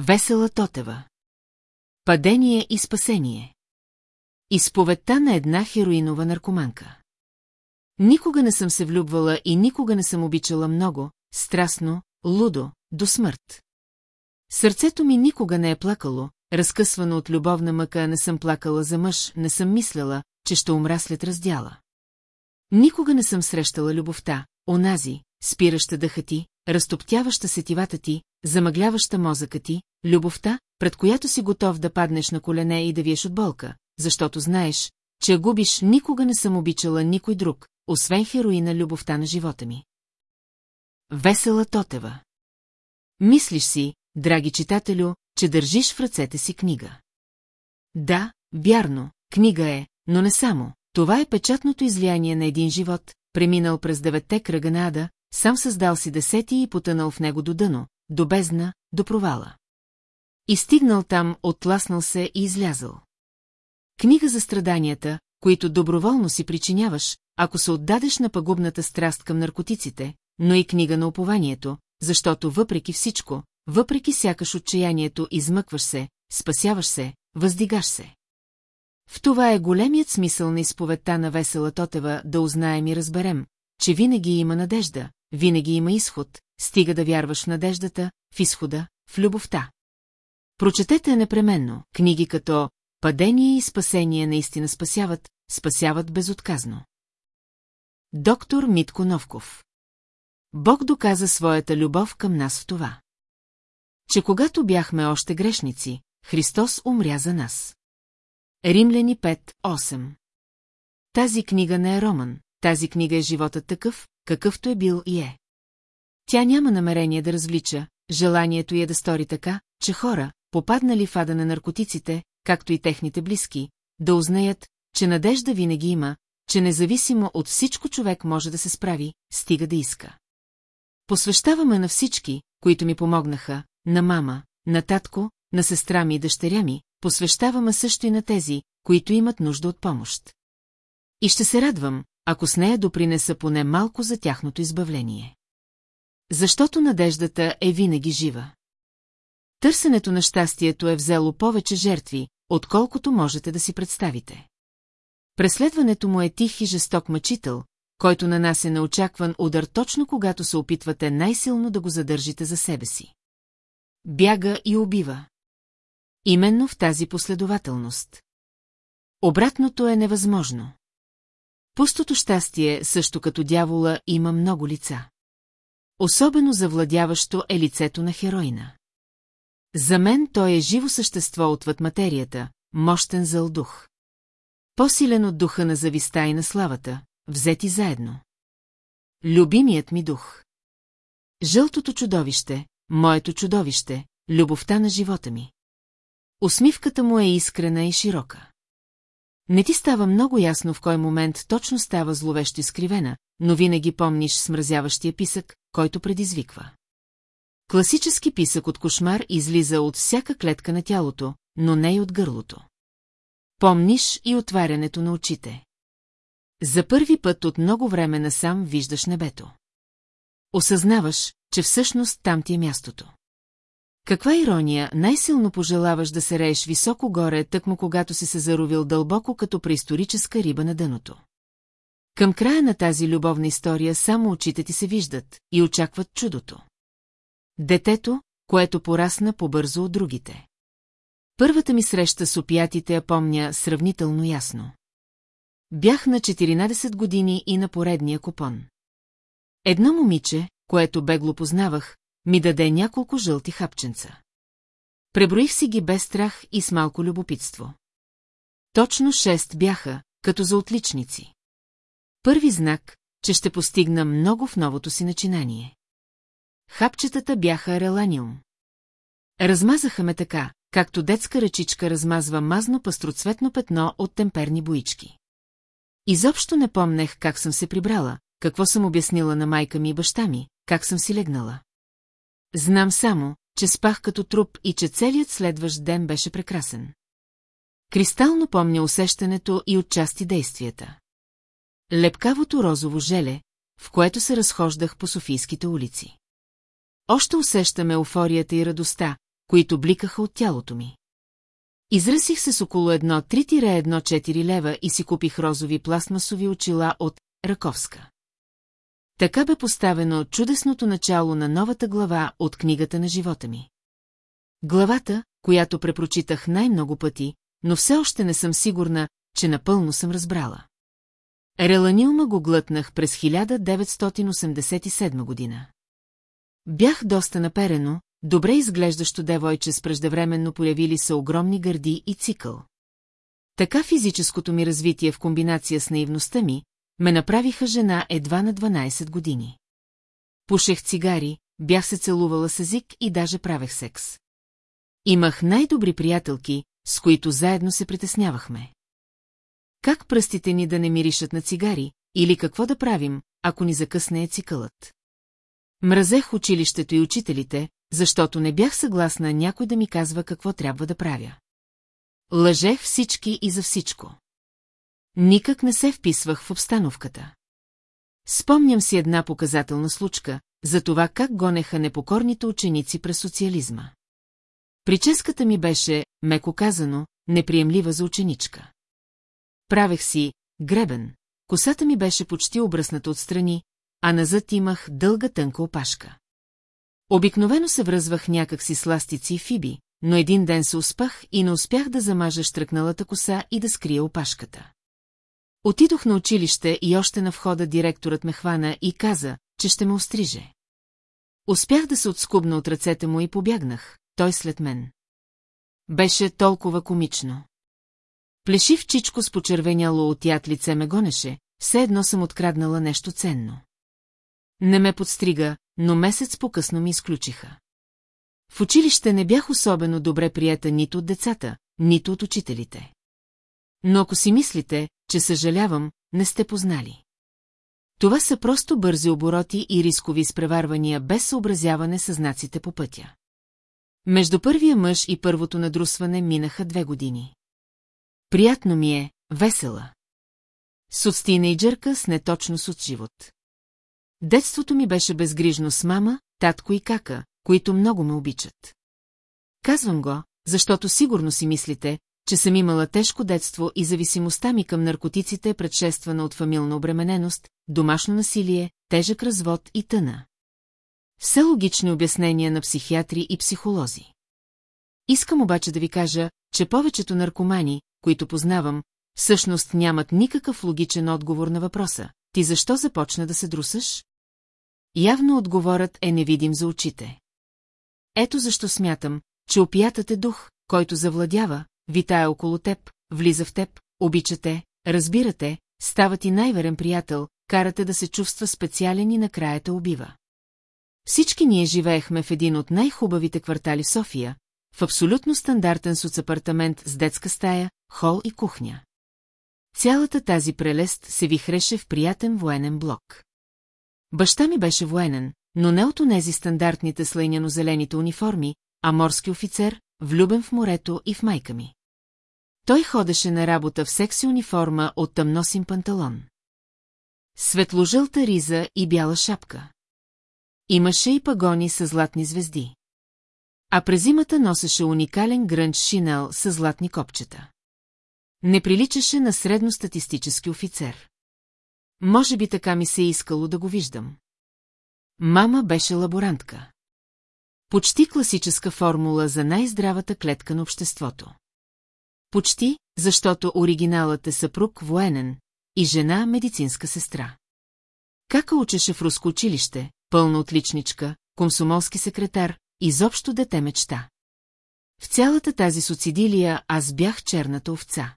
Весела Тотева. Падение и спасение. Изповедта на една хероинова наркоманка. Никога не съм се влюбвала и никога не съм обичала много, страстно, лудо, до смърт. Сърцето ми никога не е плакало, разкъсвано от любовна мъка не съм плакала за мъж, не съм мисляла, че ще умра след раздяла. Никога не съм срещала любовта, онази, спираща дъха ти, разтоптяваща сетивата ти, замъгляваща мозъка ти, любовта, пред която си готов да паднеш на колене и да виеш от болка, защото знаеш, че губиш никога не съм обичала никой друг, освен хероина любовта на живота ми. Весела Тотева Мислиш си, драги читателю, че държиш в ръцете си книга. Да, вярно, книга е, но не само. Това е печатното излияние на един живот, преминал през деветте кръга на ада, сам създал си десети и потънал в него до дъно, до бездна, до провала. И стигнал там, отласнал се и излязъл. Книга за страданията, които доброволно си причиняваш, ако се отдадеш на пагубната страст към наркотиците, но и книга на упованието, защото въпреки всичко, въпреки сякаш отчаянието измъкваш се, спасяваш се, въздигаш се. В това е големият смисъл на изповедта на Весела Тотева да узнаем и разберем, че винаги има надежда, винаги има изход, стига да вярваш в надеждата, в изхода, в любовта. Прочетете непременно, книги като «Падение и спасение наистина спасяват», спасяват безотказно. Доктор Митко Новков Бог доказа своята любов към нас в това. Че когато бяхме още грешници, Христос умря за нас. Римляни 5.8 Тази книга не е роман, тази книга е животът такъв, какъвто е бил и е. Тя няма намерение да развлича, желанието е да стори така, че хора, попаднали в ада на наркотиците, както и техните близки, да узнаят, че надежда винаги има, че независимо от всичко човек може да се справи, стига да иска. Посвещаваме на всички, които ми помогнаха, на мама, на татко, на сестра ми и дъщеря ми, посвещаваме също и на тези, които имат нужда от помощ. И ще се радвам, ако с нея допринеса поне малко за тяхното избавление. Защото надеждата е винаги жива. Търсенето на щастието е взело повече жертви, отколкото можете да си представите. Преследването му е тих и жесток мъчител, който на нас е неочакван удар точно когато се опитвате най-силно да го задържите за себе си. Бяга и убива. Именно в тази последователност. Обратното е невъзможно. Пустото щастие, също като дявола, има много лица. Особено завладяващо е лицето на хероина. За мен той е живо същество отвъд материята, мощен зъл дух. По-силен от духа на зависта и на славата, взети заедно. Любимият ми дух. Жълтото чудовище, моето чудовище, любовта на живота ми. Усмивката му е искрена и широка. Не ти става много ясно в кой момент точно става зловещо изкривена, но винаги помниш смразяващия писък, който предизвиква. Класически писък от кошмар излиза от всяка клетка на тялото, но не и от гърлото. Помниш и отварянето на очите. За първи път от много време насам виждаш небето. Осъзнаваш, че всъщност там ти е мястото. Каква ирония, най-силно пожелаваш да се рееш високо горе, тъкмо когато си се заровил дълбоко като преисторическа риба на дъното. Към края на тази любовна история само очите ти се виждат и очакват чудото. Детето, което порасна по-бързо от другите. Първата ми среща с опиятите я помня сравнително ясно. Бях на 14 години и на поредния купон. Едно момиче, което бегло познавах, ми даде няколко жълти хапченца. Преброих си ги без страх и с малко любопитство. Точно шест бяха, като за отличници. Първи знак, че ще постигна много в новото си начинание. Хапчетата бяха реланиум. Размазаха ме така, както детска ръчичка размазва мазно пастроцветно петно от темперни боички. Изобщо не помнех как съм се прибрала, какво съм обяснила на майка ми и баща ми, как съм си легнала. Знам само, че спах като труп и че целият следващ ден беше прекрасен. Кристално помня усещането и отчасти действията. Лепкавото розово желе, в което се разхождах по Софийските улици. Още усещаме еуфорията и радостта, които бликаха от тялото ми. Изръсих се с около едно 3-1-4 лева и си купих розови пластмасови очила от Раковска. Така бе поставено чудесното начало на новата глава от книгата на живота ми. Главата, която препрочитах най-много пъти, но все още не съм сигурна, че напълно съм разбрала. Реланилма го глътнах през 1987 година. Бях доста наперено, добре изглеждащо девойче с преждевременно появили се огромни гърди и цикъл. Така физическото ми развитие в комбинация с наивността ми, ме направиха жена едва на 12 години. Пушех цигари, бях се целувала с език и даже правех секс. Имах най-добри приятелки, с които заедно се притеснявахме. Как пръстите ни да не миришат на цигари, или какво да правим, ако ни закъсне е цикълът? Мразех училището и учителите, защото не бях съгласна някой да ми казва какво трябва да правя. Лъжех всички и за всичко. Никак не се вписвах в обстановката. Спомням си една показателна случка за това как гонеха непокорните ученици през социализма. Прическата ми беше, меко казано, неприемлива за ученичка. Правех си гребен, косата ми беше почти обръсната отстрани, а назад имах дълга тънка опашка. Обикновено се връзвах някакси с ластици и фиби, но един ден се успах и не успях да замажа штръкналата коса и да скрия опашката. Отидох на училище и още на входа директорът ме хвана и каза, че ще ме остриже. Успях да се отскубна от ръцете му и побягнах, той след мен. Беше толкова комично. Плешив чичко с почервеняло от яд лице ме гонеше, все едно съм откраднала нещо ценно. Не ме подстрига, но месец по-късно ми изключиха. В училище не бях особено добре приета нито от децата, нито от учителите. Но ако си мислите, че съжалявам, не сте познали. Това са просто бързи обороти и рискови изпреварвания без съобразяване с знаците по пътя. Между първия мъж и първото надрусване минаха две години. Приятно ми е, весела. С тинейджърка с неточност от живот. Детството ми беше безгрижно с мама, татко и кака, които много ме обичат. Казвам го, защото сигурно си мислите, че съм имала тежко детство и зависимостта ми към наркотиците е предшествана от фамилна обремененост, домашно насилие, тежък развод и тъна. Все логични обяснения на психиатри и психолози. Искам обаче да ви кажа, че повечето наркомани, които познавам, всъщност нямат никакъв логичен отговор на въпроса. Ти защо започна да се друсаш? Явно отговорът е невидим за очите. Ето защо смятам, че опиятът е дух, който завладява, витае около теб, влиза в теб, обичате, разбирате, става ти най-верен приятел, карате да се чувства специален и накрая те убива. Всички ние живеехме в един от най-хубавите квартали в София, в абсолютно стандартен соцапартамент с детска стая, хол и кухня. Цялата тази прелест се вихреше в приятен военен блок. Баща ми беше военен, но не от онези стандартните слайняно-зелените униформи, а морски офицер, влюбен в морето и в майка ми. Той ходеше на работа в секси униформа от тъмносим панталон. Светложълта риза и бяла шапка. Имаше и пагони с златни звезди. А през зимата носеше уникален грънч шинел с златни копчета. Не приличаше на средностатистически офицер. Може би така ми се е искало да го виждам. Мама беше лаборантка. Почти класическа формула за най-здравата клетка на обществото. Почти, защото оригиналът е съпруг военен и жена медицинска сестра. Кака учеше в руско училище, пълна отличничка, комсомолски секретар, изобщо дете мечта. В цялата тази социдилия аз бях черната овца.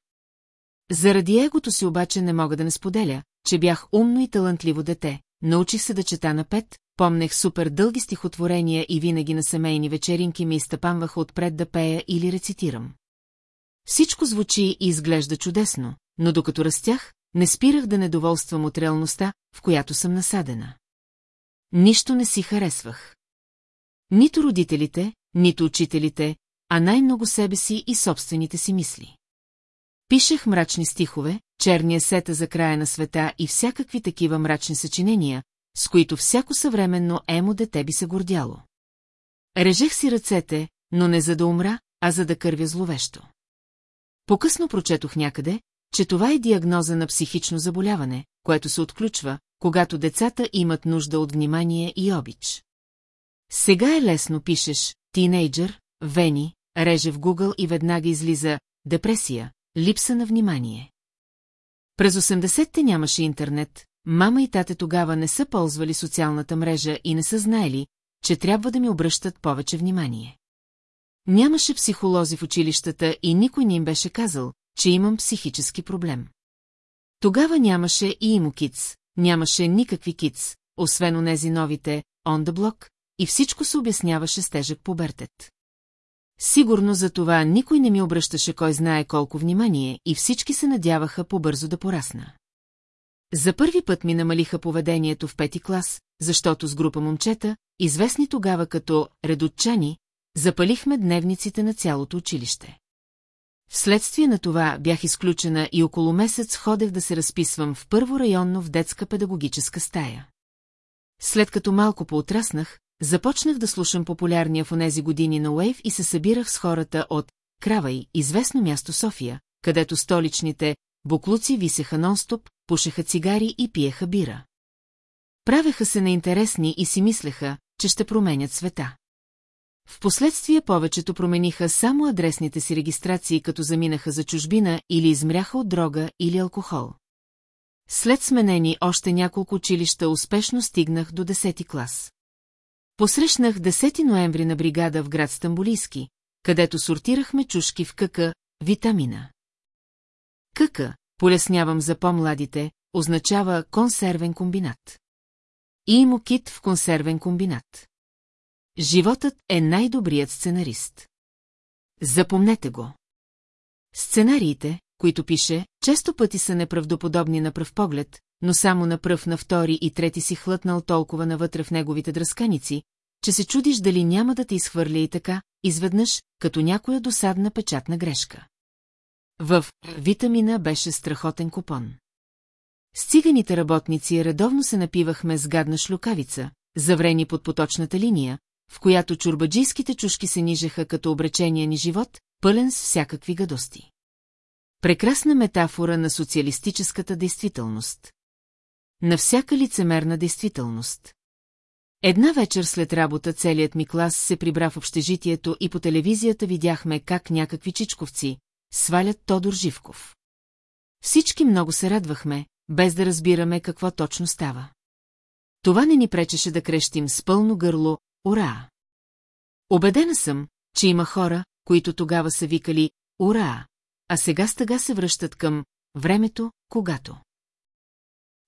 Заради егото си обаче не мога да не споделя, че бях умно и талантливо дете, научих се да чета на пет, помнех супер дълги стихотворения и винаги на семейни вечеринки ми изтъпамваха отпред да пея или рецитирам. Всичко звучи и изглежда чудесно, но докато растях, не спирах да недоволствам от реалността, в която съм насадена. Нищо не си харесвах. Нито родителите, нито учителите, а най-много себе си и собствените си мисли. Пишех мрачни стихове, черния сета за края на света и всякакви такива мрачни съчинения, с които всяко съвременно емо дете би се гордяло. Режех си ръцете, но не за да умра, а за да кървя зловещо. Покъсно прочетох някъде, че това е диагноза на психично заболяване, което се отключва, когато децата имат нужда от внимание и обич. Сега е лесно пишеш «тинейджър», «вени», реже в Google и веднага излиза «депресия», «липса на внимание». През 80-те нямаше интернет, мама и тате тогава не са ползвали социалната мрежа и не са знаели, че трябва да ми обръщат повече внимание. Нямаше психолози в училищата и никой не им беше казал, че имам психически проблем. Тогава нямаше и имокиц, нямаше никакви киц, освен онези новите «on the block», и всичко се обясняваше с тежък побертет. Сигурно за това никой не ми обръщаше кой знае колко внимание и всички се надяваха по-бързо да порасна. За първи път ми намалиха поведението в пети клас, защото с група момчета, известни тогава като редотчани, запалихме дневниците на цялото училище. Вследствие на това бях изключена и около месец ходех да се разписвам в първо районно в детска педагогическа стая. След като малко поотраснах, започнах да слушам популярния в онези години на Уейв и се събирах с хората от Кравай, известно място София, където столичните буклуци висеха нон-стоп, пушеха цигари и пиеха бира. Правеха се неинтересни и си мислеха, че ще променят света. Впоследствие повечето промениха само адресните си регистрации, като заминаха за чужбина или измряха от дрога или алкохол. След сменени още няколко училища успешно стигнах до 10 клас. Посрещнах 10 ноември на бригада в град Стамбулийски, където сортирахме чушки в къка, витамина. Къка, полеснявам за по-младите, означава консервен комбинат. И кит в консервен комбинат. Животът е най-добрият сценарист. Запомнете го. Сценариите, които пише, често пъти са неправдоподобни на пръв поглед, но само на пръв на втори и трети си хлътнал толкова навътре в неговите дръсканици, че се чудиш дали няма да те изхвърля и така, изведнъж, като някоя досадна печатна грешка. В витамина беше страхотен купон. С циганите работници редовно се напивахме с гадна шлюкавица, заврени под поточната линия, в която чурбаджийските чушки се нижеха като обречения ни живот, пълен с всякакви гадости. Прекрасна метафора на социалистическата действителност. На всяка лицемерна действителност. Една вечер след работа целият ми клас се прибра в общежитието и по телевизията видяхме как някакви чичковци свалят Тодор Живков. Всички много се радвахме, без да разбираме какво точно става. Това не ни пречеше да крещим с пълно гърло «Ура!». Обедена съм, че има хора, които тогава са викали «Ура!», а сега с тъга се връщат към времето, когато.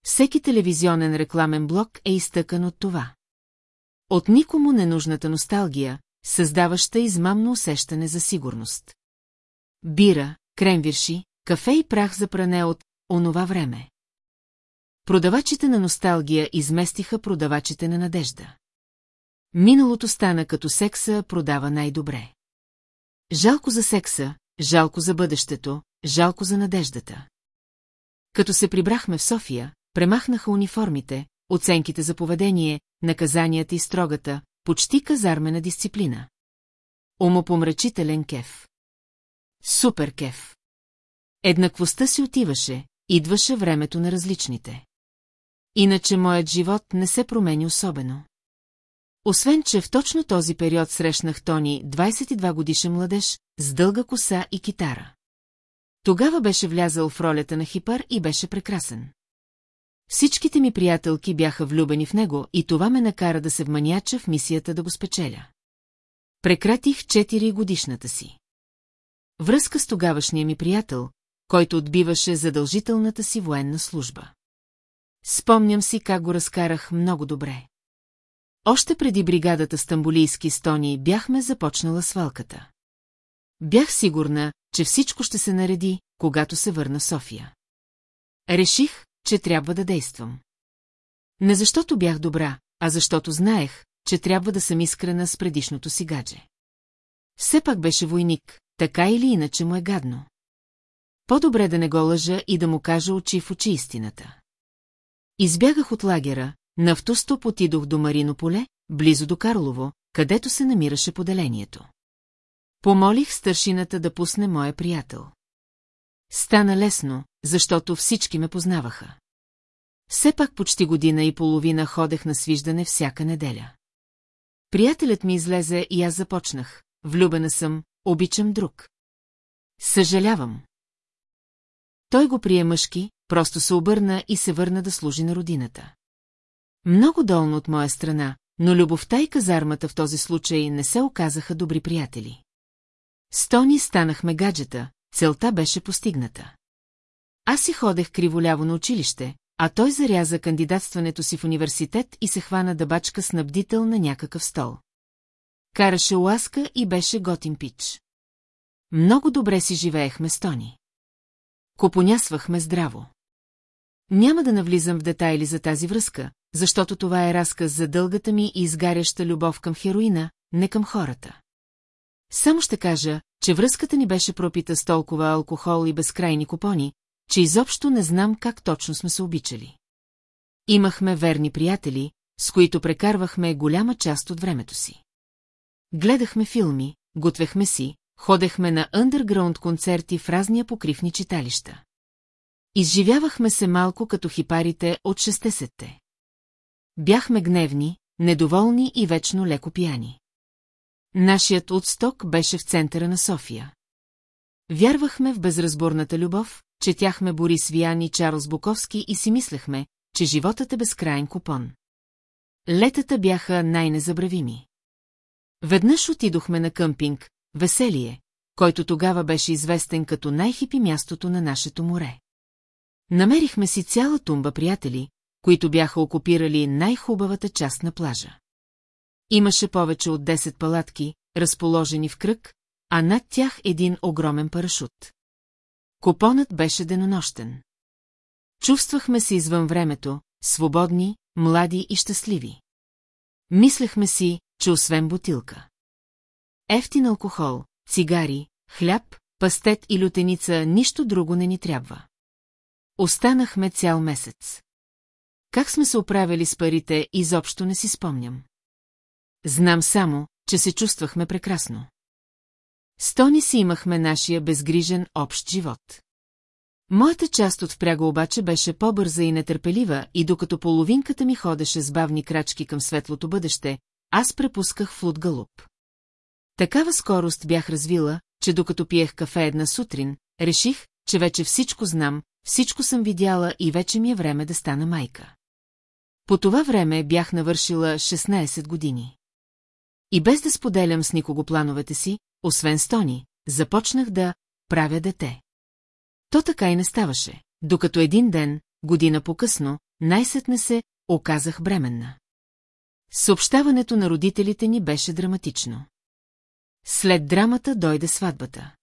Всеки телевизионен рекламен блок е изтъкан от това. От никому ненужната носталгия, създаваща измамно усещане за сигурност. Бира, кремвирши, кафе и прах за пране от онова време. Продавачите на носталгия изместиха продавачите на надежда. Миналото стана като секса продава най-добре. Жалко за секса, жалко за бъдещето, жалко за надеждата. Като се прибрахме в София, премахнаха униформите, оценките за поведение, наказанията и строгата, почти казармена дисциплина. Умопомрачителен кеф. Супер кеф. Еднаквостта си отиваше, идваше времето на различните. Иначе моят живот не се промени особено. Освен, че в точно този период срещнах Тони, 22 годишен младеж, с дълга коса и китара. Тогава беше влязъл в ролята на хипър и беше прекрасен. Всичките ми приятелки бяха влюбени в него и това ме накара да се вманяча в мисията да го спечеля. Прекратих 4 годишната си. Връзка с тогавашния ми приятел, който отбиваше задължителната си военна служба. Спомням си как го разкарах много добре. Още преди бригадата Стамбулийски стони бяхме започнала свалката. Бях сигурна, че всичко ще се нареди, когато се върна София. Реших, че трябва да действам. Не защото бях добра, а защото знаех, че трябва да съм искрена с предишното си гадже. Все пак беше войник, така или иначе му е гадно. По-добре да не го лъжа и да му кажа очи в очи истината. Избягах от лагера, на автостоп отидох до Марино поле, близо до Карлово, където се намираше поделението. Помолих старшината да пусне моя приятел. Стана лесно, защото всички ме познаваха. Все пак почти година и половина ходех на свиждане всяка неделя. Приятелят ми излезе и аз започнах. Влюбена съм, обичам друг. Съжалявам. Той го прие мъжки, просто се обърна и се върна да служи на родината. Много долно от моя страна, но любовта и казармата в този случай не се оказаха добри приятели. С Тони станахме гаджета, целта беше постигната. Аз си ходех криволяво на училище, а той заряза кандидатстването си в университет и се хвана да бачка снабдител на някакъв стол. Караше ласка и беше готин пич. Много добре си живеехме с Тони. Копонясвахме здраво. Няма да навлизам в детайли за тази връзка, защото това е разказ за дългата ми и изгаряща любов към хероина, не към хората. Само ще кажа, че връзката ни беше пропита с толкова алкохол и безкрайни купони, че изобщо не знам как точно сме се обичали. Имахме верни приятели, с които прекарвахме голяма част от времето си. Гледахме филми, готвехме си, ходехме на андерграунд концерти в разния покривни читалища. Изживявахме се малко като хипарите от 60-те. Бяхме гневни, недоволни и вечно леко пияни. Нашият отсток беше в центъра на София. Вярвахме в безразборната любов, четяхме Борис Виян и Чарлз Буковски и си мислехме, че животът е безкрайен купон. Летата бяха най-незабравими. Веднъж отидохме на къмпинг, Веселие, който тогава беше известен като най-хипи мястото на нашето море. Намерихме си цяла тумба приятели, които бяха окупирали най-хубавата част на плажа. Имаше повече от 10 палатки, разположени в кръг, а над тях един огромен парашут. Купонът беше денонощен. Чувствахме се извън времето, свободни, млади и щастливи. Мислехме си, че освен бутилка. Ефтин алкохол, цигари, хляб, пастет и лютеница нищо друго не ни трябва. Останахме цял месец. Как сме се оправили с парите, изобщо не си спомням. Знам само, че се чувствахме прекрасно. Стони си имахме нашия безгрижен общ живот. Моята част от впряга обаче беше по-бърза и нетърпелива и докато половинката ми ходеше с бавни крачки към светлото бъдеще, аз препусках флут галуп. Такава скорост бях развила, че докато пиех кафе една сутрин, реших, че вече всичко знам, всичко съм видяла и вече ми е време да стана майка. По това време бях навършила 16 години. И без да споделям с никого плановете си, освен с Тони, започнах да правя дете. То така и не ставаше, докато един ден, година по-късно, най-сетне се оказах бременна. Съобщаването на родителите ни беше драматично. След драмата дойде сватбата.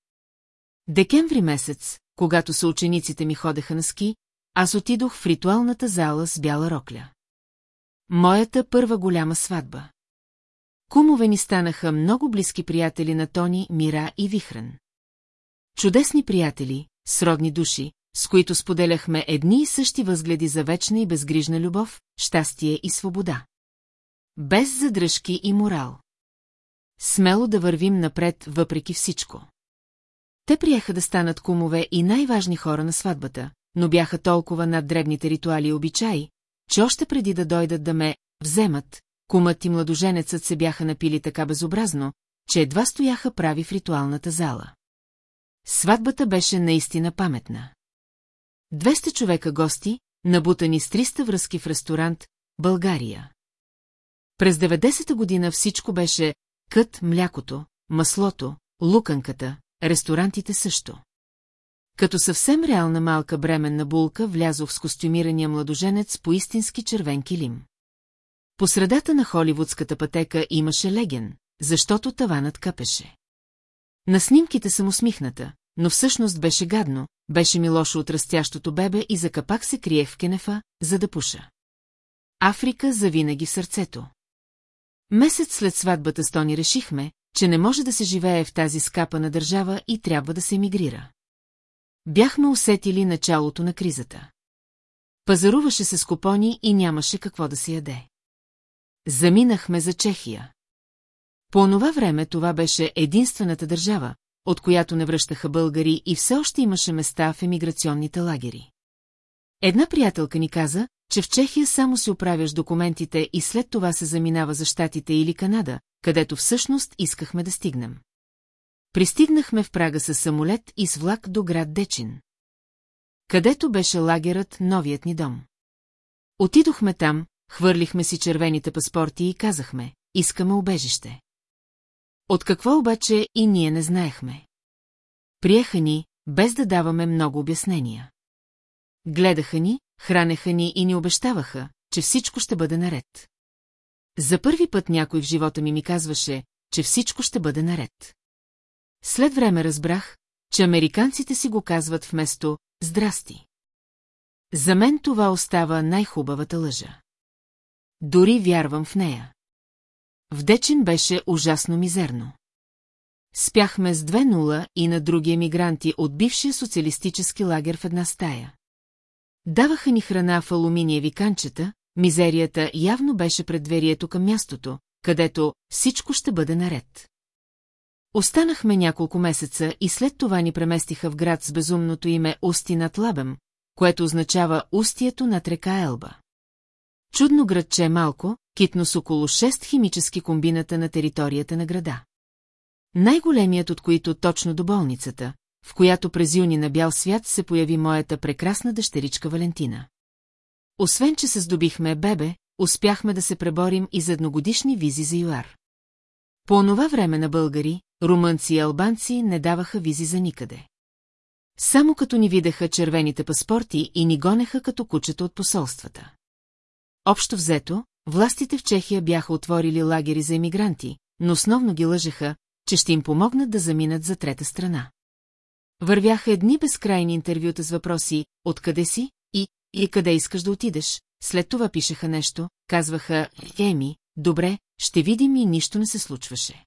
Декември месец, когато съучениците ми ходеха на ски, аз отидох в ритуалната зала с бяла рокля. Моята първа голяма сватба. Кумове ни станаха много близки приятели на Тони, Мира и Вихрен. Чудесни приятели, сродни души, с които споделяхме едни и същи възгледи за вечна и безгрижна любов, щастие и свобода. Без задръжки и морал смело да вървим напред въпреки всичко. Те приеха да станат кумове и най-важни хора на сватбата, но бяха толкова над дребните ритуали и обичаи, че още преди да дойдат да ме вземат, кумът и младоженецът се бяха напили така безобразно, че едва стояха прави в ритуалната зала. Сватбата беше наистина паметна. 200 човека гости, набутани с 300 връзки в ресторант България. През 90-та година всичко беше Кът, млякото, маслото, луканката, ресторантите също. Като съвсем реална малка бременна булка влязох с костюмирания младоженец по истински червен килим. По средата на холивудската пътека имаше леген, защото таванът къпеше. На снимките съм усмихната, но всъщност беше гадно, беше ми лошо от растящото бебе и за капак се криех в кенефа, за да пуша. Африка завинаги сърцето. Месец след сватбата с Тони решихме, че не може да се живее в тази скапана държава и трябва да се емигрира. Бяхме усетили началото на кризата. Пазаруваше се с купони и нямаше какво да се яде. Заминахме за Чехия. По онова време това беше единствената държава, от която не връщаха българи и все още имаше места в емиграционните лагери. Една приятелка ни каза, че в Чехия само си оправяш документите и след това се заминава за Штатите или Канада, където всъщност искахме да стигнем. Пристигнахме в Прага с самолет и с влак до град Дечин. Където беше лагерът, новият ни дом. Отидохме там, хвърлихме си червените паспорти и казахме, искаме убежище. От какво обаче и ние не знаехме. Приеха ни, без да даваме много обяснения. Гледаха ни, хранеха ни и ни обещаваха, че всичко ще бъде наред. За първи път някой в живота ми ми казваше, че всичко ще бъде наред. След време разбрах, че американците си го казват вместо «Здрасти». За мен това остава най-хубавата лъжа. Дори вярвам в нея. В Дечин беше ужасно мизерно. Спяхме с две нула и на други емигранти от бившия социалистически лагер в една стая. Даваха ни храна в алуминиеви канчета, мизерията явно беше предверието към мястото, където всичко ще бъде наред. Останахме няколко месеца и след това ни преместиха в град с безумното име Усти над Лабем, което означава устието над река Елба. Чудно градче е малко, китно с около 6 химически комбината на територията на града. Най-големият от които точно до болницата, в която през юни на бял свят се появи моята прекрасна дъщеричка Валентина. Освен, че се здобихме бебе, успяхме да се преборим и за едногодишни визи за ЮАР. По онова време на българи, румънци и албанци не даваха визи за никъде. Само като ни видяха червените паспорти и ни гонеха като кучета от посолствата. Общо взето, властите в Чехия бяха отворили лагери за емигранти, но основно ги лъжеха, че ще им помогнат да заминат за трета страна. Вървяха едни безкрайни интервюта с въпроси «Откъде си?» и «И къде искаш да отидеш?» След това пишеха нещо, казваха «Еми, добре, ще видим и нищо не се случваше».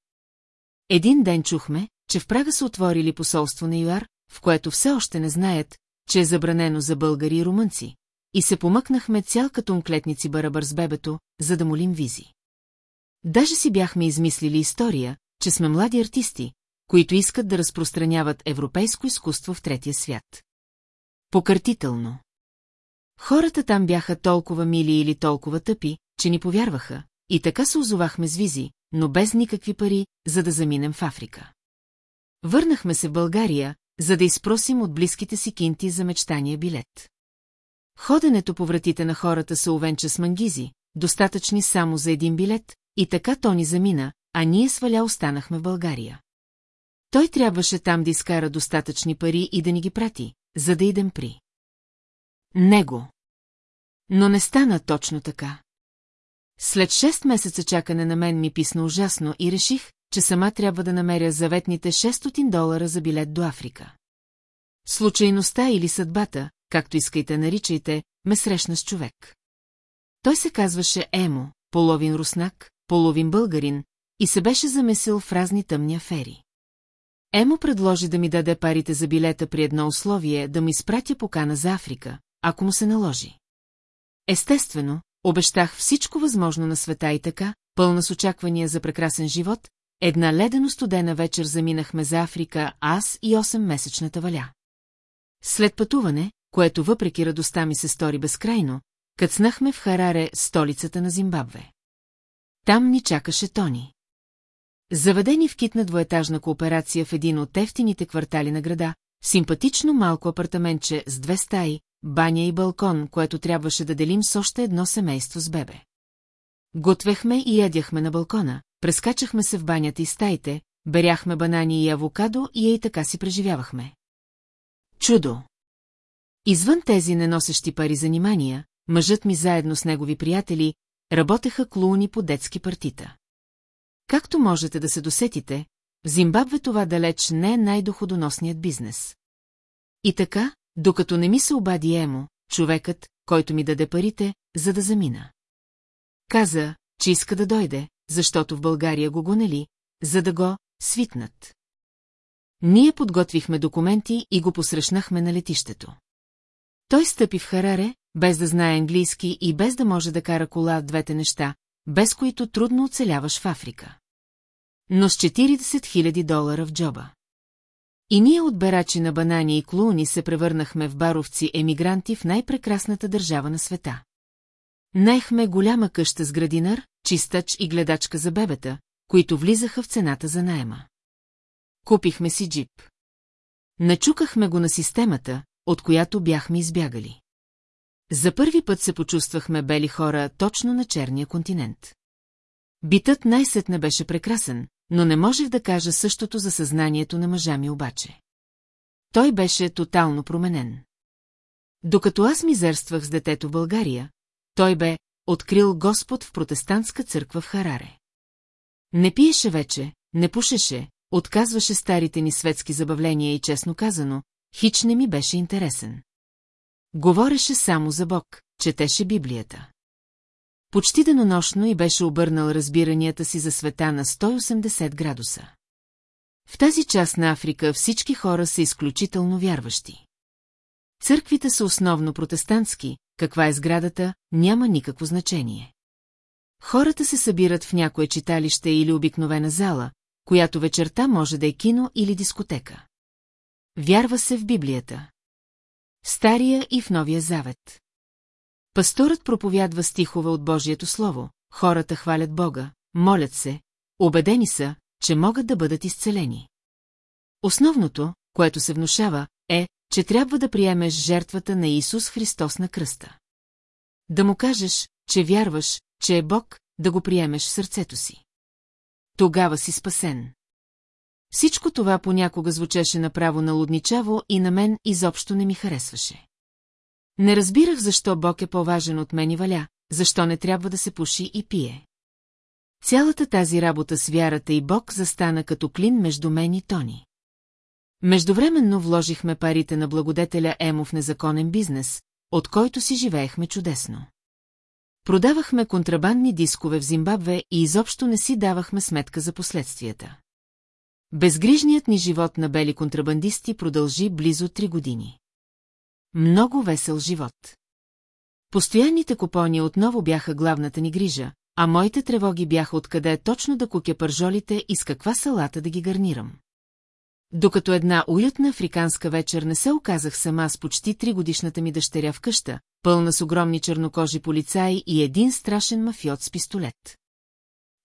Един ден чухме, че в Прага са отворили посолство на ЮАР, в което все още не знаят, че е забранено за българи и румънци, и се помъкнахме цял като унклетници барабър с бебето, за да молим визи. Даже си бяхме измислили история, че сме млади артисти, които искат да разпространяват европейско изкуство в третия свят. Покъртително. Хората там бяха толкова мили или толкова тъпи, че ни повярваха, и така се озовахме с визи, но без никакви пари, за да заминем в Африка. Върнахме се в България, за да изпросим от близките си кинти за мечтания билет. Ходенето по вратите на хората се увенча с мангизи, достатъчни само за един билет, и така то ни замина, а ние сваля останахме в България. Той трябваше там да изкара достатъчни пари и да ни ги прати, за да идем при. Него. Но не стана точно така. След 6 месеца чакане на мен ми писна ужасно и реших, че сама трябва да намеря заветните 600 долара за билет до Африка. Случайността или съдбата, както искайте наричайте, ме срещна с човек. Той се казваше Емо, половин руснак, половин българин, и се беше замесил в разни тъмни афери. Емо предложи да ми даде парите за билета при едно условие да ми изпратя покана за Африка, ако му се наложи. Естествено, обещах всичко възможно на света и така, пълна с очаквания за прекрасен живот, една ледено студена вечер заминахме за Африка, аз и 8-месечната валя. След пътуване, което въпреки радостта ми се стори безкрайно, кацнахме в Хараре, столицата на Зимбабве. Там ни чакаше Тони. Заведени в китна двоетажна кооперация в един от ефтините квартали на града, симпатично малко апартаментче с две стаи, баня и балкон, което трябваше да делим с още едно семейство с бебе. Готвехме и ядяхме на балкона, прескачахме се в банята и стаите, беряхме банани и авокадо и ей така си преживявахме. Чудо! Извън тези неносещи пари занимания, мъжът ми заедно с негови приятели работеха клоуни по детски партита. Както можете да се досетите, в Зимбабве това далеч не е най-доходоносният бизнес. И така, докато не ми се обади Емо, човекът, който ми даде парите, за да замина. Каза, че иска да дойде, защото в България го гонели, за да го свитнат. Ние подготвихме документи и го посрещнахме на летището. Той стъпи в Хараре, без да знае английски и без да може да кара кола двете неща, без които трудно оцеляваш в Африка. но с 40 000 долара в джоба. И ние от берачи на банани и клуни се превърнахме в баровци емигранти в най-прекрасната държава на света. Наехме голяма къща с градинар, чистач и гледачка за бебета, които влизаха в цената за найема. Купихме си джип. Начукахме го на системата, от която бяхме избягали. За първи път се почувствахме бели хора точно на черния континент. Битът най-сетне беше прекрасен, но не можех да кажа същото за съзнанието на мъжа ми обаче. Той беше тотално променен. Докато аз мизерствах с детето в България, той бе открил Господ в протестантска църква в Хараре. Не пиеше вече, не пушеше, отказваше старите ни светски забавления и честно казано, хич не ми беше интересен. Говореше само за Бог, четеше Библията. Почти денонощно и беше обърнал разбиранията си за света на 180 градуса. В тази част на Африка всички хора са изключително вярващи. Църквите са основно протестантски, каква е сградата, няма никакво значение. Хората се събират в някое читалище или обикновена зала, която вечерта може да е кино или дискотека. Вярва се в Библията. В Стария и в Новия Завет. Пасторът проповядва стихове от Божието Слово, хората хвалят Бога, молят се, убедени са, че могат да бъдат изцелени. Основното, което се внушава, е, че трябва да приемеш жертвата на Исус Христос на кръста. Да му кажеш, че вярваш, че е Бог, да го приемеш в сърцето си. Тогава си спасен. Всичко това понякога звучеше направо налудничаво и на мен изобщо не ми харесваше. Не разбирах защо Бог е по-важен от мен и валя, защо не трябва да се пуши и пие. Цялата тази работа с вярата и Бог застана като клин между мен и Тони. Междувременно вложихме парите на благодетеля Емо в незаконен бизнес, от който си живеехме чудесно. Продавахме контрабандни дискове в Зимбабве и изобщо не си давахме сметка за последствията. Безгрижният ни живот на бели контрабандисти продължи близо три години. Много весел живот. Постоянните купони отново бяха главната ни грижа, а моите тревоги бяха откъде точно да кукя пържолите и с каква салата да ги гарнирам. Докато една уютна африканска вечер не се оказах сама с почти три годишната ми дъщеря в къща, пълна с огромни чернокожи полицаи и един страшен мафиот с пистолет.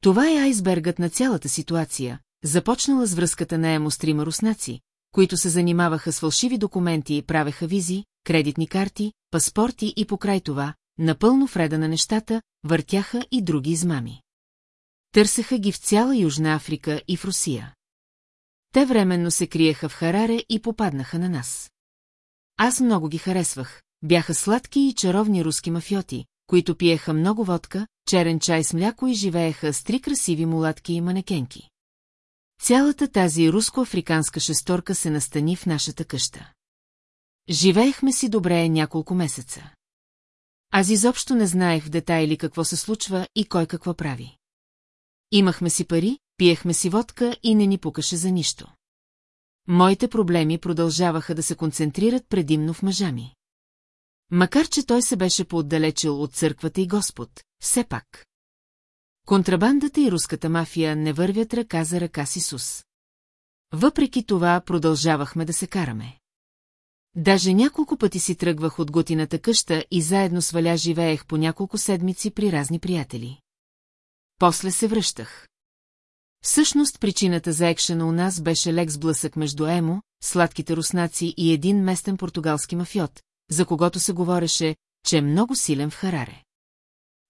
Това е айсбергът на цялата ситуация, започнала с връзката на Емо с трима руснаци, които се занимаваха с фалшиви документи и правеха визи, кредитни карти, паспорти и покрай това, напълно вреда на нещата, въртяха и други измами. Търсеха ги в цяла Южна Африка и в Русия. Те временно се криеха в Хараре и попаднаха на нас. Аз много ги харесвах, бяха сладки и чаровни руски мафиоти, които пиеха много водка, черен чай с мляко и живееха с три красиви мулатки и манекенки. Цялата тази руско-африканска шесторка се настани в нашата къща. Живеехме си добре няколко месеца. Аз изобщо не знаех в детайли какво се случва и кой какво прави. Имахме си пари, пиехме си водка и не ни пукаше за нищо. Моите проблеми продължаваха да се концентрират предимно в мъжа ми. Макар, че той се беше поотдалечил от църквата и Господ, все пак. Контрабандата и руската мафия не вървят ръка за ръка с Исус. Въпреки това продължавахме да се караме. Даже няколко пъти си тръгвах от готината къща и заедно с Валя живеех по няколко седмици при разни приятели. После се връщах. Всъщност причината за екшена у нас беше лек сблъсък между Емо, сладките руснаци и един местен португалски мафиот, за когото се говореше, че е много силен в Хараре.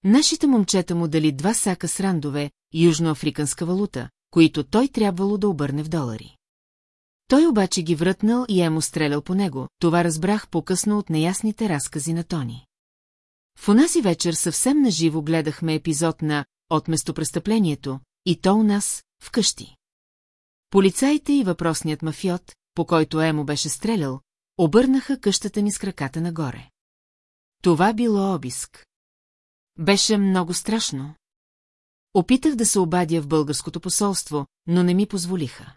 Нашите момчета му дали два сака с рандове, южноафриканска валута, които той трябвало да обърне в долари. Той обаче ги врътнал и емо стрелял по него, това разбрах по-късно от неясните разкази на Тони. В унази вечер съвсем наживо гледахме епизод на «От местопрестъплението» и то у нас, вкъщи. Полицаите и въпросният мафиот, по който Емо беше стрелял, обърнаха къщата ни с краката нагоре. Това било обиск. Беше много страшно. Опитах да се обадя в българското посолство, но не ми позволиха.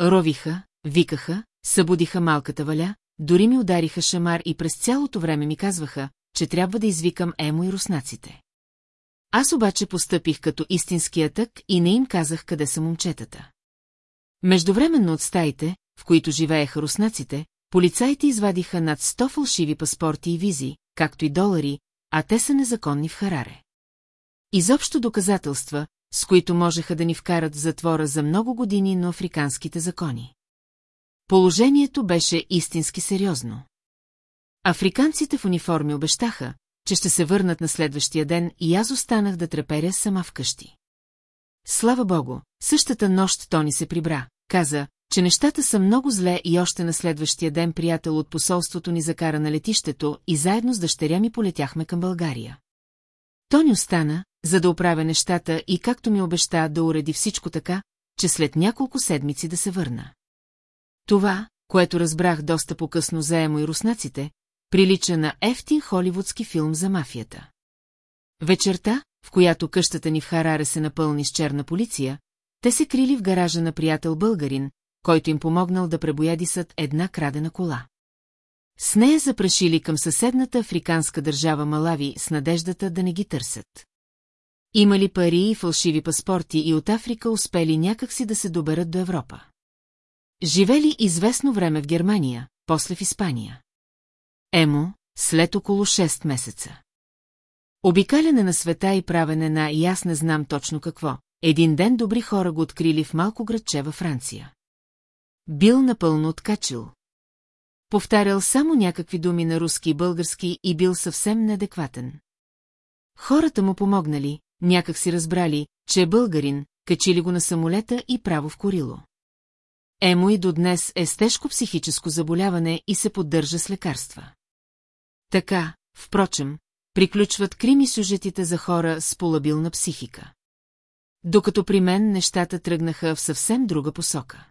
Ровиха, викаха, събудиха малката валя, дори ми удариха шамар и през цялото време ми казваха, че трябва да извикам Емо и руснаците. Аз обаче постъпих като истинския тък и не им казах къде са момчетата. Междувременно от стаите, в които живееха руснаците, полицаите извадиха над 100 фалшиви паспорти и визи, както и долари, а те са незаконни в Хараре. Изобщо доказателства, с които можеха да ни вкарат в затвора за много години на африканските закони. Положението беше истински сериозно. Африканците в униформи обещаха, че ще се върнат на следващия ден и аз останах да треперя сама вкъщи. Слава богу, същата нощ Тони се прибра, каза, че нещата са много зле и още на следващия ден приятел от посолството ни закара на летището и заедно с дъщеря ми полетяхме към България. Тони остана, за да оправя нещата и както ми обеща да уреди всичко така, че след няколко седмици да се върна. Това, което разбрах доста по-късно заемо и руснаците, прилича на ефтин холивудски филм за мафията. Вечерта, в която къщата ни в Хараре се напълни с черна полиция, те се крили в гаража на приятел българин, който им помогнал да пребоядисат една крадена кола. С нея запрашили към съседната африканска държава Малави с надеждата да не ги търсят. Имали пари и фалшиви паспорти и от Африка успели някакси да се доберат до Европа. Живели известно време в Германия, после в Испания. Емо, след около 6 месеца. Обикаляне на света и правене на и аз не знам точно какво. Един ден добри хора го открили в малко градче във Франция. Бил напълно откачил. Повтарял само някакви думи на руски и български и бил съвсем неадекватен. Хората му помогнали, някак си разбрали, че е българин, качили го на самолета и право в корило. Емо и до днес е с тежко психическо заболяване и се поддържа с лекарства. Така, впрочем, приключват крими сюжетите за хора с полабилна психика. Докато при мен нещата тръгнаха в съвсем друга посока.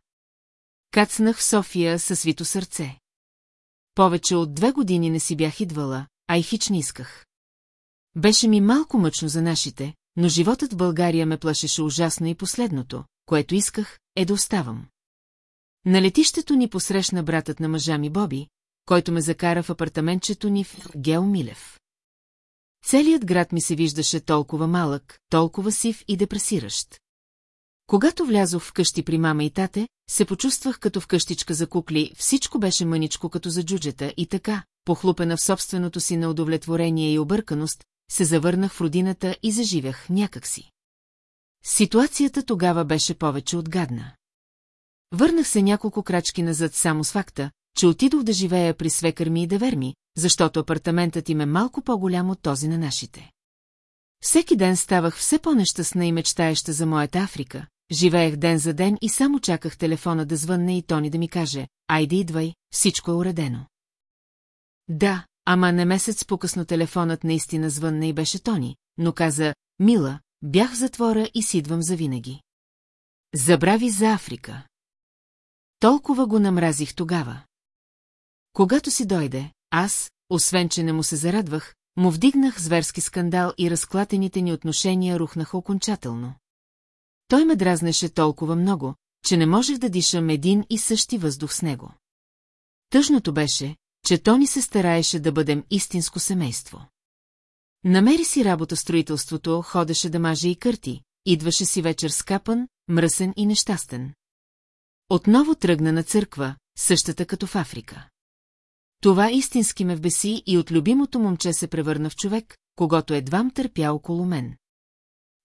Кацнах в София със свито сърце. Повече от две години не си бях идвала, а и хич не исках. Беше ми малко мъчно за нашите, но животът в България ме плашеше ужасно и последното, което исках, е да оставам. На летището ни посрещна братът на мъжа ми Боби, който ме закара в апартаментчето ни в Гео Милев. Целият град ми се виждаше толкова малък, толкова сив и депресиращ. Когато влязох в къщи при мама и тате, се почувствах като в къщичка за кукли, всичко беше мъничко като за джуджета и така, похлупена в собственото си на удовлетворение и обърканост, се завърнах в родината и заживях някакси. Ситуацията тогава беше повече от гадна. Върнах се няколко крачки назад само с факта, че отидох да живея при свекър ми и девер ми, защото апартаментът им е малко по-голям от този на нашите. Всеки ден ставах все по-нещастна и мечтаеща за моята Африка, живеех ден за ден и само чаках телефона да звънне и Тони да ми каже, айде идвай, всичко е уредено. Да, ама не месец по-късно телефонът наистина звънне и беше Тони, но каза, мила, бях в затвора и си идвам завинаги. Забрави за Африка. Толкова го намразих тогава. Когато си дойде, аз, освен че не му се зарадвах, му вдигнах зверски скандал и разклатените ни отношения рухнаха окончателно. Той ме дразнеше толкова много, че не можех да дишам един и същи въздух с него. Тъжното беше, че Тони се стараеше да бъдем истинско семейство. Намери си работа в строителството, ходеше да маже и кърти, идваше си вечер скапан, мръсен и нещастен. Отново тръгна на църква, същата като в Африка. Това истински ме вбеси и от любимото момче се превърна в човек, когато едвам търпя около мен.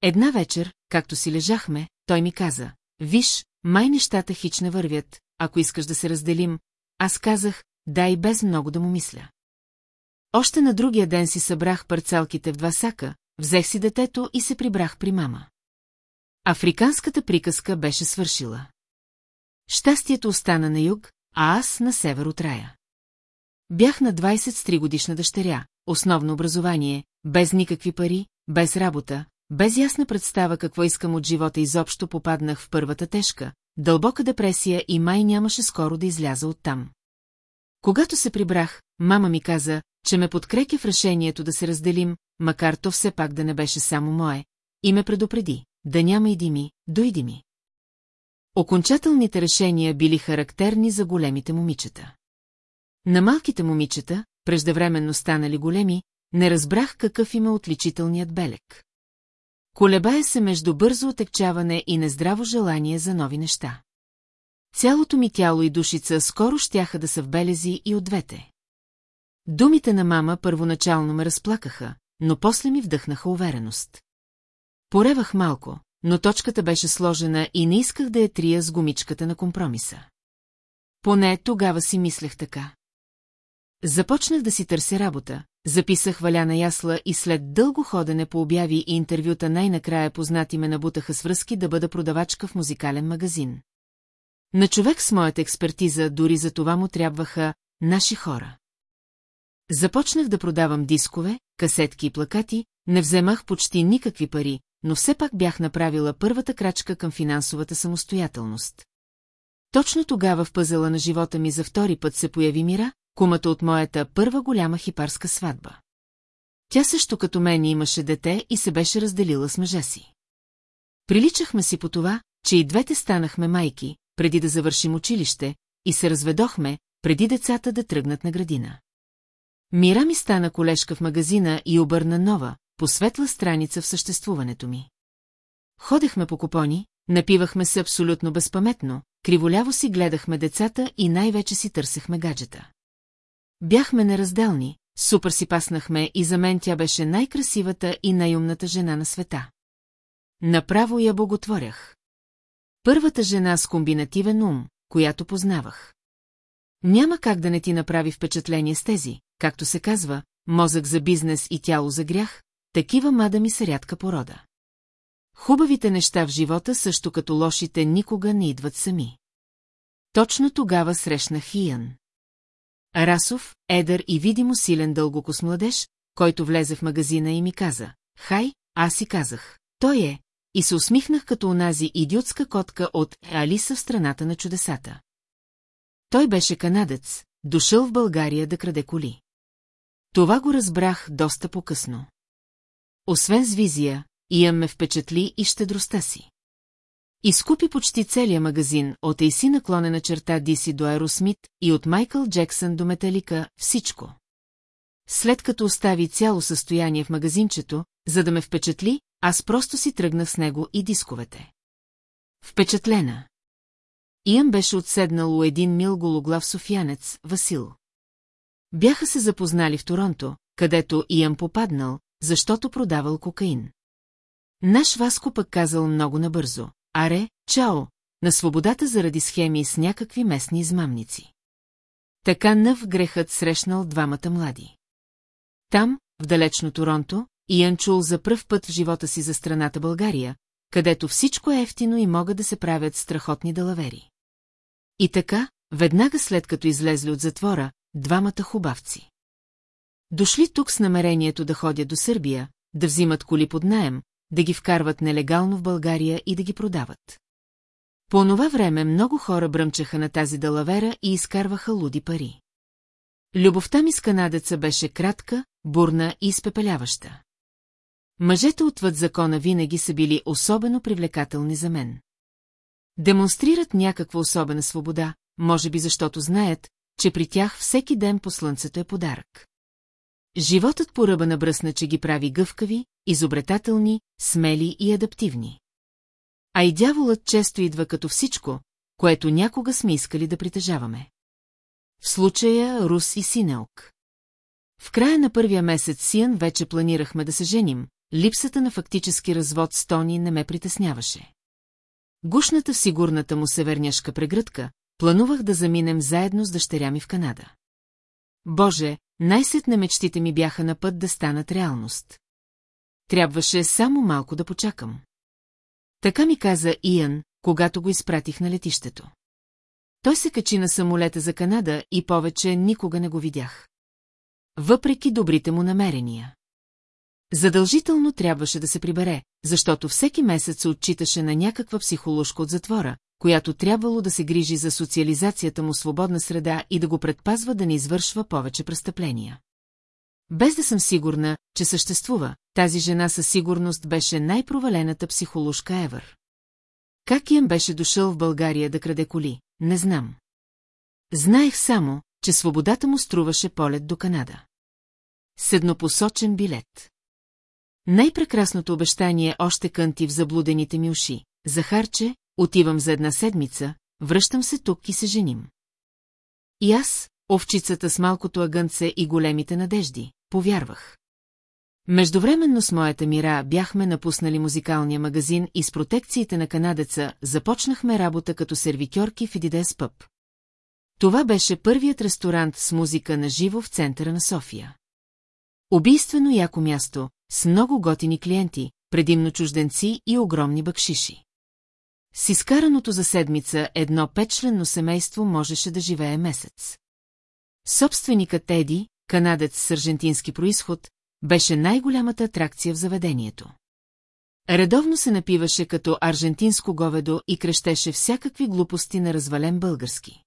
Една вечер, както си лежахме, той ми каза, виж, май нещата хич не вървят, ако искаш да се разделим, аз казах, дай без много да му мисля. Още на другия ден си събрах парцалките в два сака, взех си детето и се прибрах при мама. Африканската приказка беше свършила. Щастието остана на юг, а аз на север от рая. Бях на 23 годишна дъщеря, основно образование, без никакви пари, без работа, без ясна представа какво искам от живота изобщо попаднах в първата тежка, дълбока депресия и май нямаше скоро да изляза оттам. Когато се прибрах, мама ми каза, че ме подкрепя в решението да се разделим, макар то все пак да не беше само мое, и ме предупреди, да няма иди ми, дойди ми. Окончателните решения били характерни за големите момичета. На малките момичета, преждевременно станали големи, не разбрах какъв има отличителният белек. Колебае се между бързо отекчаване и нездраво желание за нови неща. Цялото ми тяло и душица скоро щяха да са в белези и от двете. Думите на мама първоначално ме разплакаха, но после ми вдъхнаха увереност. Поревах малко, но точката беше сложена и не исках да я трия с гумичката на компромиса. Поне тогава си мислех така. Започнах да си търся работа, записах Валяна Ясла и след дълго ходене по обяви и интервюта най-накрая познати ме набутаха с връзки да бъда продавачка в музикален магазин. На човек с моята експертиза дори за това му трябваха наши хора. Започнах да продавам дискове, касетки и плакати, не вземах почти никакви пари, но все пак бях направила първата крачка към финансовата самостоятелност. Точно тогава в пъзела на живота ми за втори път се появи Мира, кумата от моята първа голяма хипарска сватба. Тя също като мен имаше дете и се беше разделила с мъжа си. Приличахме си по това, че и двете станахме майки, преди да завършим училище, и се разведохме, преди децата да тръгнат на градина. Мира ми стана колежка в магазина и обърна нова, посветла страница в съществуването ми. Ходехме по купони, напивахме се абсолютно безпаметно, криволяво си гледахме децата и най-вече си търсехме гаджета. Бяхме неразделни, супер си паснахме и за мен тя беше най-красивата и най-умната жена на света. Направо я боготворях. Първата жена с комбинативен ум, която познавах. Няма как да не ти направи впечатление с тези, както се казва, мозък за бизнес и тяло за грях, такива мада ми са рядка порода. Хубавите неща в живота, също като лошите, никога не идват сами. Точно тогава срещнах Иян. Расов, едър и видимо силен дългокос младеж, който влезе в магазина и ми каза, «Хай, аз си казах, той е», и се усмихнах като онази идиотска котка от Алиса в страната на чудесата. Той беше канадец, дошъл в България да краде коли. Това го разбрах доста по-късно. Освен с визия, Иан ме впечатли и щедростта си. Изкупи почти целия магазин, от Ейси наклонена черта Диси до Аеросмит и от Майкъл Джексън до Металика, всичко. След като остави цяло състояние в магазинчето, за да ме впечатли, аз просто си тръгнах с него и дисковете. Впечатлена. Иан беше отседнал у един мил гологлав софиянец, Васил. Бяха се запознали в Торонто, където Иан попаднал, защото продавал кокаин. Наш Васко пък казал много набързо. Аре, чао, на свободата заради схеми с някакви местни измамници. Така нъв грехът срещнал двамата млади. Там, в далечно Торонто, Иан чул за пръв път в живота си за страната България, където всичко е ефтино и могат да се правят страхотни далавери. И така, веднага след като излезли от затвора, двамата хубавци. Дошли тук с намерението да ходят до Сърбия, да взимат коли под наем, да ги вкарват нелегално в България и да ги продават. По онова време много хора бръмчаха на тази далавера и изкарваха луди пари. Любовта ми с канадеца беше кратка, бурна и изпепеляваща. Мъжете отвъд закона винаги са били особено привлекателни за мен. Демонстрират някаква особена свобода, може би защото знаят, че при тях всеки ден по слънцето е подарък. Животът по ръба на бръсна, че ги прави гъвкави, изобретателни, смели и адаптивни. А и дяволът често идва като всичко, което някога сме искали да притежаваме. В случая Рус и Синеок. В края на първия месец Сиан вече планирахме да се женим, липсата на фактически развод с Тони не ме притесняваше. Гушната в сигурната му северняшка прегръдка, планувах да заминем заедно с дъщеря ми в Канада. Боже, най-сетне мечтите ми бяха на път да станат реалност. Трябваше само малко да почакам. Така ми каза Иан, когато го изпратих на летището. Той се качи на самолета за Канада и повече никога не го видях. Въпреки добрите му намерения. Задължително трябваше да се прибере, защото всеки месец се отчиташе на някаква психоложка от затвора, която трябвало да се грижи за социализацията му свободна среда и да го предпазва да не извършва повече престъпления. Без да съм сигурна, че съществува, тази жена със сигурност беше най-провалената психоложка Евър. Как им беше дошъл в България да краде коли, не знам. Знаех само, че свободата му струваше полет до Канада. Седнопосочен билет. Най-прекрасното обещание още кънти в заблудените ми уши. Захарче, отивам за една седмица, връщам се тук и се женим. И аз, овчицата с малкото агънце и големите надежди, повярвах. Междувременно с моята мира бяхме напуснали музикалния магазин и с протекциите на канадеца започнахме работа като сервитьорки в Едидес Пъп. Това беше първият ресторант с музика на живо в центъра на София. Убийствено яко място, с много готини клиенти, предимно чужденци и огромни бакшиши. С изкараното за седмица едно петчленно семейство можеше да живее месец. Собственикът Еди, канадец с аржентински происход, беше най-голямата атракция в заведението. Редовно се напиваше като аржентинско говедо и крещеше всякакви глупости на развален български.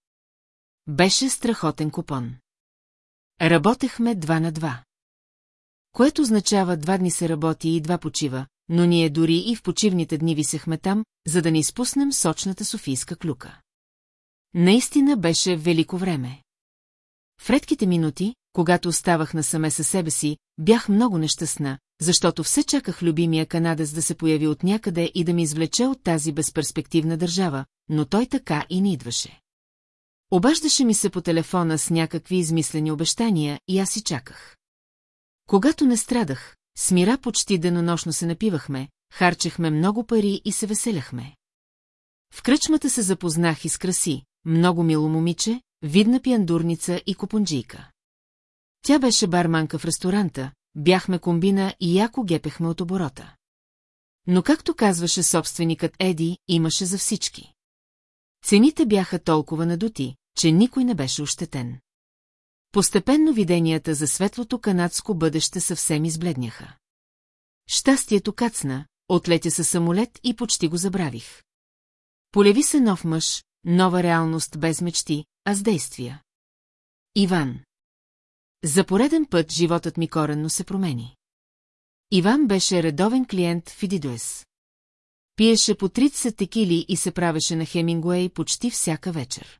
Беше страхотен купон. Работехме два на два. Което означава два дни се работи и два почива, но ние дори и в почивните дни висехме там, за да не изпуснем сочната софийска клюка. Наистина беше велико време. В редките минути, когато оставах насаме със себе си, бях много нещастна, защото все чаках любимия канадец да се появи от някъде и да ми извлече от тази безперспективна държава, но той така и не идваше. Обаждаше ми се по телефона с някакви измислени обещания и аз си чаках. Когато не страдах, с мира почти денонощно се напивахме, харчехме много пари и се веселяхме. В кръчмата се запознах и с краси, много мило момиче, видна пиандурница и купунджийка. Тя беше барманка в ресторанта, бяхме комбина и яко гепехме от оборота. Но както казваше собственикът Еди, имаше за всички. Цените бяха толкова надути, че никой не беше ощетен. Постепенно виденията за светлото канадско бъдеще съвсем избледняха. Щастието кацна, отлетя със самолет и почти го забравих. Полеви се нов мъж, нова реалност без мечти, а с действия. Иван. За пореден път животът ми коренно се промени. Иван беше редовен клиент в Идидуес. Пиеше по 30 текили и се правеше на Хемингуей почти всяка вечер.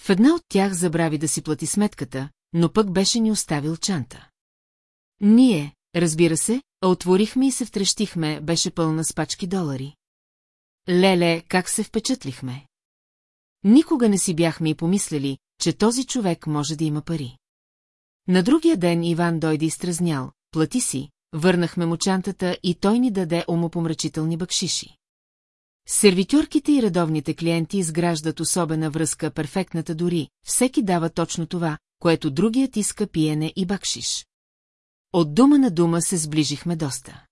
В една от тях забрави да си плати сметката, но пък беше ни оставил чанта. Ние, разбира се, а отворихме и се втрещихме, беше пълна с пачки долари. Леле, как се впечатлихме. Никога не си бяхме и помислили, че този човек може да има пари. На другия ден Иван дойде изтразнял, плати си, върнахме му чантата и той ни даде умопомрачителни бакшиши. Сервитюрките и редовните клиенти изграждат особена връзка, перфектната дори, всеки дава точно това, което другият иска пиене и бакшиш. От дума на дума се сближихме доста.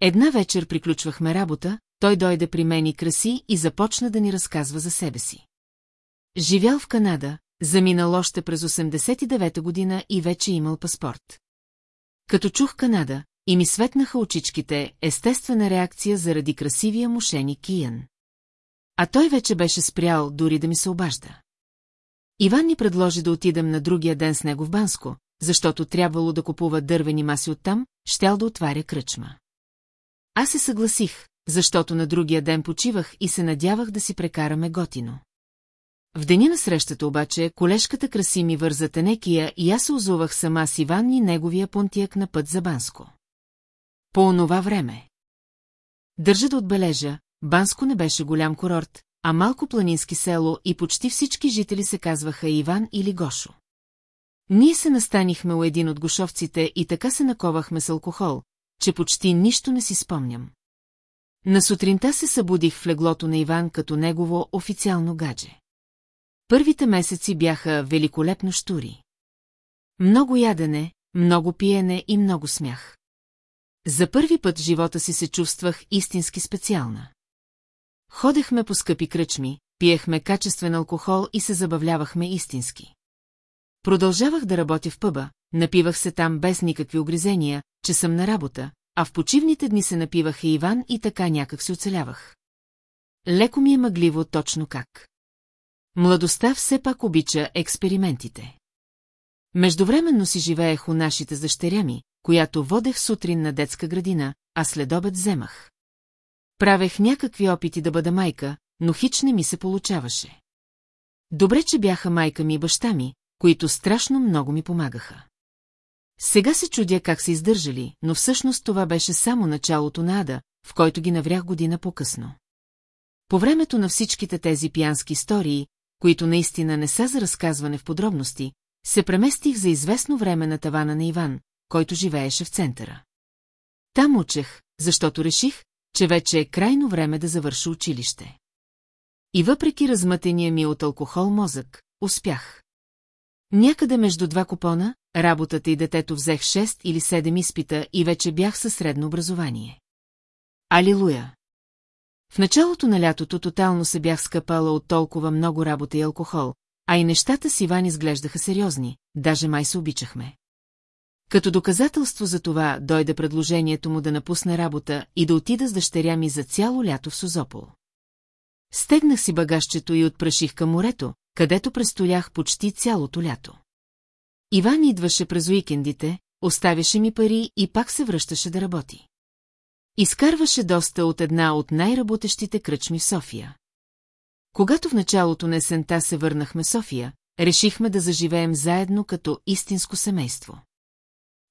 Една вечер приключвахме работа, той дойде при мен и краси и започна да ни разказва за себе си. Живял в Канада, заминал още през 89-та година и вече имал паспорт. Като чух Канада, и ми светнаха очичките, естествена реакция заради красивия мушеник Киян. А той вече беше спрял дори да ми се обажда. Иван ни предложи да отидем на другия ден с него в Банско, защото трябвало да купува дървени маси оттам, щял да отваря кръчма. Аз се съгласих, защото на другия ден почивах и се надявах да си прекараме готино. В деня на срещата обаче колежката краси ми върза тенекия и аз се озувах сама с Иван и неговия понтияк на път за Банско. По онова време. Държа да отбележа, Банско не беше голям курорт, а малко планински село и почти всички жители се казваха Иван или Гошо. Ние се настанихме у един от гошовците и така се наковахме с алкохол, че почти нищо не си спомням. На сутринта се събудих в леглото на Иван като негово официално гадже. Първите месеци бяха великолепно штури. Много ядене, много пиене и много смях. За първи път в живота си се чувствах истински специална. Ходехме по скъпи кръчми, пиехме качествен алкохол и се забавлявахме истински. Продължавах да работя в пъба, напивах се там без никакви огризения, че съм на работа, а в почивните дни се напиваха Иван и така някак се оцелявах. Леко ми е мъгливо точно как. Младостта все пак обича експериментите. Междувременно си живеех у нашите с дъщеря ми, която водех сутрин на детска градина, а след обед вземах. Правех някакви опити да бъда майка, но хич не ми се получаваше. Добре, че бяха майка ми и баща ми, които страшно много ми помагаха. Сега се чудя как се издържали, но всъщност това беше само началото на ада, в който ги наврях година по-късно. По времето на всичките тези пиянски истории, които наистина не са за разказване в подробности, се преместих за известно време на тавана на Иван, който живееше в центъра. Там учех, защото реших, че вече е крайно време да завърша училище. И въпреки размътения ми от алкохол мозък, успях. Някъде между два купона, работата и детето взех 6 или 7 изпита и вече бях със средно образование. Алилуя! В началото на лятото тотално се бях скъпала от толкова много работа и алкохол, а и нещата с Иван изглеждаха сериозни, даже май се обичахме. Като доказателство за това дойде предложението му да напусне работа и да отида с дъщеря ми за цяло лято в Созопол. Стегнах си багажчето и отпраших към морето, където престоях почти цялото лято. Иван идваше през уикендите, оставяше ми пари и пак се връщаше да работи. Изкарваше доста от една от най-работещите кръчми в София. Когато в началото на есента се върнахме София, решихме да заживеем заедно като истинско семейство.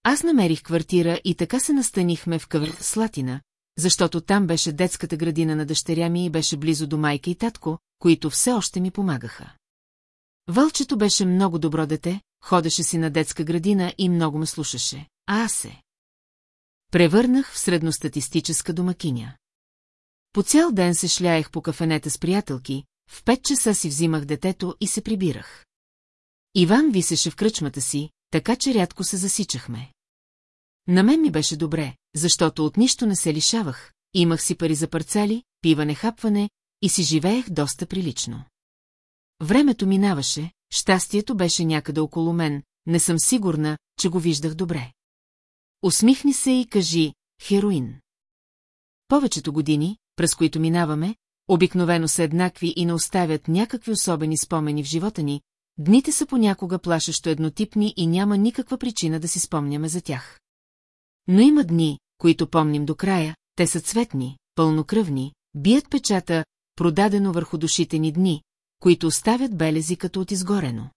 Аз намерих квартира и така се настанихме в къвър Слатина, защото там беше детската градина на дъщеря ми и беше близо до майка и татко, които все още ми помагаха. Вълчето беше много добро дете, ходеше си на детска градина и много ме слушаше, а аз се. Превърнах в средностатистическа домакиня. По цял ден се шляех по кафенета с приятелки, в пет часа си взимах детето и се прибирах. Иван висеше в кръчмата си, така че рядко се засичахме. На мен ми беше добре, защото от нищо не се лишавах, имах си пари за парцали, пиване-хапване и си живеех доста прилично. Времето минаваше, щастието беше някъде около мен, не съм сигурна, че го виждах добре. Усмихни се и кажи «Хероин». Повечето години, през които минаваме, обикновено са еднакви и не оставят някакви особени спомени в живота ни, дните са понякога плашещо еднотипни и няма никаква причина да си спомняме за тях. Но има дни, които помним до края, те са цветни, пълнокръвни, бият печата, продадено върху душите ни дни, които оставят белези като от изгорено.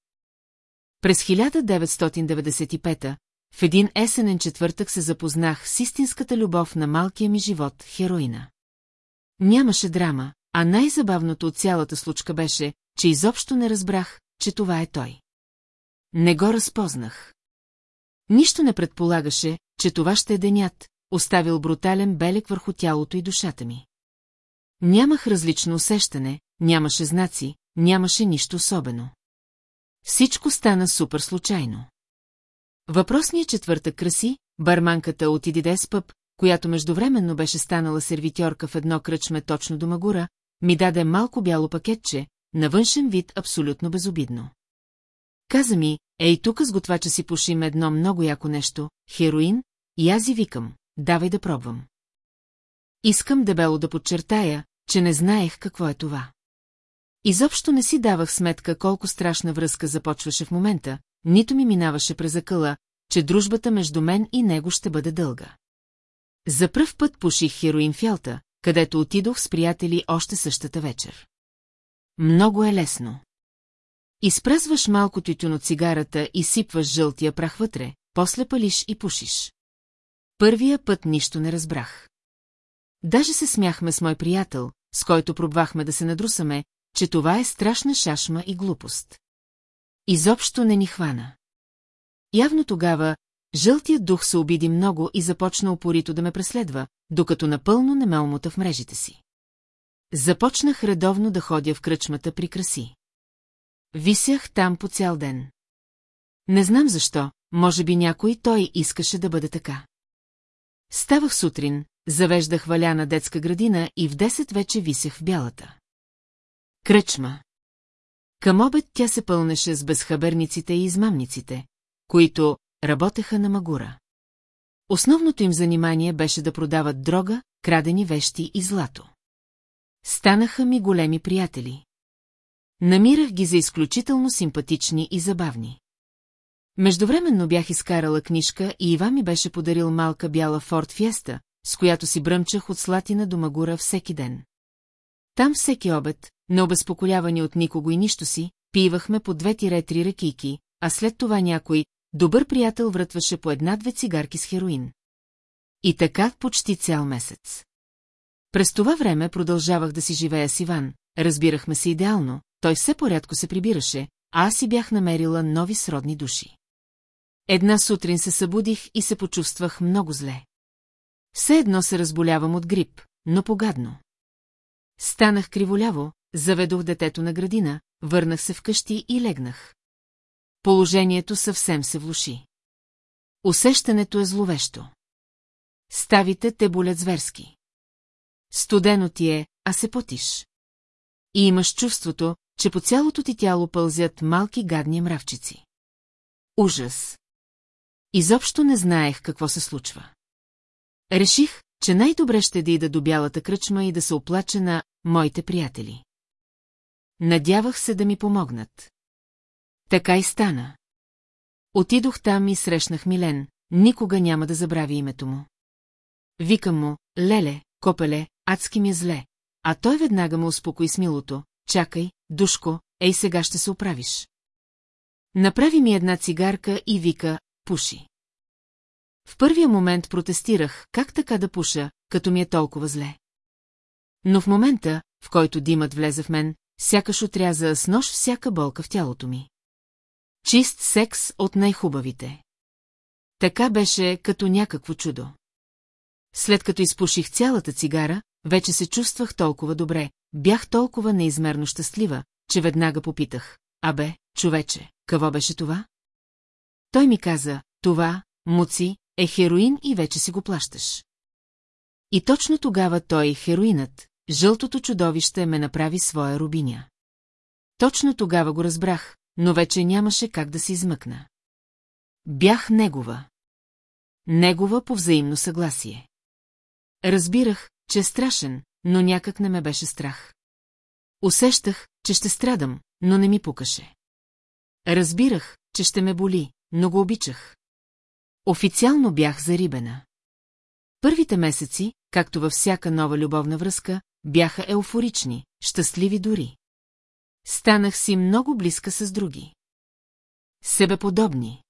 През 1995 в един есенен четвъртък се запознах с истинската любов на малкия ми живот, хероина. Нямаше драма, а най-забавното от цялата случка беше, че изобщо не разбрах, че това е той. Не го разпознах. Нищо не предполагаше, че това ще е денят, оставил брутален белек върху тялото и душата ми. Нямах различно усещане, нямаше знаци, нямаше нищо особено. Всичко стана супер случайно. Въпросният четвъртък краси, барманката от Идидес Пъп, която междувременно беше станала сервитьорка в едно кръчме точно до Магура, ми даде малко бяло пакетче, на външен вид абсолютно безобидно. Каза ми, ей тук с готвача си пушим едно много яко нещо, хероин, и аз и викам, давай да пробвам. Искам дебело да подчертая, че не знаех какво е това. Изобщо не си давах сметка колко страшна връзка започваше в момента, нито ми минаваше през акъла, че дружбата между мен и него ще бъде дълга. За пръв път пуших хероин фялта, където отидох с приятели още същата вечер. Много е лесно. Изпразваш малко тютюн от цигарата и сипваш жълтия прах вътре, после палиш и пушиш. Първия път нищо не разбрах. Даже се смяхме с мой приятел, с който пробвахме да се надрусаме, че това е страшна шашма и глупост. Изобщо не ни хвана. Явно тогава жълтият дух се обиди много и започна упорито да ме преследва, докато напълно не ме омота в мрежите си. Започнах редовно да ходя в кръчмата при краси. Висях там по цял ден. Не знам защо, може би някой той искаше да бъде така. Ставах сутрин, завеждах валя на детска градина и в 10 вече висях в бялата. Кръчма. Към обед тя се пълнеше с безхаберниците и измамниците, които работеха на Магура. Основното им занимание беше да продават дрога, крадени вещи и злато. Станаха ми големи приятели. Намирах ги за изключително симпатични и забавни. Междувременно бях изкарала книжка и Ива ми беше подарил малка бяла Форд Фиеста, с която си бръмчах от Слатина до Магура всеки ден. Там всеки обед, необезпокоявани от никого и нищо си, пивахме по две-три ракийки, а след това някой добър приятел вратваше по една-две цигарки с хероин. И така почти цял месец. През това време продължавах да си живея с Иван, разбирахме се идеално, той все порядко се прибираше, а аз си бях намерила нови сродни души. Една сутрин се събудих и се почувствах много зле. Все едно се разболявам от грип, но погадно. Станах криволяво, заведох детето на градина, върнах се вкъщи и легнах. Положението съвсем се влуши. Усещането е зловещо. Ставите те болят зверски. Студено ти е, а се потиш. И имаш чувството, че по цялото ти тяло пълзят малки гадни мравчици. Ужас. Изобщо не знаех какво се случва. Реших, че най-добре ще да ида до бялата кръчма и да се оплача на моите приятели. Надявах се да ми помогнат. Така и стана. Отидох там и срещнах Милен, никога няма да забрави името му. Викам му, леле, копеле, адски ми е зле, а той веднага му успокои с милото, чакай, душко, ей сега ще се оправиш. Направи ми една цигарка и вика, пуши. В първия момент протестирах, как така да пуша, като ми е толкова зле. Но в момента, в който димът влезе в мен, сякаш отряза с нож всяка болка в тялото ми. Чист секс от най-хубавите. Така беше като някакво чудо. След като изпуших цялата цигара, вече се чувствах толкова добре, бях толкова неизмерно щастлива, че веднага попитах. Абе, човече, какво беше това? Той ми каза, това, муци, е хероин и вече си го плащаш. И точно тогава той, хероинът, жълтото чудовище ме направи своя рубиня. Точно тогава го разбрах, но вече нямаше как да се измъкна. Бях негова. Негова по взаимно съгласие. Разбирах, че е страшен, но някак не ме беше страх. Усещах, че ще страдам, но не ми пукаше. Разбирах, че ще ме боли, но го обичах. Официално бях зарибена. Първите месеци, както във всяка нова любовна връзка, бяха еуфорични, щастливи дори. Станах си много близка с други. Себеподобни.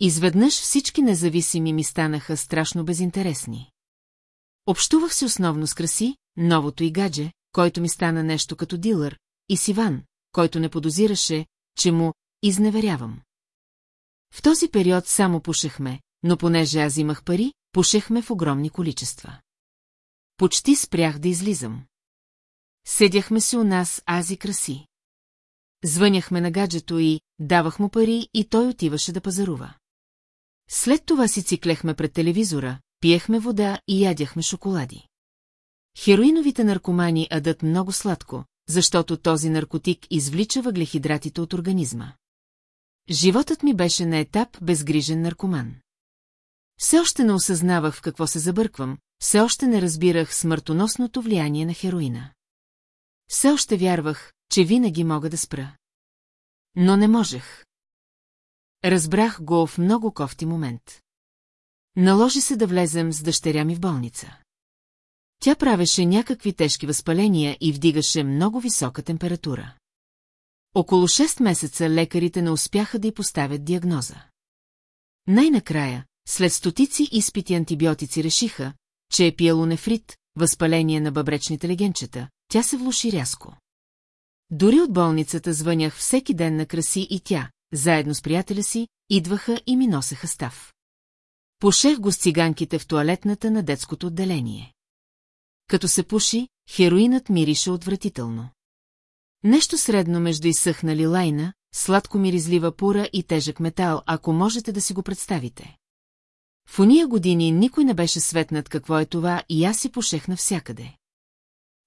Изведнъж всички независими ми станаха страшно безинтересни. Общувах си основно с Краси, новото и гадже, който ми стана нещо като дилър, и с Иван, който не подозираше, че му изневерявам. В този период само пушехме, но понеже аз имах пари, пушехме в огромни количества. Почти спрях да излизам. Седяхме си у нас ази краси. Звъняхме на гаджето и давах му пари и той отиваше да пазарува. След това си циклехме пред телевизора, пиехме вода и ядяхме шоколади. Хероиновите наркомани адат много сладко, защото този наркотик извлича въглехидратите от организма. Животът ми беше на етап безгрижен наркоман. Все още не осъзнавах в какво се забърквам, все още не разбирах смъртоносното влияние на хероина. Все още вярвах, че винаги мога да спра. Но не можех. Разбрах го в много кофти момент. Наложи се да влезем с дъщеря ми в болница. Тя правеше някакви тежки възпаления и вдигаше много висока температура. Около 6 месеца лекарите не успяха да й поставят диагноза. Най-накрая, след стотици изпити антибиотици решиха, че е пиелонефрит, възпаление на бъбречните легенчета, тя се влуши рязко. Дори от болницата звънях всеки ден на краси и тя, заедно с приятеля си, идваха и ми носеха став. Пушех го с циганките в туалетната на детското отделение. Като се пуши, хероинът мирише отвратително. Нещо средно между изсъхнали лайна, сладко миризлива пура и тежък метал, ако можете да си го представите. В уния години никой не беше светнат какво е това и аз си пушех навсякъде.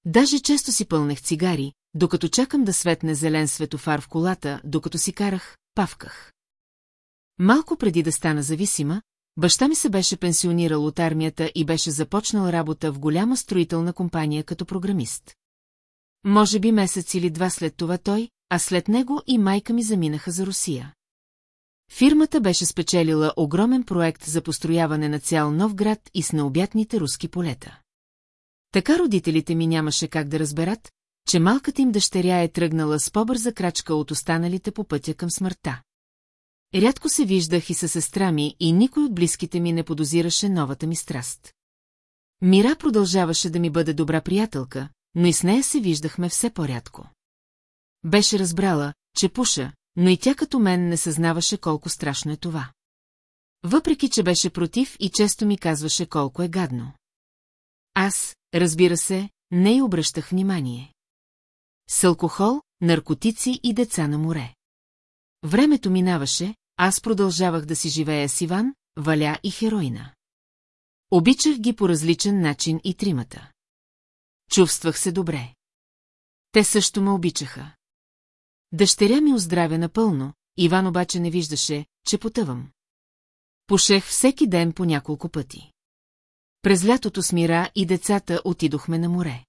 Даже често си пълнех цигари, докато чакам да светне зелен светофар в колата, докато си карах, павках. Малко преди да стана зависима, баща ми се беше пенсионирал от армията и беше започнал работа в голяма строителна компания като програмист. Може би месец или два след това той, а след него и майка ми заминаха за Русия. Фирмата беше спечелила огромен проект за построяване на цял нов град и с необятните руски полета. Така родителите ми нямаше как да разберат, че малката им дъщеря е тръгнала с по-бърза крачка от останалите по пътя към смъртта. Рядко се виждах и със сестра ми и никой от близките ми не подозираше новата ми страст. Мира продължаваше да ми бъде добра приятелка, но и с нея се виждахме все по-рядко. Беше разбрала, че пуша, но и тя като мен не съзнаваше колко страшно е това. Въпреки, че беше против и често ми казваше колко е гадно. Аз, разбира се, не й обръщах внимание. С алкохол, наркотици и деца на море. Времето минаваше, аз продължавах да си живея с Иван, Валя и Хероина. Обичах ги по различен начин и тримата. Чувствах се добре. Те също ме обичаха. Дъщеря ми оздравя напълно, Иван обаче не виждаше, че потъвам. Пошех всеки ден по няколко пъти. През лятото с Мира и децата отидохме на море.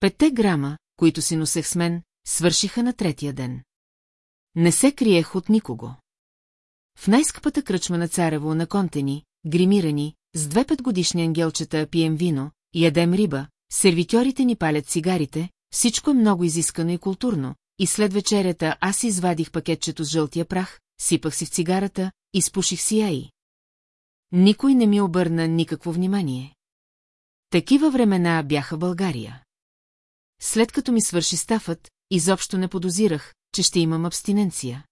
Петте грама, които си носех с мен, свършиха на третия ден. Не се криех от никого. В най-скъпата кръчма на Царево на контени, гримирани, с две петгодишни ангелчета пием вино, ядем риба, сервитьорите ни палят цигарите, всичко е много изискано и културно, и след вечерята аз извадих пакетчето с жълтия прах, сипах си в цигарата, изпуших си я и. Никой не ми обърна никакво внимание. Такива времена бяха България. След като ми свърши стафът, изобщо не подозирах, че ще имам абстиненция.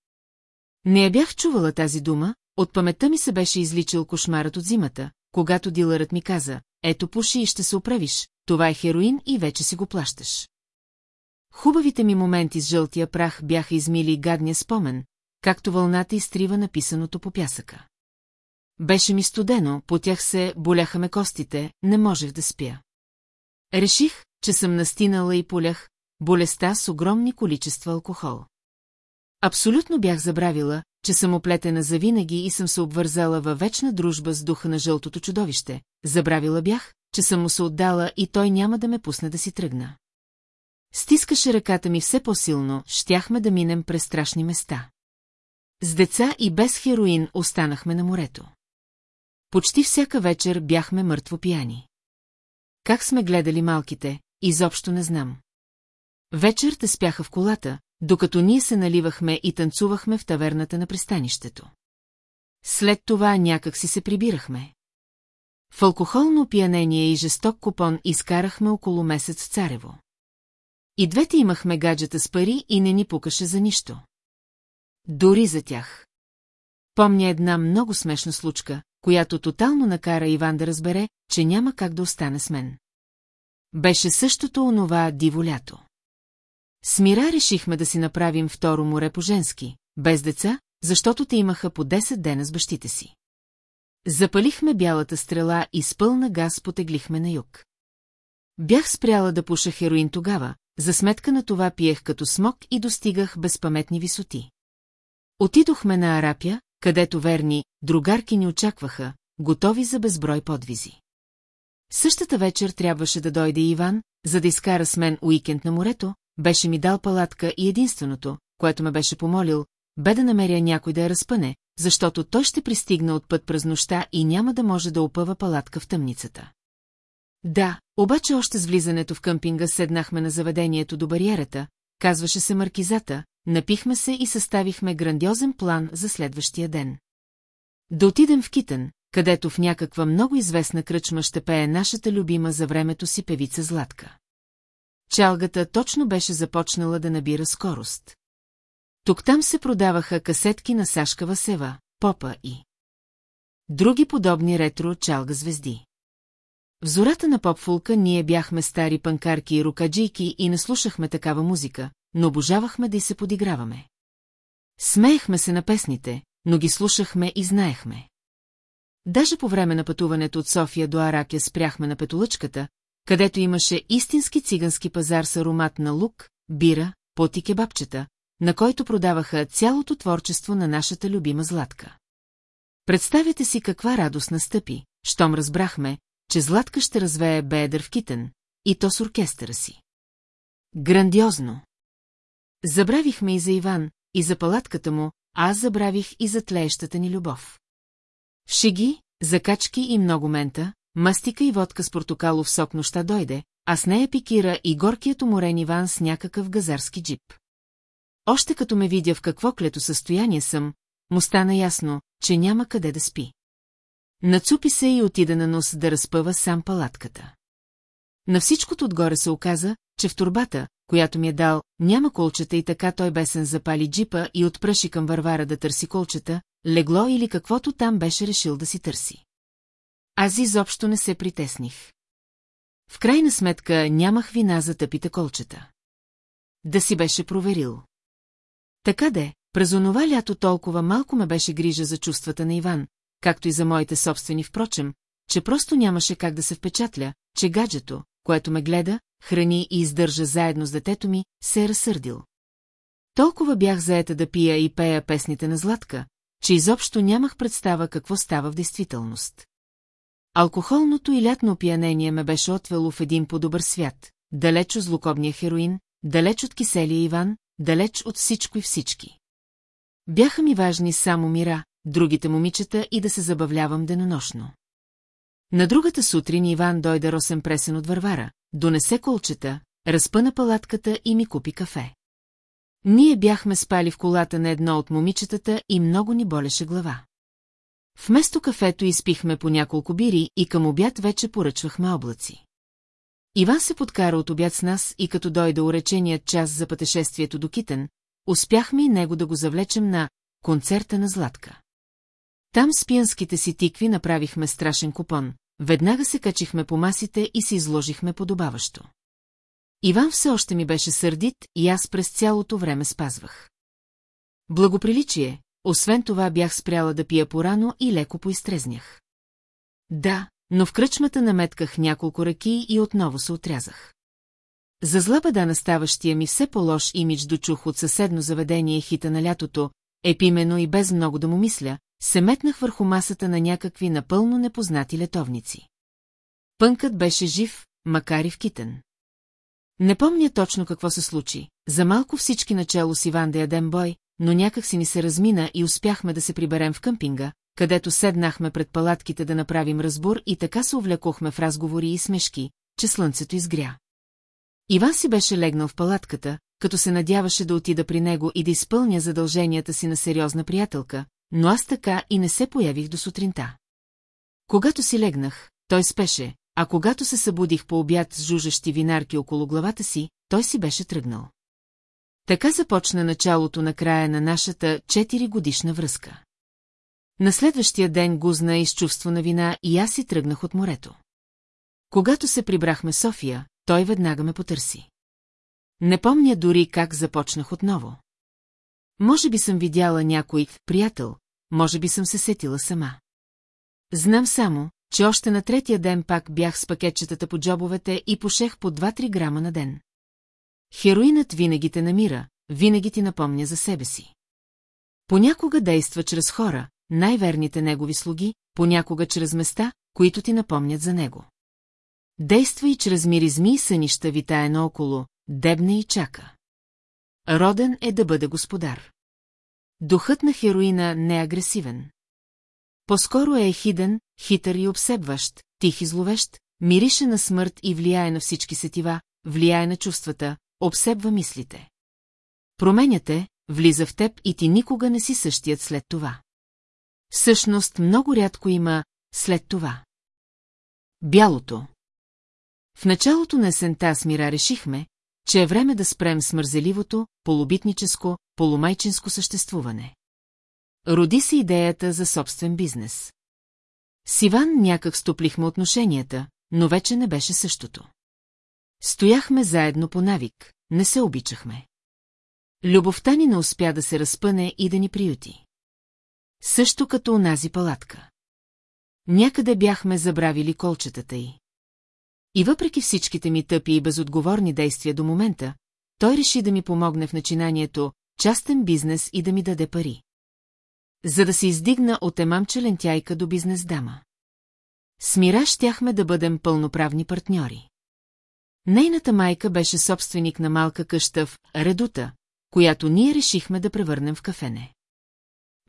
Не я бях чувала тази дума, от паметта ми се беше изличил кошмарът от зимата, когато дилърът ми каза, ето пуши и ще се оправиш, това е хероин и вече си го плащаш. Хубавите ми моменти с жълтия прах бяха измили гадния спомен, както вълната изтрива написаното по пясъка. Беше ми студено, по тях се боляха ме костите, не можех да спя. Реших, че съм настинала и полях болестта с огромни количества алкохол. Абсолютно бях забравила, че съм оплетена завинаги и съм се обвързала във вечна дружба с духа на жълтото чудовище. Забравила бях, че съм му се отдала и той няма да ме пусне да си тръгна. Стискаше ръката ми все по-силно, щяхме да минем през страшни места. С деца и без хероин останахме на морето. Почти всяка вечер бяхме мъртво пияни. Как сме гледали малките, изобщо не знам. Вечерта спяха в колата, докато ние се наливахме и танцувахме в таверната на пристанището. След това някак си се прибирахме. В алкохолно опиянение и жесток купон изкарахме около месец в Царево. И двете имахме гаджета с пари и не ни пукаше за нищо. Дори за тях. Помня една много смешна случка, която тотално накара Иван да разбере, че няма как да остане с мен. Беше същото онова диво лято. С Мира решихме да си направим второ море по-женски, без деца, защото те имаха по 10 дена с бащите си. Запалихме бялата стрела и с пълна газ потеглихме на юг. Бях спряла да пуша хероин тогава, за сметка на това пиех като смок и достигах безпаметни висоти. Отидохме на Арапя, където верни другарки ни очакваха, готови за безброй подвизи. Същата вечер трябваше да дойде Иван, за да изкара с мен уикенд на морето, беше ми дал палатка и единственото, което ме беше помолил, бе да намеря някой да я разпъне, защото той ще пристигна от път през нощта и няма да може да опъва палатка в тъмницата. Да, обаче още с влизането в къмпинга седнахме на заведението до бариерата, казваше се Маркизата, напихме се и съставихме грандиозен план за следващия ден. Да отидем в Китън, където в някаква много известна кръчма ще пее нашата любима за времето си певица Златка. Чалгата точно беше започнала да набира скорост. Тук-там се продаваха касетки на Сашка Васева, Попа и... Други подобни ретро чалга звезди. В зората на попфулка ние бяхме стари панкарки и рукаджийки и не слушахме такава музика, но обожавахме да й се подиграваме. Смеехме се на песните, но ги слушахме и знаехме. Даже по време на пътуването от София до Аракя спряхме на петолъчката, където имаше истински цигански пазар с аромат на лук, бира, поти кебабчета, на който продаваха цялото творчество на нашата любима Златка. Представете си каква радост настъпи, щом разбрахме, че Златка ще развее бедър в китен, и то с оркестъра си. Грандиозно! Забравихме и за Иван, и за палатката му, а аз забравих и за тлеещата ни любов. В шеги, закачки и много мента, мастика и водка с портокалов сок нощта дойде, а с нея пикира и горкият уморен Иван с някакъв газарски джип. Още като ме видя в какво клето състояние съм, му стана ясно, че няма къде да спи. Нацупи се и отида на нос да разпъва сам палатката. На всичкото отгоре се оказа, че в турбата, която ми е дал, няма колчета и така той бесен запали джипа и отпръши към Варвара да търси колчета, легло или каквото там беше решил да си търси. Аз изобщо не се притесних. В крайна сметка нямах вина за тъпите колчета. Да си беше проверил. Така де, през онова лято толкова малко ме беше грижа за чувствата на Иван, както и за моите собствени впрочем, че просто нямаше как да се впечатля, че гаджето, което ме гледа, храни и издържа заедно с детето ми, се е разсърдил. Толкова бях заета да пия и пея песните на Златка, че изобщо нямах представа какво става в действителност. Алкохолното и лятно опиянение ме беше отвело в един по-добър свят, далеч от злокобния хероин, далеч от киселия Иван, далеч от всичко и всички. Бяха ми важни само мира, другите момичета и да се забавлявам денонощно. На другата сутрин Иван дойде росен пресен от вървара, донесе колчета, разпъна палатката и ми купи кафе. Ние бяхме спали в колата на едно от момичетата и много ни болеше глава. Вместо кафето изпихме по няколко бири и към обяд вече поръчвахме облаци. Иван се подкара от обяд с нас и като дойде уреченият час за пътешествието до Китен, успяхме и него да го завлечем на концерта на Златка. Там с пиянските си тикви направихме страшен купон, веднага се качихме по масите и се изложихме подобаващо. Иван все още ми беше сърдит и аз през цялото време спазвах. Благоприличие, освен това бях спряла да пия порано и леко поизтрезнях. Да, но в кръчмата наметках няколко ръки и отново се отрязах. За зла беда на ставащия ми все по-лош имидж дочух от съседно заведение хита на лятото, епимено и без много да му мисля, се метнах върху масата на някакви напълно непознати летовници. Пънкът беше жив, макар и в китен. Не помня точно какво се случи. За малко всички начало с Иван да ядем бой, но някак си ни се размина и успяхме да се приберем в къмпинга, където седнахме пред палатките да направим разбор и така се увлекохме в разговори и смешки, че слънцето изгря. Иван си беше легнал в палатката, като се надяваше да отида при него и да изпълня задълженията си на сериозна приятелка, но аз така и не се появих до сутринта. Когато си легнах, той спеше, а когато се събудих по обяд с жужещи винарки около главата си, той си беше тръгнал. Така започна началото на края на нашата 4 годишна връзка. На следващия ден гузна из чувство на вина и аз си тръгнах от морето. Когато се прибрахме София, той веднага ме потърси. Не помня дори как започнах отново. Може би съм видяла някой приятел, може би съм се сетила сама. Знам само, че още на третия ден пак бях с пакетчетата по джобовете и пошех по 2-3 грама на ден. Хероинът винаги те намира, винаги ти напомня за себе си. Понякога действа чрез хора, най-верните негови слуги, понякога чрез места, които ти напомнят за него. Действа и чрез миризми и сънища витае наоколо, дебне и чака. Роден е да бъде господар. Духът на хероина не е агресивен. По-скоро е хиден, хитър и обсебващ, тих и зловещ, мирише на смърт и влияе на всички сетива, влияе на чувствата, обсебва мислите. Променяте, влиза в теб и ти никога не си същият след това. Всъщност много рядко има след това. Бялото. В началото на есента с Мира решихме, че е време да спрем с мързеливото, полубитническо, полумайчинско съществуване. Роди се идеята за собствен бизнес. С Иван някак стоплихме отношенията, но вече не беше същото. Стояхме заедно по навик, не се обичахме. Любовта ни не успя да се разпъне и да ни приюти. Също като онази палатка. Някъде бяхме забравили колчетата й. И въпреки всичките ми тъпи и безотговорни действия до момента, той реши да ми помогне в начинанието частен бизнес и да ми даде пари. За да се издигна от емамче лентяйка до бизнес дама. С щяхме да бъдем пълноправни партньори. Нейната майка беше собственик на малка къща в Редута, която ние решихме да превърнем в кафене.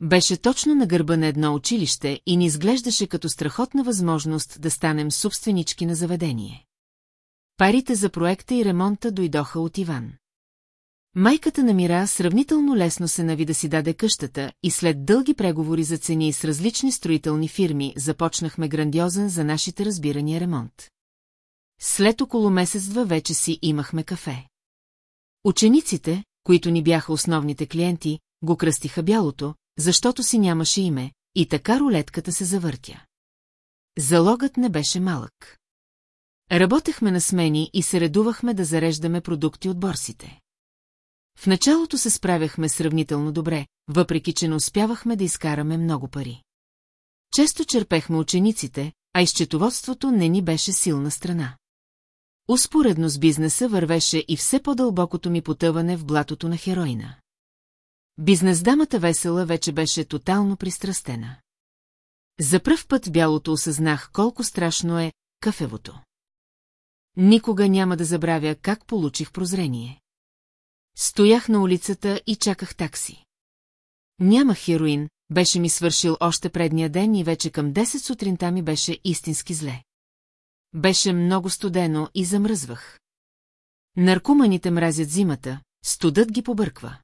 Беше точно на гърба на едно училище и ни изглеждаше като страхотна възможност да станем собственички на заведение. Парите за проекта и ремонта дойдоха от Иван. Майката на Мира сравнително лесно се нави да си даде къщата и след дълги преговори за цени с различни строителни фирми започнахме грандиозен за нашите разбирания ремонт. След около месец-два вече си имахме кафе. Учениците, които ни бяха основните клиенти, го кръстиха бялото, защото си нямаше име, и така рулетката се завъртя. Залогът не беше малък. Работехме на смени и се редувахме да зареждаме продукти от борсите. В началото се справяхме сравнително добре, въпреки че не успявахме да изкараме много пари. Често черпехме учениците, а изчетоводството не ни беше силна страна. Успоредно с бизнеса вървеше и все по-дълбокото ми потъване в блатото на хероина. Бизнесдамата весела вече беше тотално пристрастена. За пръв път бялото осъзнах колко страшно е кафевото. Никога няма да забравя как получих прозрение. Стоях на улицата и чаках такси. Нямах хероин, беше ми свършил още предния ден и вече към 10 сутринта ми беше истински зле. Беше много студено и замръзвах. Наркоманите мразят зимата, студът ги побърква.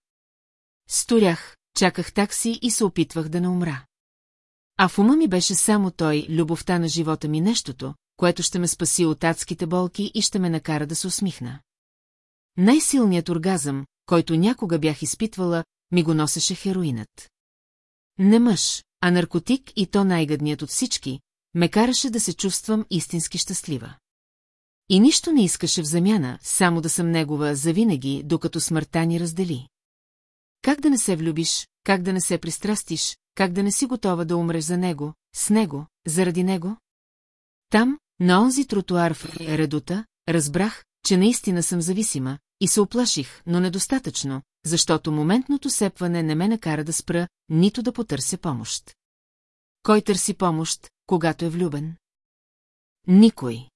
Сторях, чаках такси и се опитвах да не умра. А в ума ми беше само той, любовта на живота ми нещото, което ще ме спаси от адските болки и ще ме накара да се усмихна. Най-силният оргазъм, който някога бях изпитвала, ми го носеше хероинът. Не мъж, а наркотик и то най-гадният от всички, ме караше да се чувствам истински щастлива. И нищо не искаше в замяна, само да съм негова завинаги, докато смъртта ни раздели. Как да не се влюбиш, как да не се пристрастиш, как да не си готова да умреш за него, с него, заради него? Там, на онзи тротуар в редута, разбрах, че наистина съм зависима, и се оплаших, но недостатъчно, защото моментното сепване не ме накара да спра, нито да потърся помощ. Кой търси помощ, когато е влюбен? Никой.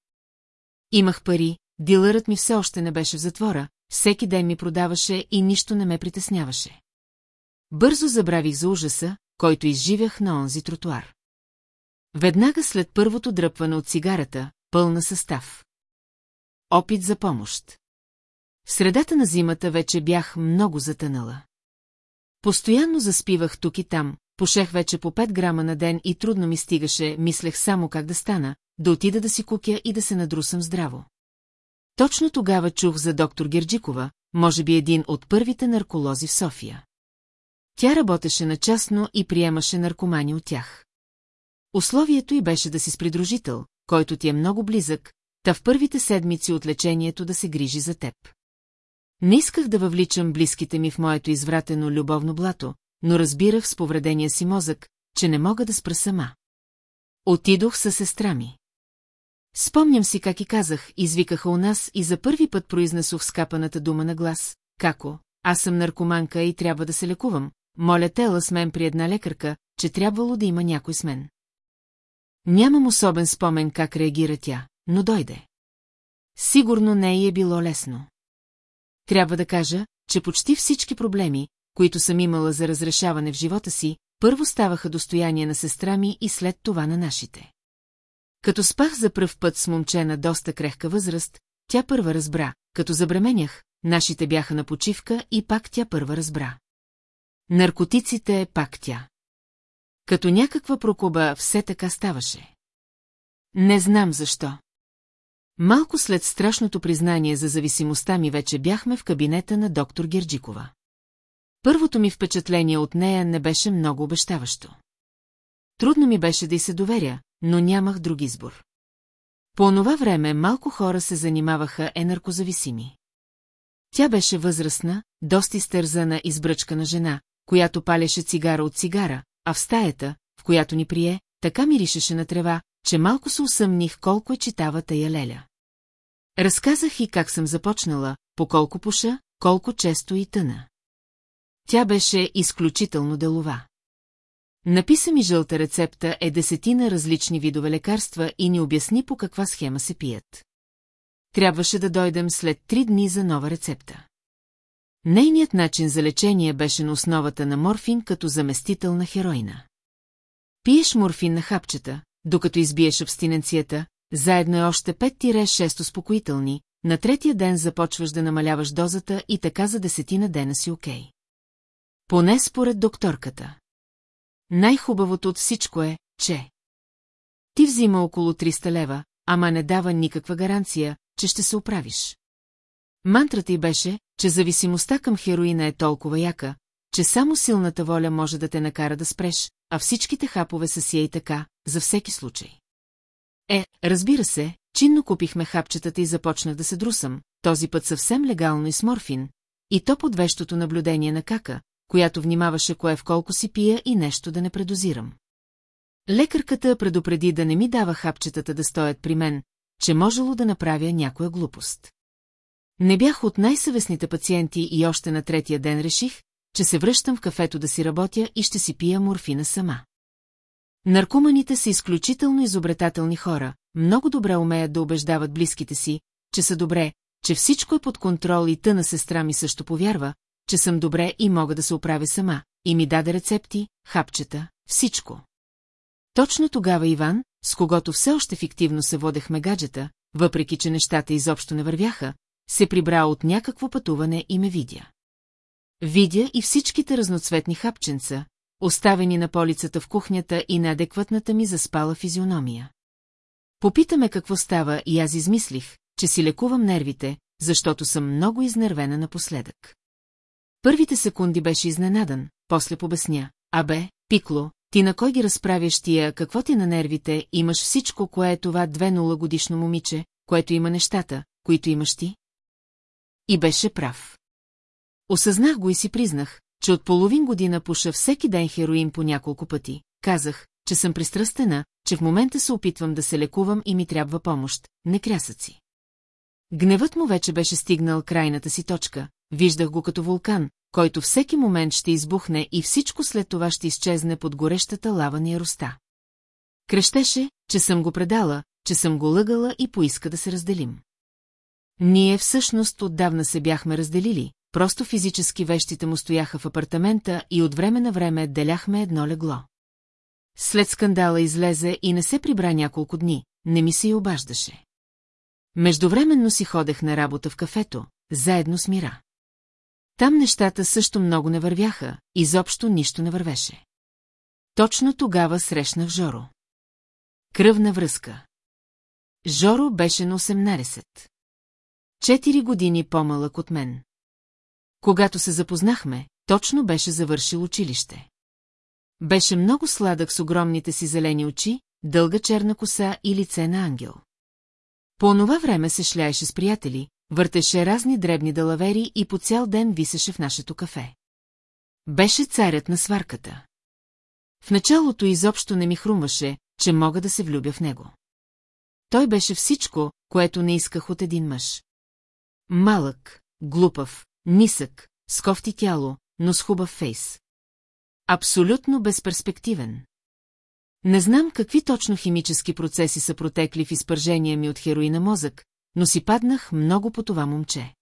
Имах пари, дилърът ми все още не беше в затвора, всеки ден ми продаваше и нищо не ме притесняваше. Бързо забравих за ужаса, който изживях на онзи тротуар. Веднага след първото дръпване от цигарата, пълна състав. Опит за помощ. В средата на зимата вече бях много затънала. Постоянно заспивах тук и там, пошех вече по 5 грама на ден и трудно ми стигаше, мислех само как да стана, да отида да си кукя и да се надрусам здраво. Точно тогава чух за доктор Герджикова, може би един от първите нарколози в София. Тя работеше на частно и приемаше наркомани от тях. Условието й беше да си с придружител, който ти е много близък, та в първите седмици от лечението да се грижи за теб. Не исках да въвличам близките ми в моето извратено любовно блато, но разбирах с повредения си мозък, че не мога да спра сама. Отидох със сестра ми. Спомням си как и казах, извикаха у нас и за първи път произнесох скапаната дума на глас. Како? Аз съм наркоманка и трябва да се лекувам. Моля тела с мен при една лекарка, че трябвало да има някой с мен. Нямам особен спомен как реагира тя, но дойде. Сигурно не й е било лесно. Трябва да кажа, че почти всички проблеми, които съм имала за разрешаване в живота си, първо ставаха достояние на сестра ми и след това на нашите. Като спах за пръв път с момче на доста крехка възраст, тя първа разбра, като забременях, нашите бяха на почивка и пак тя първа разбра. Наркотиците е пак тя. Като някаква прокуба все така ставаше. Не знам защо. Малко след страшното признание за зависимостта ми вече бяхме в кабинета на доктор Герджикова. Първото ми впечатление от нея не беше много обещаващо. Трудно ми беше да й се доверя, но нямах друг избор. По онова време малко хора се занимаваха енаркозависими. Тя беше възрастна, доста изтързана и сбръчкана жена, която палеше цигара от цигара, а в стаята, в която ни прие, така миришеше на трева, че малко се усъмних колко е читава тая леля. Разказах и как съм започнала, по колко пуша, колко често и тъна. Тя беше изключително делова. Написа ми жълта рецепта е десетина различни видове лекарства и ни обясни по каква схема се пият. Трябваше да дойдем след три дни за нова рецепта. Нейният начин за лечение беше на основата на морфин като заместител на хероина. Пиеш морфин на хапчета, докато избиеш абстиненцията, заедно е още 5-6 успокоителни, на третия ден започваш да намаляваш дозата и така за десетина дена си окей. Okay. Поне според докторката. Най-хубавото от всичко е, че... Ти взима около 300 лева, ама не дава никаква гаранция, че ще се оправиш. Мантрата й беше, че зависимостта към хероина е толкова яка, че само силната воля може да те накара да спреш, а всичките хапове са си и така, за всеки случай. Е, разбира се, чинно купихме хапчетата и започнах да се друсам, този път съвсем легално и с морфин, и то под вещото наблюдение на кака, която внимаваше кое в колко си пия и нещо да не предозирам. Лекарката предупреди да не ми дава хапчетата да стоят при мен, че можело да направя някоя глупост. Не бях от най-съвестните пациенти и още на третия ден реших, че се връщам в кафето да си работя и ще си пия морфина сама. Наркоманите са изключително изобретателни хора, много добре умеят да убеждават близките си, че са добре, че всичко е под контрол и тъна сестра ми също повярва, че съм добре и мога да се оправя сама, и ми даде рецепти, хапчета, всичко. Точно тогава Иван, с когото все още фиктивно се водехме гаджета, въпреки че нещата изобщо не вървяха, се прибра от някакво пътуване и ме видя. Видя и всичките разноцветни хапченца, оставени на полицата в кухнята и на адекватната ми заспала физиономия. Попитаме какво става и аз измислих, че си лекувам нервите, защото съм много изнервена напоследък. Първите секунди беше изненадан, после побесня. Абе, Пикло, ти на кой ги разправяш тия, какво ти на нервите, имаш всичко, кое е това две нула годишно момиче, което има нещата, които имаш ти? И беше прав. Осъзнах го и си признах, че от половин година пуша всеки ден хероин по няколко пъти. Казах, че съм пристрастена, че в момента се опитвам да се лекувам и ми трябва помощ, не крясъци. Гневът му вече беше стигнал крайната си точка, виждах го като вулкан, който всеки момент ще избухне и всичко след това ще изчезне под горещата лава на яроста. Крещеше, че съм го предала, че съм го лъгала и поиска да се разделим. Ние всъщност отдавна се бяхме разделили, просто физически вещите му стояха в апартамента и от време на време деляхме едно легло. След скандала излезе и не се прибра няколко дни, не ми се и обаждаше. Междувременно си ходех на работа в кафето, заедно с Мира. Там нещата също много не вървяха, изобщо нищо не вървеше. Точно тогава срещнах Жоро. Кръвна връзка. Жоро беше на 18. Четири години по-малък от мен. Когато се запознахме, точно беше завършил училище. Беше много сладък с огромните си зелени очи, дълга черна коса и лице на ангел. По онова време се шляеше с приятели, въртеше разни дребни далавери и по цял ден висеше в нашето кафе. Беше царят на сварката. В началото изобщо не ми хрумваше, че мога да се влюбя в него. Той беше всичко, което не исках от един мъж. Малък, глупав, нисък, с кофти тяло, но с хубав фейс. Абсолютно безперспективен. Не знам какви точно химически процеси са протекли в изпържения ми от хероина мозък, но си паднах много по това момче.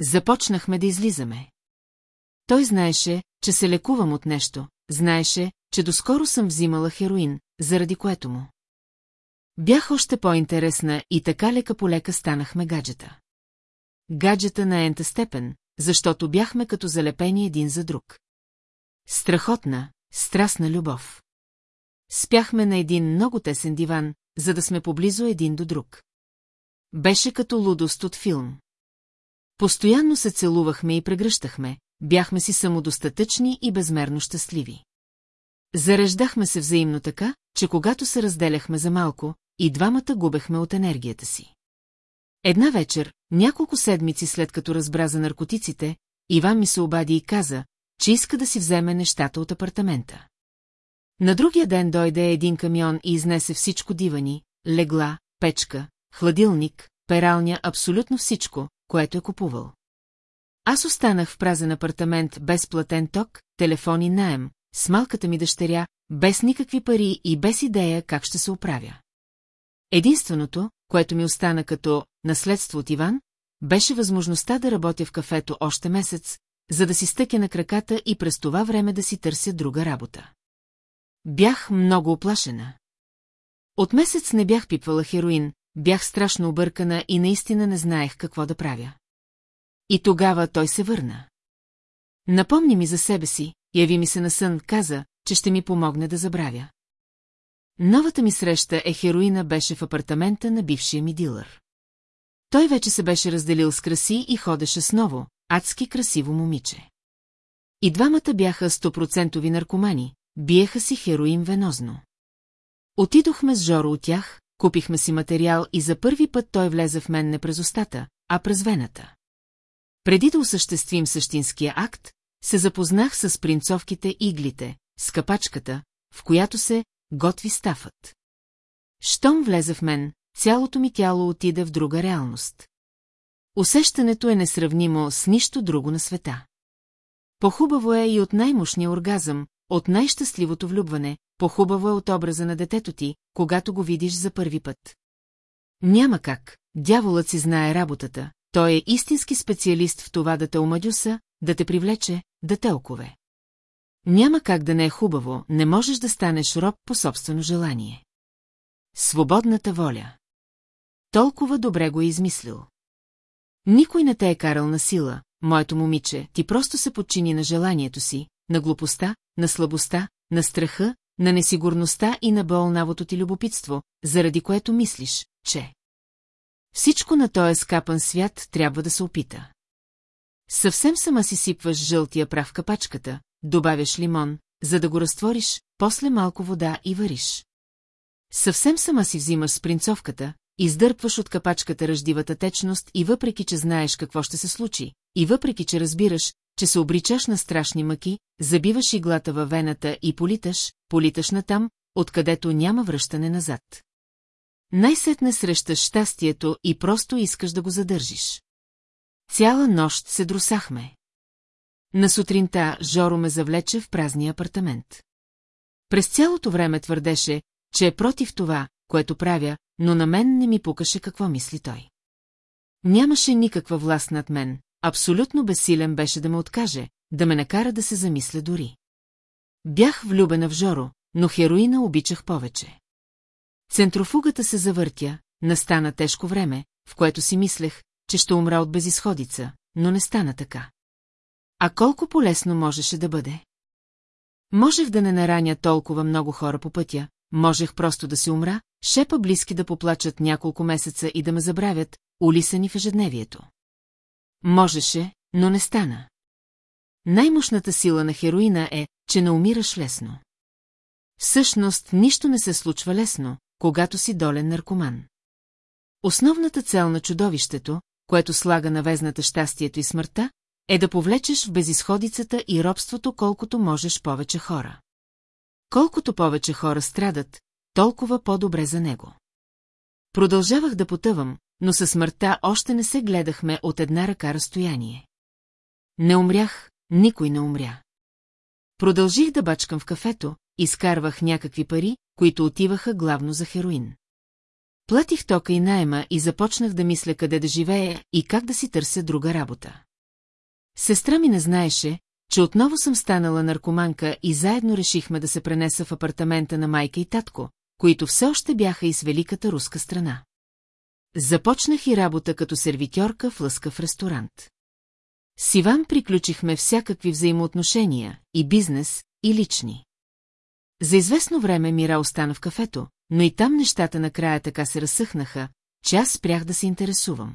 Започнахме да излизаме. Той знаеше, че се лекувам от нещо, знаеше, че доскоро съм взимала хероин, заради което му. Бях още по-интересна и така лека по лека станахме гаджета. Гаджета на ента степен, защото бяхме като залепени един за друг. Страхотна, страстна любов. Спяхме на един много тесен диван, за да сме поблизо един до друг. Беше като лудост от филм. Постоянно се целувахме и прегръщахме, бяхме си самодостатъчни и безмерно щастливи. Зареждахме се взаимно така, че когато се разделяхме за малко, и двамата губехме от енергията си. Една вечер, няколко седмици след като разбра за наркотиците, Иван ми се обади и каза, че иска да си вземе нещата от апартамента. На другия ден дойде един камион и изнесе всичко дивани, легла, печка, хладилник, пералня, абсолютно всичко, което е купувал. Аз останах в празен апартамент без платен ток, телефон и наем, с малката ми дъщеря, без никакви пари и без идея как ще се оправя. Единственото, което ми остана като наследство от Иван, беше възможността да работя в кафето още месец, за да си стъкя на краката и през това време да си търся друга работа. Бях много оплашена. От месец не бях пипвала хероин, бях страшно объркана и наистина не знаех какво да правя. И тогава той се върна. Напомни ми за себе си, яви ми се на сън, каза, че ще ми помогне да забравя. Новата ми среща е хероина беше в апартамента на бившия ми дилър. Той вече се беше разделил с краси и ходеше с ново, адски красиво момиче. И двамата бяха стопроцентови наркомани, биеха си хероин венозно. Отидохме с Жоро от тях, купихме си материал и за първи път той влезе в мен не през устата, а през вената. Преди да осъществим същинския акт, се запознах с принцовките иглите, с капачката, в която се готви стафът. Щом влезе в мен, цялото ми тяло отиде в друга реалност. Усещането е несравнимо с нищо друго на света. Похубаво е и от най-мощния оргазъм, от най-щастливото влюбване, похубаво е от образа на детето ти, когато го видиш за първи път. Няма как, дяволът си знае работата, той е истински специалист в това да те омадюса, да те привлече, да те окове. Няма как да не е хубаво, не можеш да станеш роб по собствено желание. Свободната воля. Толкова добре го е измислил. Никой не те е карал на сила, моето момиче, ти просто се подчини на желанието си, на глупостта, на слабостта, на страха, на несигурността и на болнавото ти любопитство, заради което мислиш, че... Всичко на този скапан свят трябва да се опита. Съвсем сама си сипваш жълтия прах в капачката, добавяш лимон, за да го разтвориш, после малко вода и вариш. Съвсем сама си взимаш спринцовката, издърпваш от капачката ръждивата течност и въпреки, че знаеш какво ще се случи, и въпреки, че разбираш, че се обричаш на страшни мъки, забиваш иглата във вената и политаш, политаш натам, откъдето няма връщане назад. Най-сетне срещаш щастието и просто искаш да го задържиш. Цяла нощ се друсахме. На сутринта Жоро ме завлече в празния апартамент. През цялото време твърдеше, че е против това, което правя, но на мен не ми пукаше какво мисли той. Нямаше никаква власт над мен, абсолютно безсилен беше да ме откаже, да ме накара да се замисля дори. Бях влюбена в Жоро, но хероина обичах повече. Центрофугата се завъртя, настана тежко време, в което си мислех, че ще умра от безисходица, но не стана така. А колко полезно можеше да бъде? Можех да не нараня толкова много хора по пътя, можех просто да си умра, шепа близки да поплачат няколко месеца и да ме забравят, улисани в ежедневието. Можеше, но не стана. Най-мощната сила на хероина е, че не умираш лесно. Всъщност, нищо не се случва лесно, когато си долен наркоман. Основната цел на чудовището, което слага на везната щастието и смъртта, е да повлечеш в безисходицата и робството колкото можеш повече хора. Колкото повече хора страдат, толкова по-добре за него. Продължавах да потъвам, но със смъртта още не се гледахме от една ръка разстояние. Не умрях, никой не умря. Продължих да бачкам в кафето, изкарвах някакви пари, които отиваха главно за хероин. Платих тока и найема и започнах да мисля къде да живея и как да си търся друга работа. Сестра ми не знаеше, че отново съм станала наркоманка и заедно решихме да се пренеса в апартамента на майка и татко, които все още бяха из великата руска страна. Започнах и работа като сервитьорка в лъскав ресторант. С Иван приключихме всякакви взаимоотношения, и бизнес, и лични. За известно време Мира остана в кафето, но и там нещата накрая така се разсъхнаха, че аз спрях да се интересувам.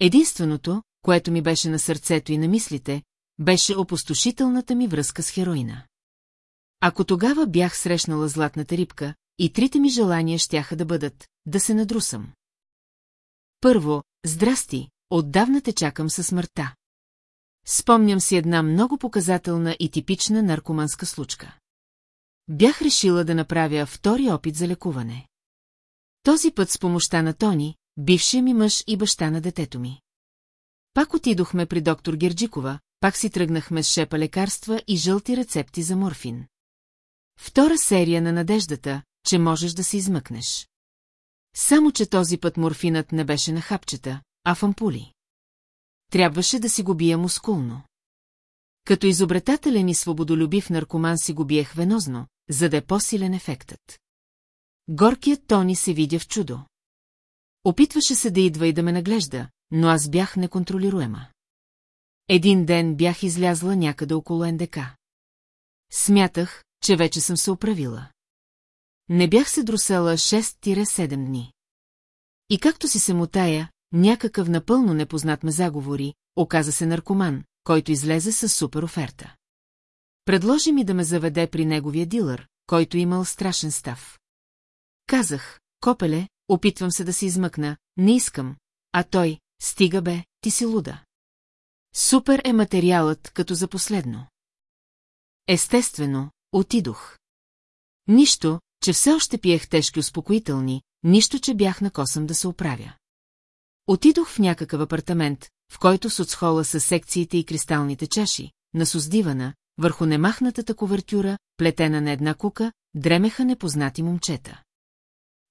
Единственото, което ми беше на сърцето и на мислите, беше опустошителната ми връзка с хероина. Ако тогава бях срещнала златната рибка, и трите ми желания щяха да бъдат да се надрусам. Първо, здрасти, отдавна те чакам със смъртта. Спомням си една много показателна и типична наркоманска случка. Бях решила да направя втори опит за лекуване. Този път с помощта на Тони, бившия ми мъж и баща на детето ми. Пак отидохме при доктор Герджикова, пак си тръгнахме с шепа лекарства и жълти рецепти за морфин. Втора серия на надеждата, че можеш да се измъкнеш. Само, че този път морфинът не беше на хапчета, а в ампули. Трябваше да си го бия мускулно. Като изобретателен и свободолюбив наркоман си го биех венозно, за да е по-силен ефектът. Горкият Тони се видя в чудо. Опитваше се да идва и да ме наглежда, но аз бях неконтролируема. Един ден бях излязла някъде около НДК. Смятах, че вече съм се оправила. Не бях се друсела 6-7 дни. И както си се мутая, някакъв напълно непознат ме заговори, оказа се наркоман, който излезе с супер оферта. Предложи ми да ме заведе при неговия дилър, който имал страшен став. Казах, копеле, опитвам се да се измъкна, не искам, а той, стига бе, ти си луда. Супер е материалът като за последно. Естествено, отидох. Нищо, че все още пиех тежки успокоителни, нищо, че бях на косъм да се оправя. Отидох в някакъв апартамент, в който соцхола с секциите и кристалните чаши, на суздивана, върху немахнатата ковертюра, плетена на една кука, дремеха непознати момчета.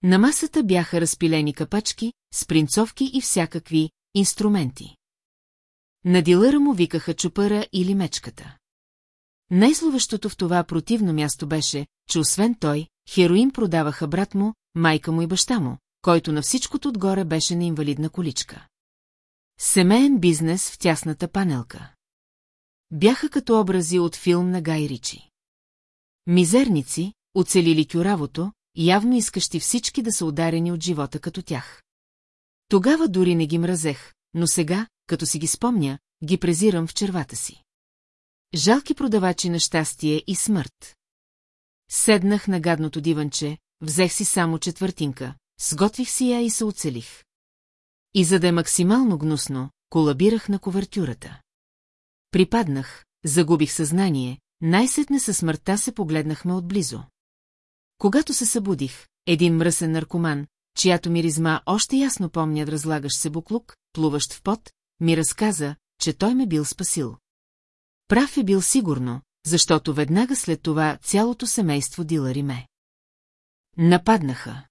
На масата бяха разпилени капачки, спринцовки и всякакви инструменти. На дилъра му викаха чупъра или мечката. Най-зловещото в това противно място беше, че освен той, хероин продаваха брат му, майка му и баща му, който на всичкото отгоре беше на инвалидна количка. Семейен бизнес в тясната панелка. Бяха като образи от филм на Гай Ричи. Мизерници, оцелили кюравото, явно искащи всички да са ударени от живота като тях. Тогава дори не ги мразех, но сега, като си ги спомня, ги презирам в червата си. Жалки продавачи на щастие и смърт. Седнах на гадното диванче, взех си само четвъртинка, сготвих си я и се оцелих. И за да е максимално гнусно, колабирах на ковертюрата. Припаднах, загубих съзнание, най-сетне със смъртта се погледнахме отблизо. Когато се събудих, един мръсен наркоман, чиято миризма още ясно помня разлагаш се буклук, плуващ в пот, ми разказа, че той ме бил спасил. Прав е бил сигурно, защото веднага след това цялото семейство дилари ме. Нападнаха.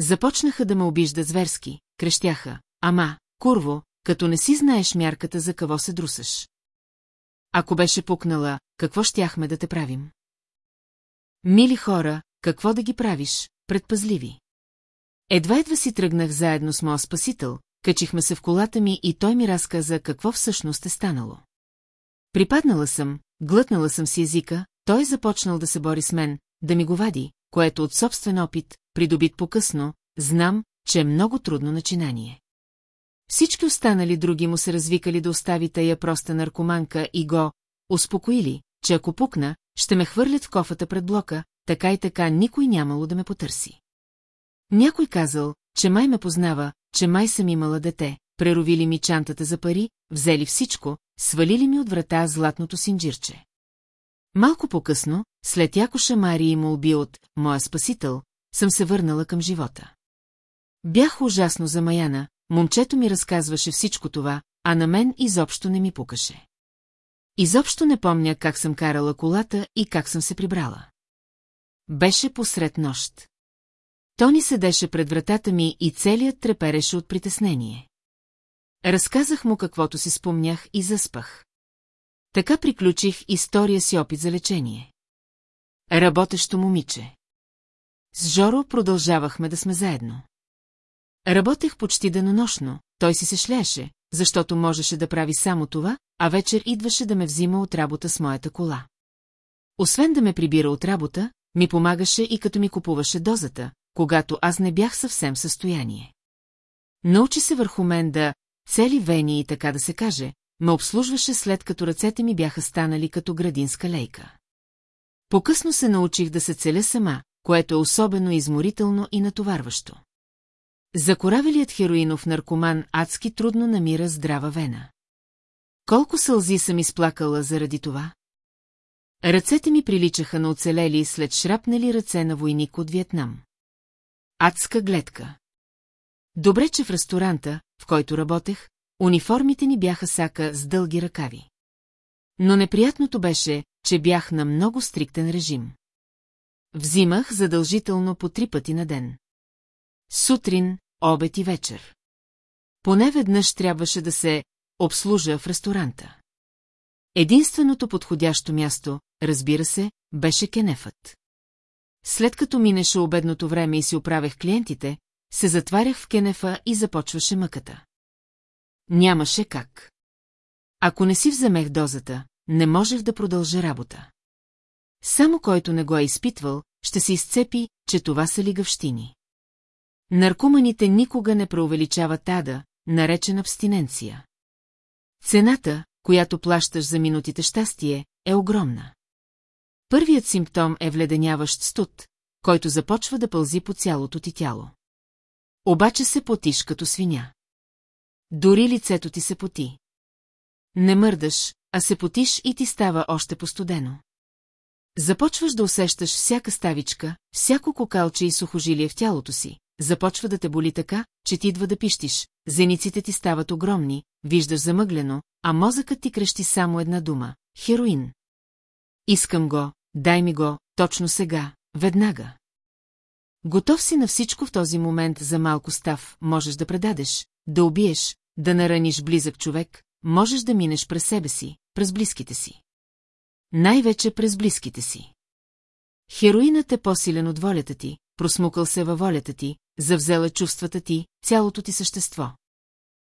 Започнаха да ме обиждат зверски, крещяха, ама, курво, като не си знаеш мярката за какво се друсаш. Ако беше пукнала, какво щяхме да те правим? Мили хора, какво да ги правиш, предпазливи. Едва-едва си тръгнах заедно с моя спасител, качихме се в колата ми и той ми разказа какво всъщност е станало. Припаднала съм, глътнала съм си езика, той започнал да се бори с мен, да ми го вади, което от собствен опит, придобит по-късно, знам, че е много трудно начинание. Всички останали други му се развикали да остави тая проста наркоманка и го успокоили, че ако пукна, ще ме хвърлят в кофата пред блока, така и така никой нямало да ме потърси. Някой казал, че май ме познава, че май съм имала дете, преровили ми чантата за пари, взели всичко, свалили ми от врата златното синджирче. Малко по-късно, след яко шамари и молби от «Моя спасител», съм се върнала към живота. Бях ужасно замаяна, момчето ми разказваше всичко това, а на мен изобщо не ми пукаше. Изобщо не помня как съм карала колата и как съм се прибрала. Беше посред нощ. Тони седеше пред вратата ми и целият трепереше от притеснение. Разказах му каквото си спомнях и заспах. Така приключих история си опит за лечение. Работещо момиче. С Жоро продължавахме да сме заедно. Работех почти денонощно, той си се шлееше, защото можеше да прави само това, а вечер идваше да ме взима от работа с моята кола. Освен да ме прибира от работа, ми помагаше и като ми купуваше дозата, когато аз не бях съвсем в състояние. Научи се върху мен да цели вени и така да се каже, ме обслужваше след като ръцете ми бяха станали като градинска лейка. Покъсно се научих да се целя сама, което е особено изморително и натоварващо. Закоравелият хероинов наркоман адски трудно намира здрава вена. Колко сълзи съм изплакала заради това? Ръцете ми приличаха на оцелели след шрапнели ръце на войник от Виетнам. Адска гледка. Добре, че в ресторанта, в който работех, униформите ни бяха сака с дълги ръкави. Но неприятното беше, че бях на много стриктен режим. Взимах задължително по три пъти на ден. Сутрин, обед и вечер. Поне веднъж трябваше да се обслужа в ресторанта. Единственото подходящо място, разбира се, беше кенефът. След като минеше обедното време и си оправех клиентите, се затварях в кенефа и започваше мъката. Нямаше как. Ако не си вземех дозата, не можех да продължа работа. Само който не го е изпитвал, ще се изцепи, че това са лигавщини. Наркоманите никога не преувеличават ада, наречена абстиненция. Цената, която плащаш за минутите щастие, е огромна. Първият симптом е вледеняващ студ, който започва да пълзи по цялото ти тяло. Обаче се потиш като свиня. Дори лицето ти се поти. Не мърдаш, а се потиш и ти става още постудено. Започваш да усещаш всяка ставичка, всяко кокалче и сухожилие в тялото си. Започва да те боли така, че ти идва да пищиш, зениците ти стават огромни, виждаш замъглено, а мозъкът ти крещи само една дума – хероин. Искам го, дай ми го, точно сега, веднага. Готов си на всичко в този момент за малко став, можеш да предадеш, да убиеш, да нараниш близък човек, можеш да минеш през себе си, през близките си. Най-вече през близките си. Хероинът е по-силен от волята ти, просмукал се във волята ти, завзела чувствата ти, цялото ти същество.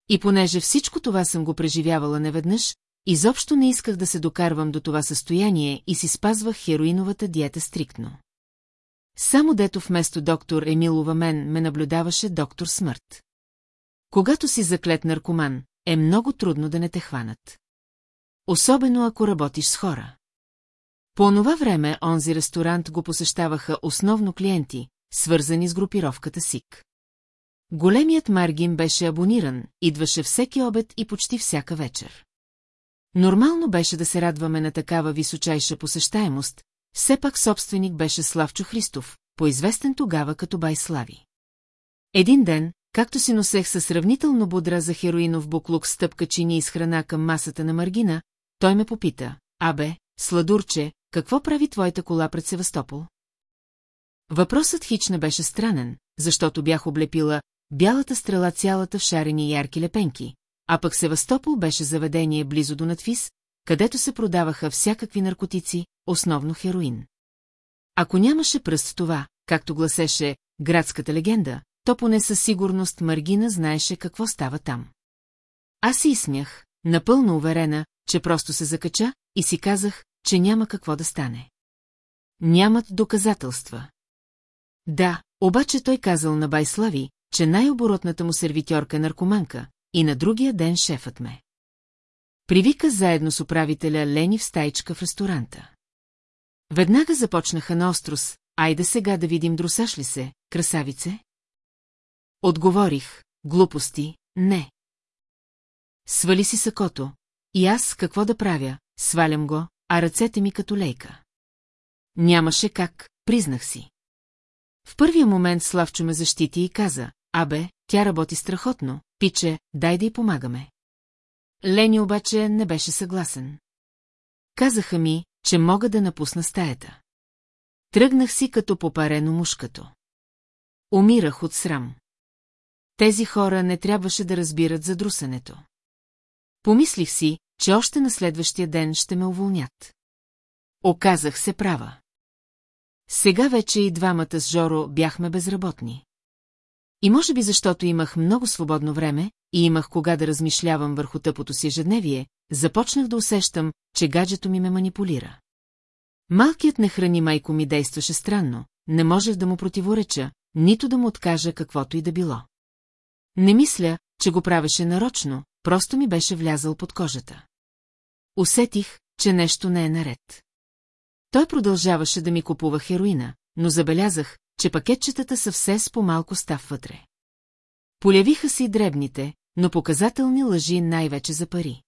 И понеже всичко това съм го преживявала неведнъж, изобщо не исках да се докарвам до това състояние и си спазвах хероиновата диета стриктно. Само дето вместо доктор Емилова мен ме наблюдаваше доктор Смърт. Когато си заклет наркоман, е много трудно да не те хванат. Особено ако работиш с хора. По онова време онзи ресторант го посещаваха основно клиенти, свързани с групировката СИК. Големият Маргин беше абониран, идваше всеки обед и почти всяка вечер. Нормално беше да се радваме на такава височайша посещаемост, все пак собственик беше Славчо Христов, поизвестен тогава като Байслави. Един ден, както си носех със сравнително бодра за хероинов буклук стъпка чини с храна към масата на Маргина, той ме попита, абе, сладурче, какво прави твоята кола пред Севастопол? Въпросът хич не беше странен, защото бях облепила бялата стрела цялата в шарени ярки лепенки, а пък Севастопол беше заведение близо до надвис, където се продаваха всякакви наркотици, основно хероин. Ако нямаше пръст това, както гласеше градската легенда, то поне със сигурност Маргина знаеше какво става там. Аз си изсмях, напълно уверена, че просто се закача и си казах, че няма какво да стане. Нямат доказателства. Да, обаче той казал на Байслави, че най-оборотната му сервитьорка е наркоманка, и на другия ден шефът ме. Привика заедно с управителя Лени в стайчка в ресторанта. Веднага започнаха на острос, айде сега да видим друсаш ли се, красавице? Отговорих, глупости, не. Свали си сакото, и аз какво да правя, свалям го, а ръцете ми като лейка. Нямаше как, признах си. В първия момент Славчо ме защити и каза, абе, тя работи страхотно, пиче, дай да й помагаме. Лени обаче не беше съгласен. Казаха ми, че мога да напусна стаята. Тръгнах си като попарено мушкато. Умирах от срам. Тези хора не трябваше да разбират за друсането. Помислих си, че още на следващия ден ще ме уволнят. Оказах се права. Сега вече и двамата с Жоро бяхме безработни. И може би защото имах много свободно време и имах кога да размишлявам върху тъпото си ежедневие, започнах да усещам, че гаджето ми ме манипулира. Малкият не храни майко ми действаше странно, не можех да му противореча, нито да му откажа каквото и да било. Не мисля, че го правеше нарочно, просто ми беше влязал под кожата. Усетих, че нещо не е наред. Той продължаваше да ми купува хероина, но забелязах, че пакетчетата са все с по-малко став вътре. Полявиха се и дребните, но показателни лъжи най-вече за пари.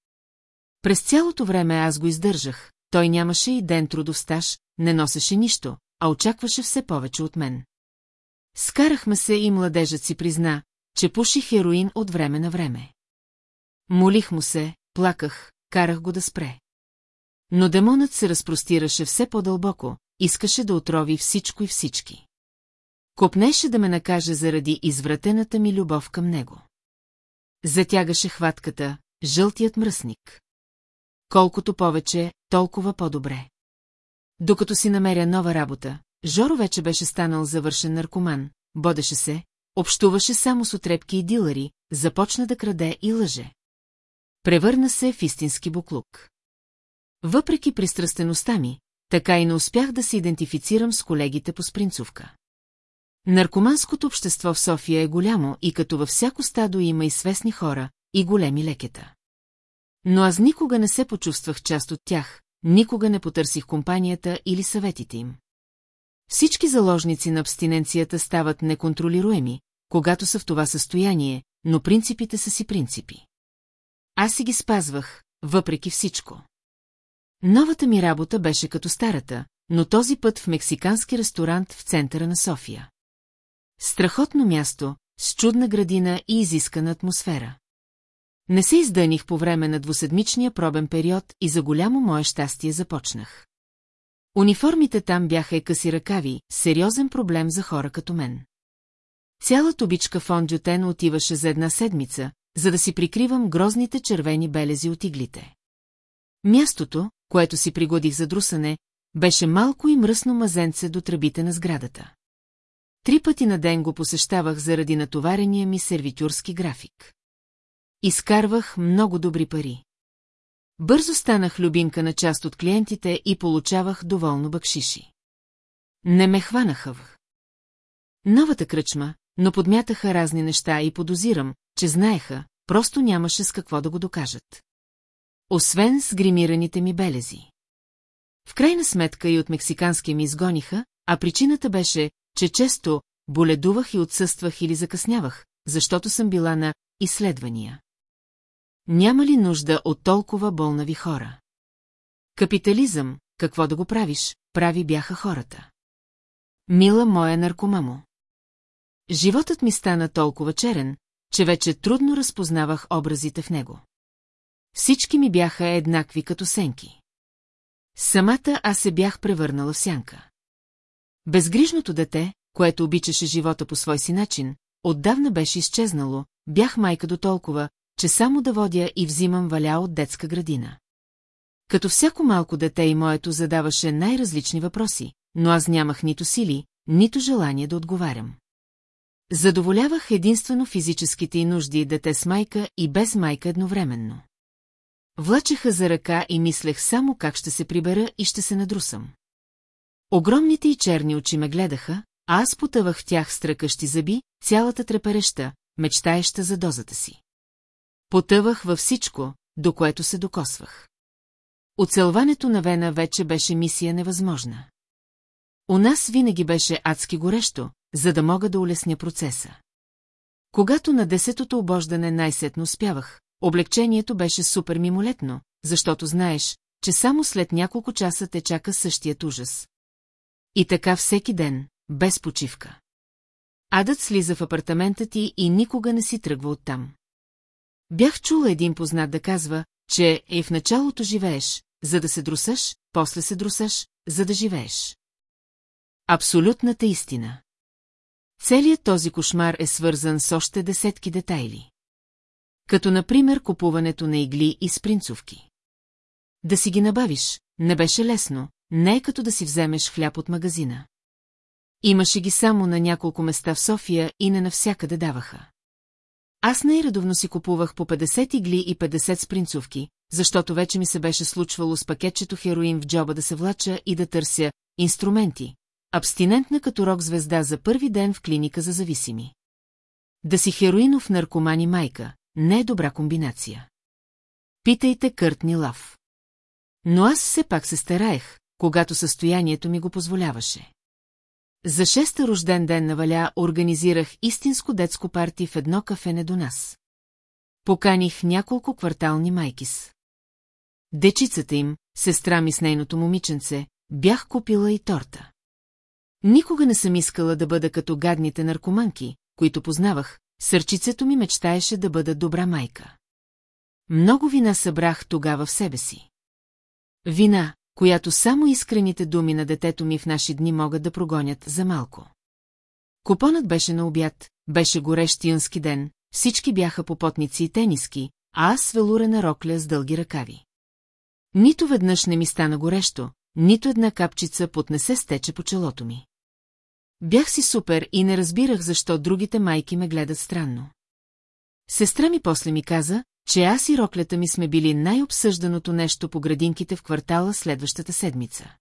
През цялото време аз го издържах, той нямаше и ден трудов стаж, не носеше нищо, а очакваше все повече от мен. Скарахме се и младежът си призна, че пуши хероин от време на време. Молих му се, плаках, карах го да спре. Но демонът се разпростираше все по-дълбоко, искаше да отрови всичко и всички. Копнеше да ме накаже заради извратената ми любов към него. Затягаше хватката, жълтият мръсник. Колкото повече, толкова по-добре. Докато си намеря нова работа, Жоро вече беше станал завършен наркоман, бодеше се, общуваше само с отрепки и дилъри, започна да краде и лъже. Превърна се в истински буклук. Въпреки пристрастеността ми, така и не успях да се идентифицирам с колегите по спринцовка. Наркоманското общество в София е голямо и като във всяко стадо има и свестни хора, и големи лекета. Но аз никога не се почувствах част от тях, никога не потърсих компанията или съветите им. Всички заложници на абстиненцията стават неконтролируеми, когато са в това състояние, но принципите са си принципи. Аз си ги спазвах, въпреки всичко. Новата ми работа беше като старата, но този път в мексикански ресторант в центъра на София. Страхотно място, с чудна градина и изискана атмосфера. Не се издъних по време на двуседмичния пробен период и за голямо мое щастие започнах. Униформите там бяха къси ръкави, сериозен проблем за хора като мен. Цялата обичка фондютен отиваше за една седмица, за да си прикривам грозните червени белези от иглите. Мястото, което си пригодих за друсане, беше малко и мръсно мазенце до тръбите на сградата. Три пъти на ден го посещавах заради натоварения ми сервитюрски график. Изкарвах много добри пари. Бързо станах любимка на част от клиентите и получавах доволно бакшиши. Не ме хванаха в. Новата кръчма, но подмятаха разни неща и подозирам, че знаеха, просто нямаше с какво да го докажат. Освен с гримираните ми белези. В крайна сметка и от мексиканския ми изгониха, а причината беше, че често боледувах и отсъствах или закъснявах, защото съм била на изследвания. Няма ли нужда от толкова болнави хора? Капитализъм, какво да го правиш, прави бяха хората. Мила моя наркомамо. Животът ми стана толкова черен, че вече трудно разпознавах образите в него. Всички ми бяха еднакви като сенки. Самата аз се бях превърнала в сянка. Безгрижното дете, което обичаше живота по свой си начин, отдавна беше изчезнало, бях майка до толкова, че само да водя и взимам валя от детска градина. Като всяко малко дете и моето задаваше най-различни въпроси, но аз нямах нито сили, нито желание да отговарям. Задоволявах единствено физическите и нужди дете с майка и без майка едновременно. Влачеха за ръка и мислех само как ще се прибера и ще се надрусам. Огромните и черни очи ме гледаха, а аз потъвах в тях с зъби, цялата трепереща, мечтаеща за дозата си. Потъвах във всичко, до което се докосвах. Оцелването на Вена вече беше мисия невъзможна. У нас винаги беше адски горещо, за да мога да улесня процеса. Когато на десетото обождане най-сетно успявах, облегчението беше супер мимолетно, защото знаеш, че само след няколко часа те чака същият ужас. И така всеки ден, без почивка. Адът слиза в апартамента ти и никога не си тръгва оттам. Бях чула един познат да казва, че е в началото живееш, за да се друсаш, после се друсаш, за да живееш. Абсолютната истина. Целият този кошмар е свързан с още десетки детайли. Като например купуването на игли и спринцовки. Да си ги набавиш, не беше лесно, не е като да си вземеш хляб от магазина. Имаше ги само на няколко места в София и не навсякъде даваха. Аз най-редовно си купувах по 50 игли и 50 спринцовки, защото вече ми се беше случвало с пакетчето хероин в джоба да се влача и да търся инструменти, абстинентна като рок-звезда за първи ден в клиника за зависими. Да си хероинов наркомани майка, не е добра комбинация. Питайте Къртни Лав. Но аз все пак се стараех, когато състоянието ми го позволяваше. За шеста рожден ден на Валя организирах истинско детско парти в едно кафене до нас. Поканих няколко квартални майкис. Дечицата им, сестра ми с нейното момиченце, бях купила и торта. Никога не съм искала да бъда като гадните наркоманки, които познавах, сърчицето ми мечтаеше да бъда добра майка. Много вина събрах тогава в себе си. Вина, която само искрените думи на детето ми в наши дни могат да прогонят за малко. Купонът беше на обяд, беше горещ юнски ден, всички бяха попотници и тениски, а аз велурена рокля с дълги ръкави. Нито веднъж не ми стана горещо, нито една капчица пот не се стече по челото ми. Бях си супер и не разбирах защо другите майки ме гледат странно. Сестра ми после ми каза, че аз и роклята ми сме били най-обсъжданото нещо по градинките в квартала следващата седмица.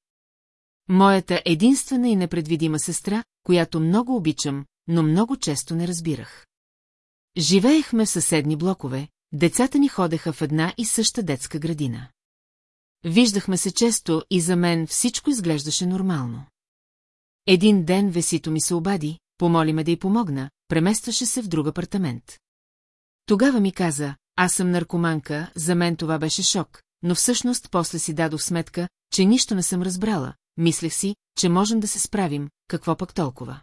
Моята единствена и непредвидима сестра, която много обичам, но много често не разбирах. Живеехме в съседни блокове, децата ни ходеха в една и съща детска градина. Виждахме се често и за мен всичко изглеждаше нормално. Един ден Весито ми се обади, помоли ме да й помогна, преместваше се в друг апартамент. Тогава ми каза, аз съм наркоманка, за мен това беше шок, но всъщност после си дадох сметка, че нищо не съм разбрала, мислех си, че можем да се справим, какво пък толкова.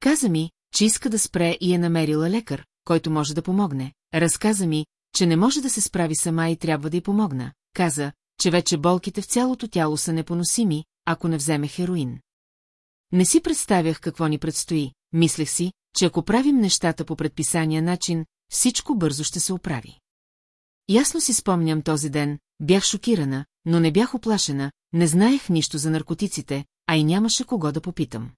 Каза ми, че иска да спре и е намерила лекар, който може да помогне. Разказа ми, че не може да се справи сама и трябва да й помогна. Каза, че вече болките в цялото тяло са непоносими, ако не вземе хероин. Не си представях какво ни предстои, мислех си, че ако правим нещата по предписания начин, всичко бързо ще се оправи. Ясно си спомням този ден, бях шокирана, но не бях оплашена, не знаех нищо за наркотиците, а и нямаше кого да попитам.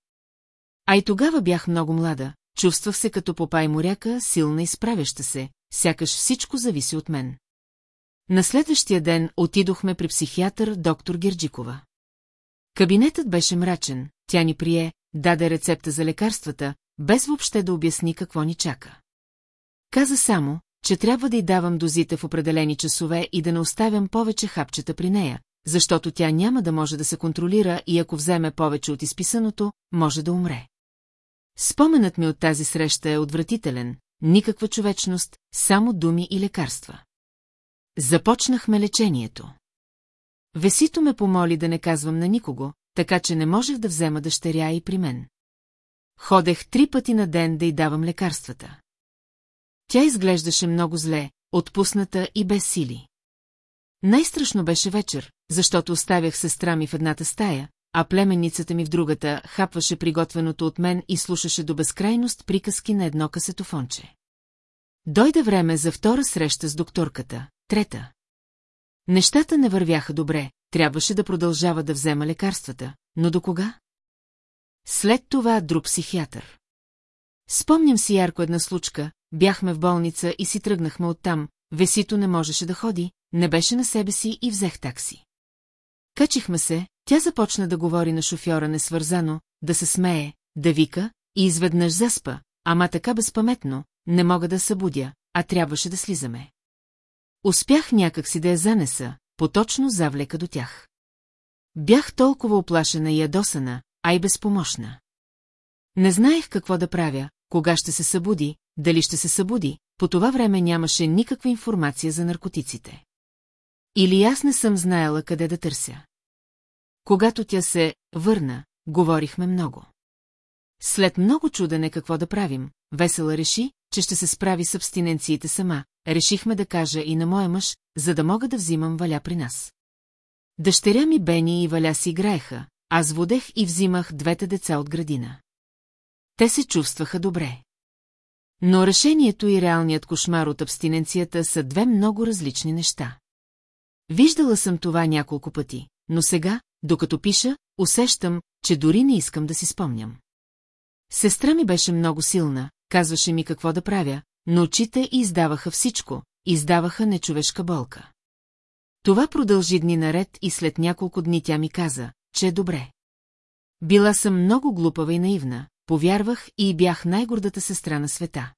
А и тогава бях много млада, чувствах се като попай моряка, силна и справяща се, сякаш всичко зависи от мен. На следващия ден отидохме при психиатър доктор Герджикова. Кабинетът беше мрачен, тя ни прие, даде рецепта за лекарствата, без въобще да обясни какво ни чака. Каза само, че трябва да й давам дозите в определени часове и да не оставям повече хапчета при нея, защото тя няма да може да се контролира и ако вземе повече от изписаното, може да умре. Споменът ми от тази среща е отвратителен, никаква човечност, само думи и лекарства. Започнахме лечението. Весито ме помоли да не казвам на никого, така че не можех да взема дъщеря и при мен. Ходех три пъти на ден да й давам лекарствата. Тя изглеждаше много зле, отпусната и без сили. Най-страшно беше вечер, защото оставях сестра ми в едната стая, а племенницата ми в другата хапваше приготвеното от мен и слушаше до безкрайност приказки на едно касетофонче. Дойде време за втора среща с докторката, трета. Нещата не вървяха добре, трябваше да продължава да взема лекарствата, но до кога? След това друг психиатър. Спомням си ярко една случка, бяхме в болница и си тръгнахме оттам, Весито не можеше да ходи, не беше на себе си и взех такси. Качихме се, тя започна да говори на шофьора несвързано, да се смее, да вика, и изведнъж заспа, ама така безпаметно, не мога да събудя, а трябваше да слизаме. Успях някак си да я занеса, поточно завлека до тях. Бях толкова оплашена и ядосана, а и безпомощна. Не знаех какво да правя, кога ще се събуди, дали ще се събуди, по това време нямаше никаква информация за наркотиците. Или аз не съм знаела къде да търся. Когато тя се върна, говорихме много. След много чудене какво да правим, Весела реши, че ще се справи с абстиненциите сама, решихме да кажа и на моя мъж, за да мога да взимам валя при нас. Дъщеря ми Бени и Валя си играеха, аз водех и взимах двете деца от градина. Те се чувстваха добре. Но решението и реалният кошмар от абстиненцията са две много различни неща. Виждала съм това няколко пъти, но сега, докато пиша, усещам, че дори не искам да си спомням. Сестра ми беше много силна, казваше ми какво да правя, но очите издаваха всичко, издаваха нечовешка болка. Това продължи дни наред и след няколко дни тя ми каза, че е добре. Била съм много глупава и наивна, повярвах и бях най-гордата сестра на света.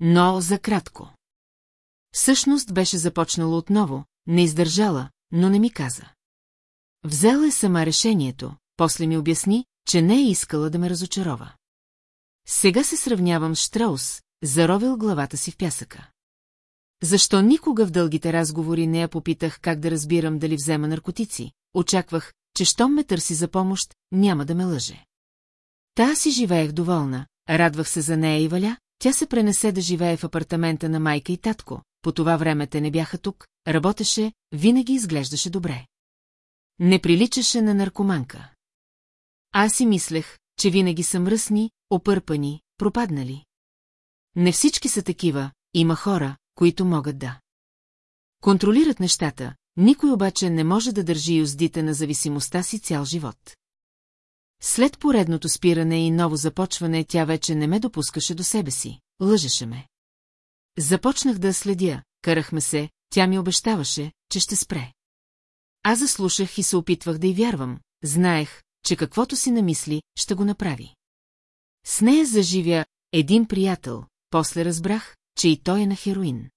Но за кратко. Всъщност беше започнало отново, не издържала, но не ми каза. Взела е сама решението, после ми обясни, че не е искала да ме разочарова. Сега се сравнявам с Штраус, заровил главата си в пясъка. Защо никога в дългите разговори не я попитах как да разбирам дали взема наркотици, очаквах, че щом ме търси за помощ, няма да ме лъже. Та си живеех доволна, радвах се за нея и валя, тя се пренесе да живее в апартамента на майка и татко, по това време те не бяха тук, работеше, винаги изглеждаше добре. Не приличаше на наркоманка. Аз си мислех, че винаги са мръсни, опърпани, пропаднали. Не всички са такива, има хора, които могат да. Контролират нещата, никой обаче не може да държи юздите на зависимостта си цял живот. След поредното спиране и ново започване, тя вече не ме допускаше до себе си. Лъжеше ме. Започнах да следя, карахме се, тя ми обещаваше, че ще спре. Аз заслушах и се опитвах да й вярвам. Знаех, че каквото си намисли, ще го направи. С нея заживя един приятел, после разбрах, че и той е на хероин.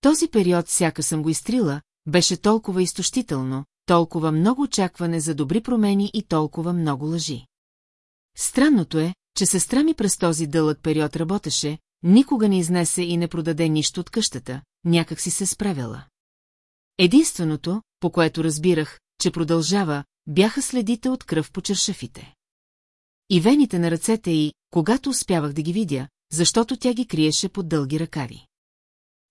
Този период сяка съм го изтрила, беше толкова изтощително, толкова много очакване за добри промени и толкова много лъжи. Странното е, че сестра ми през този дълъг период работеше, никога не изнесе и не продаде нищо от къщата, някак си се справяла. Единственото, по което разбирах, че продължава, бяха следите от кръв по чершафите. И вените на ръцете й, когато успявах да ги видя, защото тя ги криеше под дълги ръкави.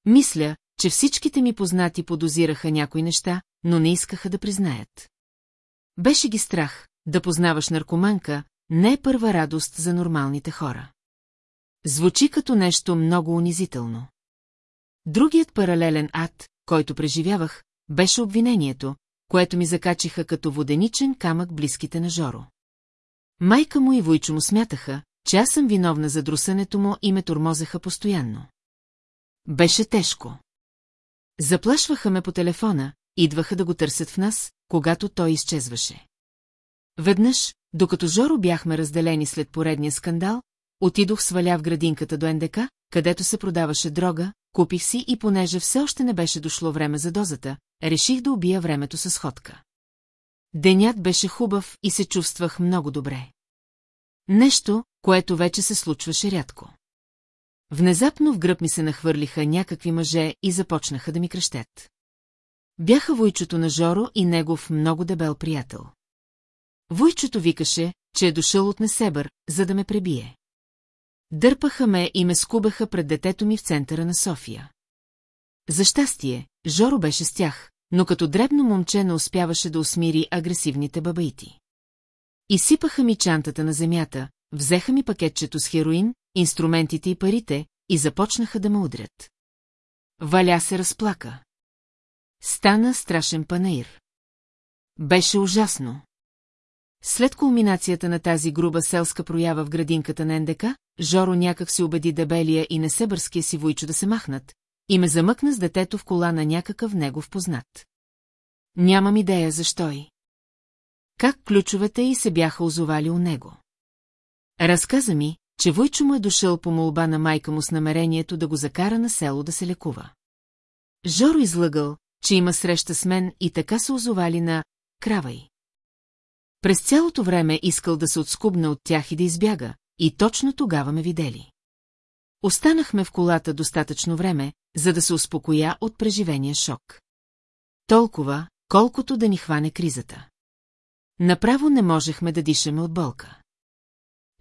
Мисля, че всичките ми познати подозираха някои неща, но не искаха да признаят. Беше ги страх, да познаваш наркоманка, не е първа радост за нормалните хора. Звучи като нещо много унизително. Другият паралелен ад, който преживявах, беше обвинението, което ми закачиха като воденичен камък близките на Жоро. Майка му и Войчо му смятаха, че аз съм виновна за друсането му и ме тормозеха постоянно. Беше тежко. Заплашваха ме по телефона, идваха да го търсят в нас, когато той изчезваше. Веднъж, докато Жоро бяхме разделени след поредния скандал, отидох сваля в градинката до НДК, където се продаваше дрога, купих си и понеже все още не беше дошло време за дозата, реших да убия времето с ходка. Денят беше хубав и се чувствах много добре. Нещо, което вече се случваше рядко. Внезапно в гръб ми се нахвърлиха някакви мъже и започнаха да ми крещят. Бяха войчото на Жоро и негов много дебел приятел. Войчото викаше, че е дошъл от Несебър, за да ме пребие. Дърпаха ме и ме скубаха пред детето ми в центъра на София. За щастие, Жоро беше с тях, но като дребно момче не успяваше да усмири агресивните бабаити. Изсипаха ми чантата на земята, взеха ми пакетчето с хероин, инструментите и парите и започнаха да ме удрят. Валя се разплака. Стана страшен панаир. Беше ужасно. След кулминацията на тази груба селска проява в градинката на НДК, Жоро някак се убеди дебелия и несебърския си войчо да се махнат, и ме замъкна с детето в кола на някакъв негов познат. Нямам идея защо и. Как ключовете й се бяха озовали у него. Разказа ми, че Войчо му е дошъл по молба на майка му с намерението да го закара на село да се лекува. Жоро излъгал, че има среща с мен и така се озовали на Кравай. През цялото време искал да се отскубне от тях и да избяга, и точно тогава ме видели. Останахме в колата достатъчно време, за да се успокоя от преживения шок. Толкова, колкото да ни хване кризата. Направо не можехме да дишаме от болка.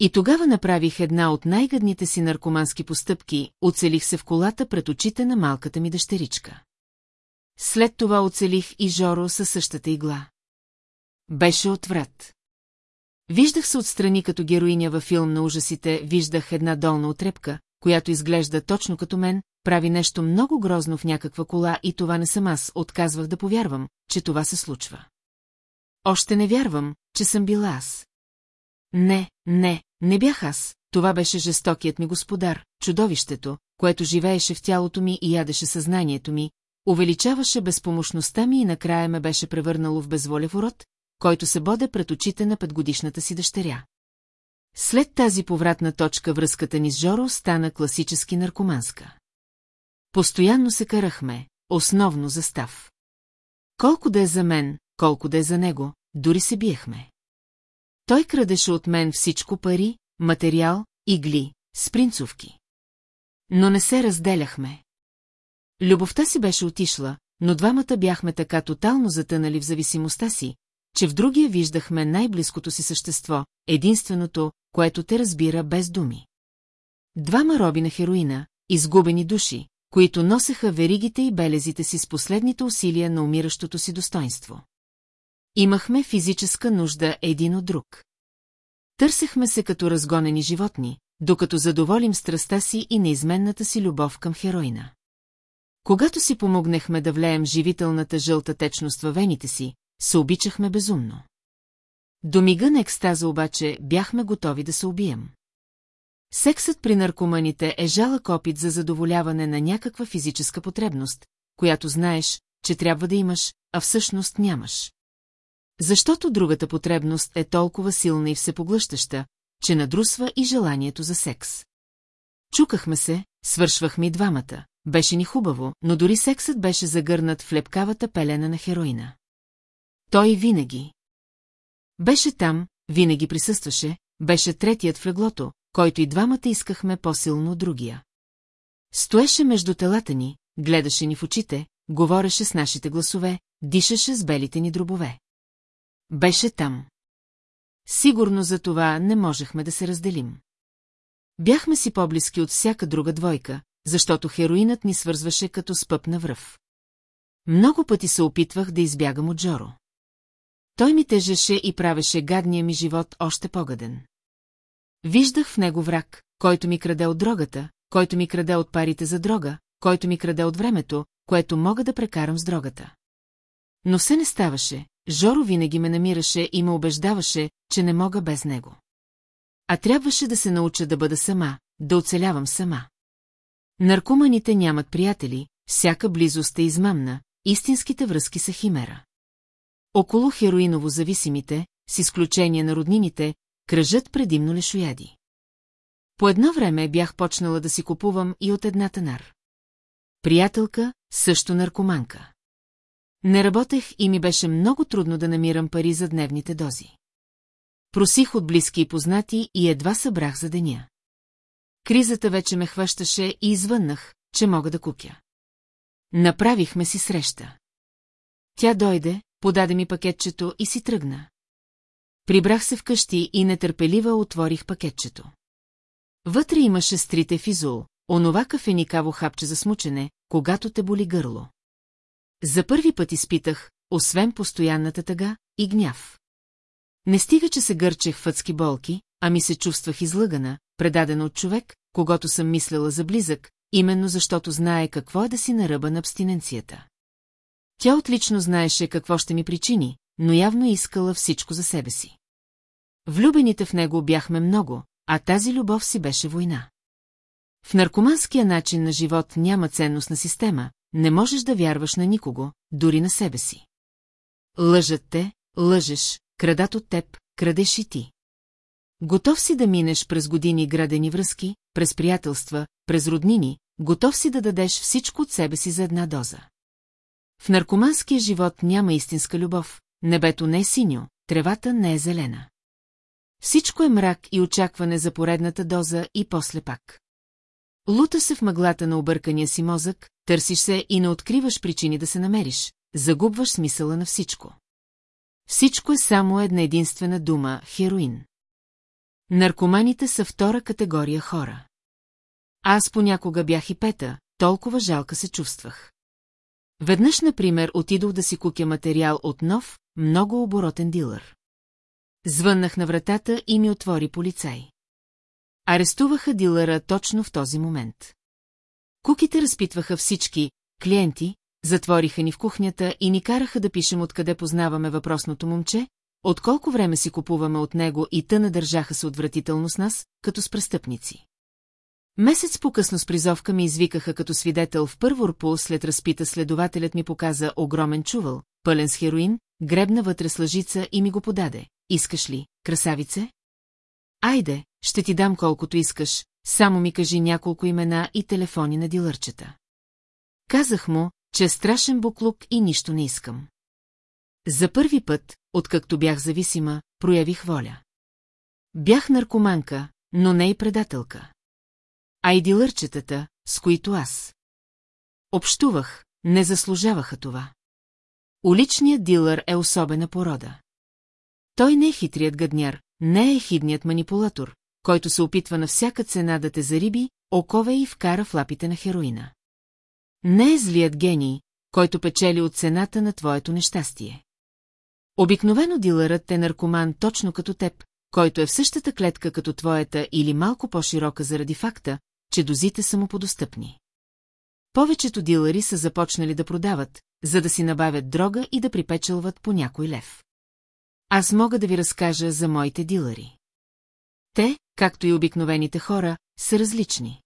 И тогава направих една от най-гадните си наркомански постъпки, оцелих се в колата пред очите на малката ми дъщеричка. След това оцелих и Жоро със същата игла. Беше отврат. Виждах се отстрани като героиня във филм на ужасите, виждах една долна отрепка, която изглежда точно като мен, прави нещо много грозно в някаква кола и това не съм аз, отказвах да повярвам, че това се случва. Още не вярвам, че съм била аз. Не, не, не бях аз, това беше жестокият ми господар, чудовището, което живееше в тялото ми и ядеше съзнанието ми, увеличаваше безпомощността ми и накрая ме беше превърнало в безволев урод, който се боде пред очите на петгодишната си дъщеря. След тази повратна точка връзката ни с Жоро стана класически наркоманска. Постоянно се карахме, основно за став. Колко да е за мен, колко да е за него, дори се биехме. Той крадеше от мен всичко пари, материал, игли, спринцовки. Но не се разделяхме. Любовта си беше отишла, но двамата бяхме така тотално затънали в зависимостта си, че в другия виждахме най-близкото си същество, единственото, което те разбира без думи. Двама роби на хероина, изгубени души, които носеха веригите и белезите си с последните усилия на умиращото си достоинство. Имахме физическа нужда един от друг. Търсехме се като разгонени животни, докато задоволим страста си и неизменната си любов към хероина. Когато си помогнахме да влеем живителната жълта течност във вените си, се обичахме безумно. До мига на екстаза обаче бяхме готови да се убием. Сексът при наркоманите е жалък опит за задоволяване на някаква физическа потребност, която знаеш, че трябва да имаш, а всъщност нямаш. Защото другата потребност е толкова силна и всепоглъщаща, че надрусва и желанието за секс. Чукахме се, свършвахме и двамата. Беше ни хубаво, но дори сексът беше загърнат в лепкавата пелена на хероина. Той винаги. Беше там, винаги присъстваше, беше третият в леглото, който и двамата искахме по-силно от другия. Стоеше между телата ни, гледаше ни в очите, говореше с нашите гласове, дишаше с белите ни дробове. Беше там. Сигурно за това не можехме да се разделим. Бяхме си по-близки от всяка друга двойка, защото хероинът ни свързваше като спъп на връв. Много пъти се опитвах да избягам от Джоро. Той ми тежеше и правеше гадния ми живот още по-гаден. Виждах в него враг, който ми краде от дрогата, който ми краде от парите за дрога, който ми краде от времето, което мога да прекарам с дрогата. Но все не ставаше, Жоро винаги ме намираше и ме убеждаваше, че не мога без него. А трябваше да се науча да бъда сама, да оцелявам сама. Наркоманите нямат приятели, всяка близост е измамна, истинските връзки са химера. Около хероиново зависимите, с изключение на роднините, кръжат предимно лешояди. По едно време бях почнала да си купувам и от едната нар. Приятелка, също наркоманка. Не работех и ми беше много трудно да намирам пари за дневните дози. Просих от близки и познати и едва събрах за деня. Кризата вече ме хващаше и извъннах, че мога да купя. Направихме си среща. Тя дойде, подаде ми пакетчето и си тръгна. Прибрах се вкъщи и нетърпелива отворих пакетчето. Вътре имаше стрите физул, онова кафеникаво хапче за смучене, когато те боли гърло. За първи път изпитах, освен постоянната тъга, и гняв. Не стига, че се гърчех в адски болки, ми се чувствах излъгана, предадена от човек, когато съм мислела за близък, именно защото знае какво е да си на ръба на абстиненцията. Тя отлично знаеше какво ще ми причини, но явно искала всичко за себе си. Влюбените в него бяхме много, а тази любов си беше война. В наркоманския начин на живот няма ценностна система, не можеш да вярваш на никого, дори на себе си. Лъжат те, лъжеш, крадат от теб, крадеш и ти. Готов си да минеш през години градени връзки, през приятелства, през роднини, готов си да дадеш всичко от себе си за една доза. В наркоманския живот няма истинска любов, небето не е синьо, тревата не е зелена. Всичко е мрак и очакване за поредната доза и после пак. Лута се в мъглата на объркания си мозък, търсиш се и не откриваш причини да се намериш, загубваш смисъла на всичко. Всичко е само една единствена дума – хероин. Наркоманите са втора категория хора. Аз понякога бях и пета, толкова жалка се чувствах. Веднъж, например, отидох да си кукя материал от нов, много оборотен дилър. Звъннах на вратата и ми отвори полицай. Арестуваха дилъра точно в този момент. Куките разпитваха всички клиенти, затвориха ни в кухнята и ни караха да пишем откъде познаваме въпросното момче, от колко време си купуваме от него и тъна държаха се отвратително с нас, като с престъпници. Месец по-късно с призовка ми извикаха като свидетел в първо след разпита следователят ми показа огромен чувал, пълен с хероин, гребна вътре с лъжица и ми го подаде. Искаш ли, красавице? Айде, ще ти дам колкото искаш, само ми кажи няколко имена и телефони на дилърчета. Казах му, че е страшен буклук и нищо не искам. За първи път, откакто бях зависима, проявих воля. Бях наркоманка, но не и предателка. А и дилърчетата, с които аз. Общувах, не заслужаваха това. Уличният дилър е особена порода. Той не е хитрият гадняр, не е хидният манипулатор, който се опитва на всяка цена да те зариби, окове и вкара в лапите на хероина. Не е злият гений, който печели от цената на твоето нещастие. Обикновено дилърът е наркоман точно като теб, който е в същата клетка като твоята или малко по-широка заради факта, че дозите са му подостъпни. Повечето дилъри са започнали да продават, за да си набавят дрога и да припечелват по някой лев. Аз мога да ви разкажа за моите дилъри. Те, както и обикновените хора, са различни.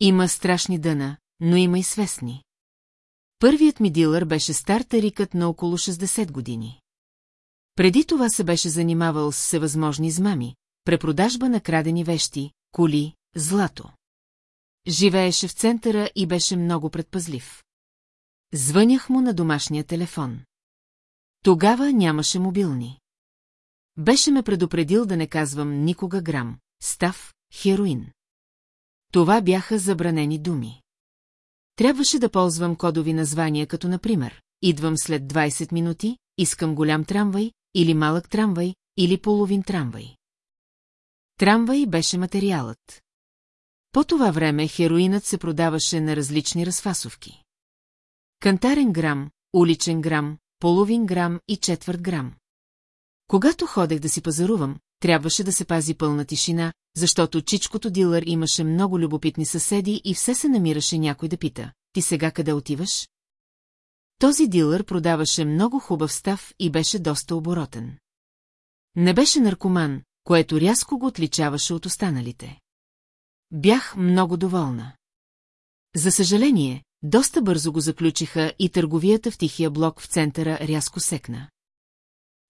Има страшни дъна, но има и свестни. Първият ми дилър беше стар тарикът на около 60 години. Преди това се беше занимавал с всевъзможни измами, препродажба на крадени вещи, коли, злато. Живееше в центъра и беше много предпазлив. Звънях му на домашния телефон. Тогава нямаше мобилни. Беше ме предупредил да не казвам никога грам, став, хероин. Това бяха забранени думи. Трябваше да ползвам кодови названия, като например, идвам след 20 минути, искам голям трамвай, или малък трамвай, или половин трамвай. Трамвай беше материалът. По това време хероинът се продаваше на различни разфасовки. Кантарен грам, уличен грам, половин грам и четвърт грам. Когато ходех да си пазарувам, трябваше да се пази пълна тишина, защото чичкото дилър имаше много любопитни съседи и все се намираше някой да пита, ти сега къде отиваш? Този дилър продаваше много хубав став и беше доста оборотен. Не беше наркоман, което рязко го отличаваше от останалите. Бях много доволна. За съжаление, доста бързо го заключиха и търговията в тихия блок в центъра рязко секна.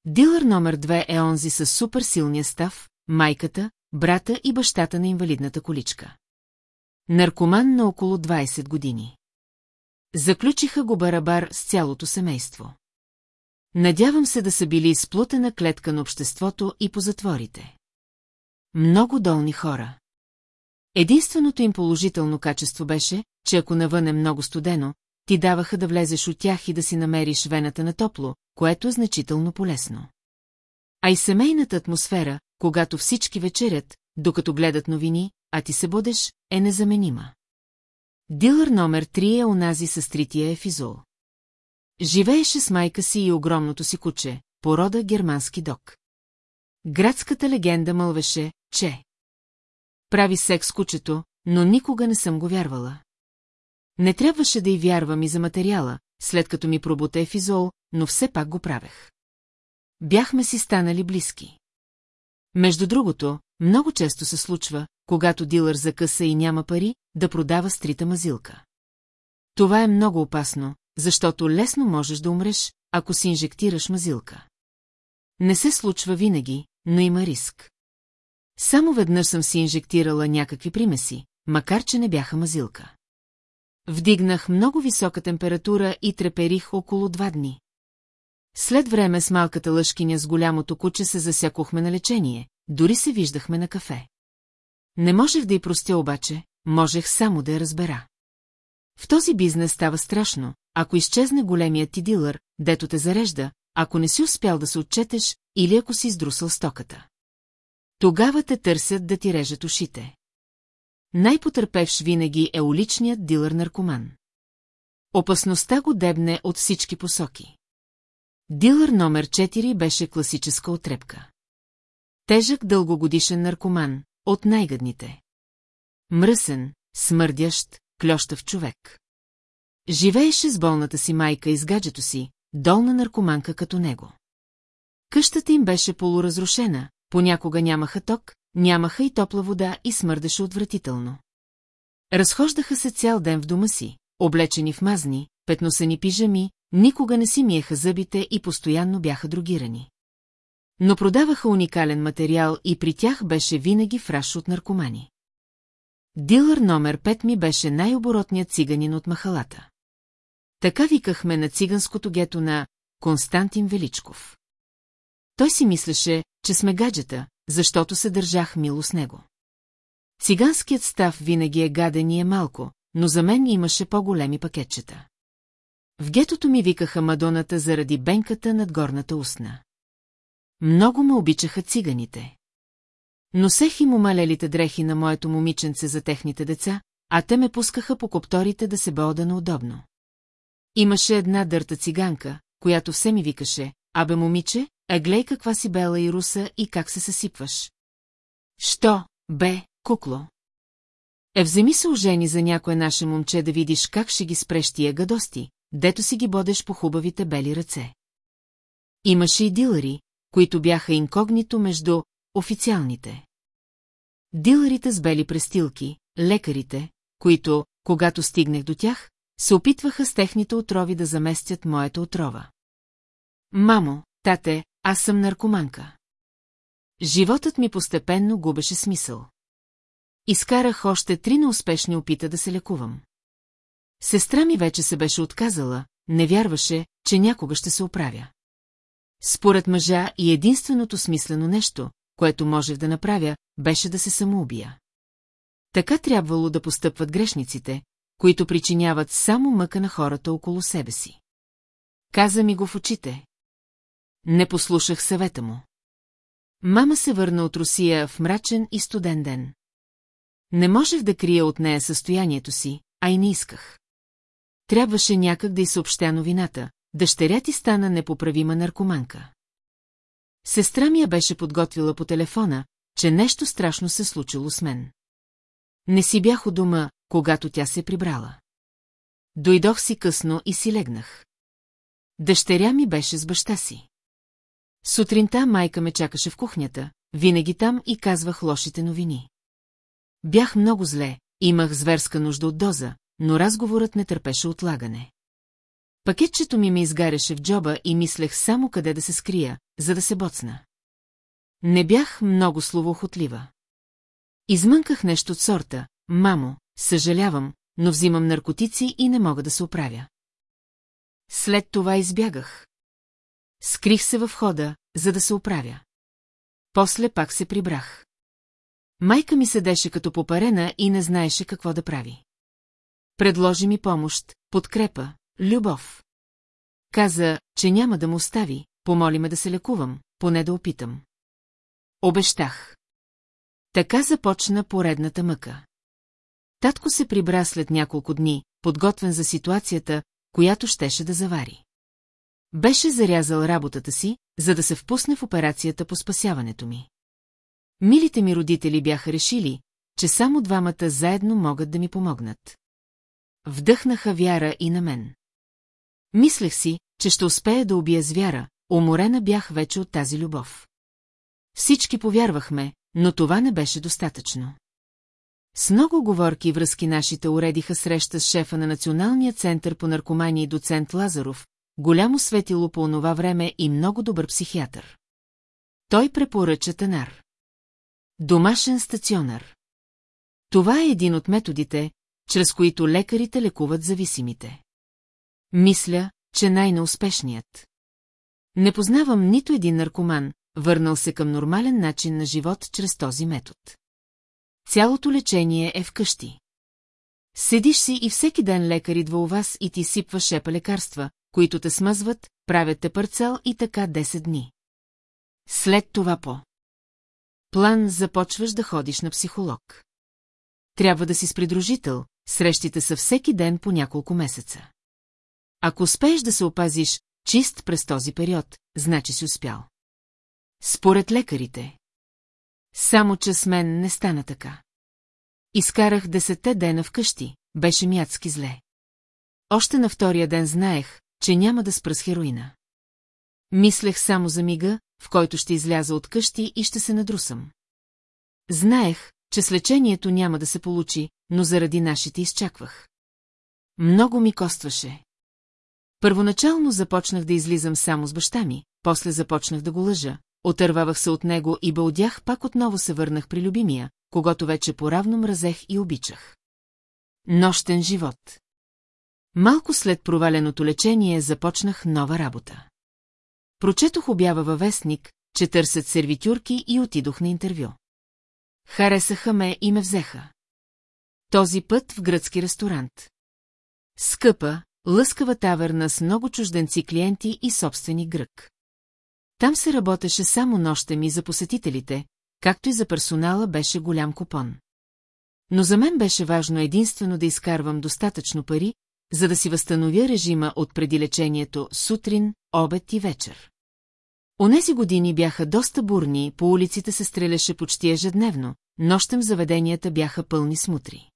Дилър номер две е онзи с супер силния став, майката, брата и бащата на инвалидната количка. Наркоман на около 20 години. Заключиха го барабар с цялото семейство. Надявам се да са били изплутена клетка на обществото и по затворите. Много долни хора. Единственото им положително качество беше, че ако навън е много студено, ти даваха да влезеш от тях и да си намериш вената на топло, което е значително полезно. А и семейната атмосфера, когато всички вечерят, докато гледат новини, а ти се будеш, е незаменима. Дилър номер 3 е онази с трития ефизол. Живееше с майка си и огромното си куче, порода германски док. Градската легенда мълвеше, че прави секс кучето, но никога не съм го вярвала. Не трябваше да й вярвам и за материала, след като ми пробута ефизол, но все пак го правех. Бяхме си станали близки. Между другото, много често се случва, когато дилър закъса и няма пари, да продава стрита мазилка. Това е много опасно, защото лесно можеш да умреш, ако си инжектираш мазилка. Не се случва винаги, но има риск. Само веднъж съм си инжектирала някакви примеси, макар че не бяха мазилка. Вдигнах много висока температура и треперих около два дни. След време с малката лъжкиня с голямото куче се засякохме на лечение, дори се виждахме на кафе. Не можех да й простя обаче, можех само да я разбера. В този бизнес става страшно, ако изчезне големият ти дилър, дето те зарежда, ако не си успял да се отчетеш или ако си издрусал стоката. Тогава те търсят да ти режат ушите. Най-потърпевш винаги е уличният дилър-наркоман. Опасността го дебне от всички посоки. Дилър номер 4 беше класическа отрепка. Тежък дългогодишен наркоман, от най-гадните. Мръсен, смърдящ, клющав човек. Живееше с болната си майка и с гаджето си, долна наркоманка като него. Къщата им беше полуразрушена, понякога нямаха ток, нямаха и топла вода и смърдеше отвратително. Разхождаха се цял ден в дома си, облечени в мазни, петносани пижами, никога не си миеха зъбите и постоянно бяха другирани. Но продаваха уникален материал и при тях беше винаги фраш от наркомани. Дилър номер 5 ми беше най-оборотният циганин от махалата. Така викахме на циганското гето на Константин Величков. Той си мислеше, че сме гаджета, защото се държах мило с него. Циганският став винаги е гаден и е малко, но за мен имаше по-големи пакетчета. В гетото ми викаха Мадоната заради бенката над горната устна. Много ме обичаха циганите. Носех им умалелите дрехи на моето момиченце за техните деца, а те ме пускаха по копторите да се бода наудобно. Имаше една дърта циганка, която все ми викаше, абе момиче, а глей каква си бела и руса и как се съсипваш. Що, бе, кукло? Е, вземи се ожени за някое наше момче да видиш как ще ги спреш тия гадости, дето си ги бодеш по хубавите бели ръце. Имаше и дилъри, които бяха инкогнито между официалните. Дилърите с бели престилки, лекарите, които, когато стигнах до тях, се опитваха с техните отрови да заместят моята отрова. Мамо, тате, аз съм наркоманка. Животът ми постепенно губеше смисъл. Изкарах още три неуспешни опита да се лекувам. Сестра ми вече се беше отказала, не вярваше, че някога ще се оправя. Според мъжа и единственото смислено нещо, което можех да направя, беше да се самоубия. Така трябвало да постъпват грешниците, които причиняват само мъка на хората около себе си. Каза ми го в очите. Не послушах съвета му. Мама се върна от Русия в мрачен и студен ден. Не можех да крия от нея състоянието си, а и не исках. Трябваше някак да й съобщя новината, дъщеря ти стана непоправима наркоманка. Сестра ми я беше подготвила по телефона, че нещо страшно се случило с мен. Не си бях у дома, когато тя се прибрала. Дойдох си късно и си легнах. Дъщеря ми беше с баща си. Сутринта майка ме чакаше в кухнята, винаги там и казвах лошите новини. Бях много зле, имах зверска нужда от доза, но разговорът не търпеше отлагане. Пакетчето ми ме изгаряше в джоба и мислех само къде да се скрия, за да се боцна. Не бях много словоохотлива. Измънках нещо от сорта, мамо, съжалявам, но взимам наркотици и не мога да се оправя. След това избягах. Скрих се в хода, за да се оправя. После пак се прибрах. Майка ми седеше като попарена и не знаеше какво да прави. Предложи ми помощ, подкрепа, любов. Каза, че няма да му остави, помоли ме да се лекувам, поне да опитам. Обещах. Така започна поредната мъка. Татко се прибра след няколко дни, подготвен за ситуацията, която щеше да завари. Беше зарязал работата си, за да се впусне в операцията по спасяването ми. Милите ми родители бяха решили, че само двамата заедно могат да ми помогнат. Вдъхнаха вяра и на мен. Мислех си, че ще успея да убия звяра, уморена бях вече от тази любов. Всички повярвахме, но това не беше достатъчно. С много оговорки и връзки нашите уредиха среща с шефа на Националния център по наркомания и доцент Лазаров, голямо светило по онова време и много добър психиатър. Той препоръча Танар. Домашен стационар. Това е един от методите, чрез които лекарите лекуват зависимите. Мисля, че най-неуспешният. Не познавам нито един наркоман, върнал се към нормален начин на живот чрез този метод. Цялото лечение е вкъщи. Седиш си и всеки ден лекар идва у вас и ти сипва шепа лекарства, които те смъзват, правят те парцел и така 10 дни. След това по. План започваш да ходиш на психолог. Трябва да си с придружител, срещите са всеки ден по няколко месеца. Ако успееш да се опазиш чист през този период, значи си успял. Според лекарите. Само, че с мен не стана така. Изкарах десетте дена вкъщи, беше мятски зле. Още на втория ден знаех, че няма да спра с хероина. Мислех само за мига, в който ще изляза от къщи и ще се надрусам. Знаех, че с лечението няма да се получи, но заради нашите изчаквах. Много ми костваше. Първоначално започнах да излизам само с баща ми, после започнах да го лъжа, отървавах се от него и бълдях, пак отново се върнах при любимия, когато вече поравно мразех и обичах. Нощен живот Малко след проваленото лечение започнах нова работа. Прочетох обява във вестник, че търсят сервитюрки и отидох на интервю. Харесаха ме и ме взеха. Този път в гръцки ресторант. Скъпа, лъскава таверна с много чужденци клиенти и собствени грък. Там се работеше само нощем и за посетителите, както и за персонала беше голям купон. Но за мен беше важно единствено да изкарвам достатъчно пари, за да си възстановя режима от преди лечението сутрин, обед и вечер. Онези години бяха доста бурни, по улиците се стреляше почти ежедневно, нощем заведенията бяха пълни смутри.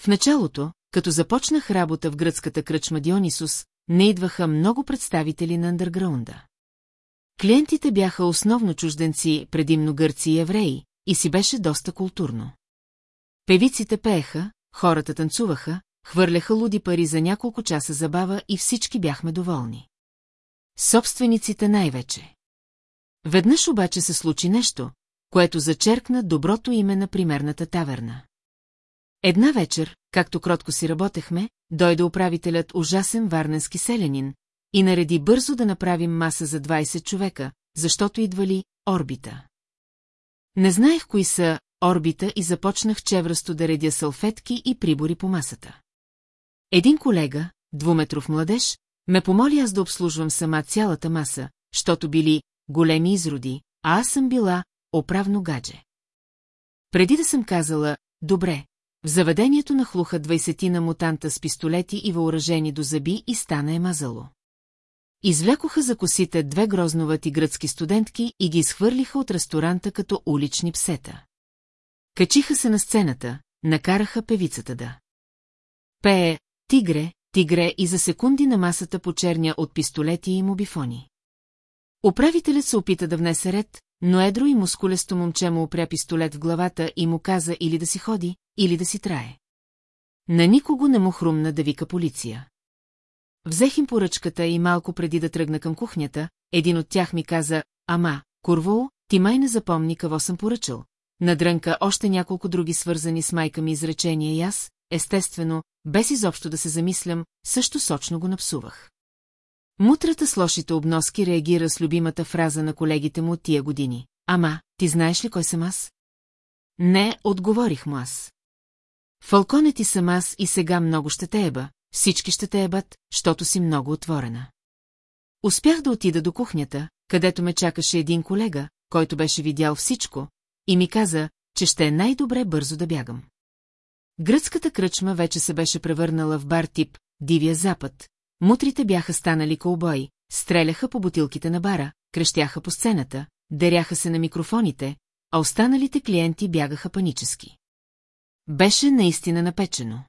В началото, като започнах работа в гръцката кръчма Дионисус, не идваха много представители на андерграунда. Клиентите бяха основно чужденци, предимно гърци и евреи, и си беше доста културно. Певиците пееха, хората танцуваха, хвърляха луди пари за няколко часа забава и всички бяхме доволни. Собствениците най-вече. Веднъж обаче се случи нещо, което зачеркна доброто име на примерната таверна. Една вечер, както кротко си работехме, дойде управителят ужасен варненски селянин и нареди бързо да направим маса за 20 човека, защото идвали орбита. Не знаех кои са орбита и започнах чевръсто да редя салфетки и прибори по масата. Един колега, двуметров младеж, ме помоли аз да обслужвам сама цялата маса, защото били големи изроди, а аз съм била оправно гадже. Преди да съм казала, добре, в заведението нахлуха двайсетина мутанта с пистолети и въоръжени до зъби и стана е мазало. Извлякоха за косите две грозновати гръцки студентки и ги изхвърлиха от ресторанта като улични псета. Качиха се на сцената, накараха певицата да. Пее «Тигре, тигре» и за секунди на масата почерня от пистолети и мобифони. Управителят се опита да внесе ред, но едро и мускулесто момче му опря пистолет в главата и му каза или да си ходи, или да си трае. На никого не му хрумна да вика полиция. Взех им поръчката и малко преди да тръгна към кухнята, един от тях ми каза, ама, Курво, ти май не запомни какво съм поръчал. Надрънка още няколко други свързани с майка ми изречения и аз, естествено, без изобщо да се замислям, също сочно го напсувах. Мутрата с лошите обноски реагира с любимата фраза на колегите му от тия години. Ама, ти знаеш ли кой съм аз? Не, отговорих му аз. Фалконе ти съм аз и сега много ще те еба, всички ще те ебат, защото си много отворена. Успях да отида до кухнята, където ме чакаше един колега, който беше видял всичко, и ми каза, че ще е най-добре бързо да бягам. Гръцката кръчма вече се беше превърнала в бар тип «Дивия запад», мутрите бяха станали колбои, стреляха по бутилките на бара, крещяха по сцената, деряха се на микрофоните, а останалите клиенти бягаха панически. Беше наистина напечено.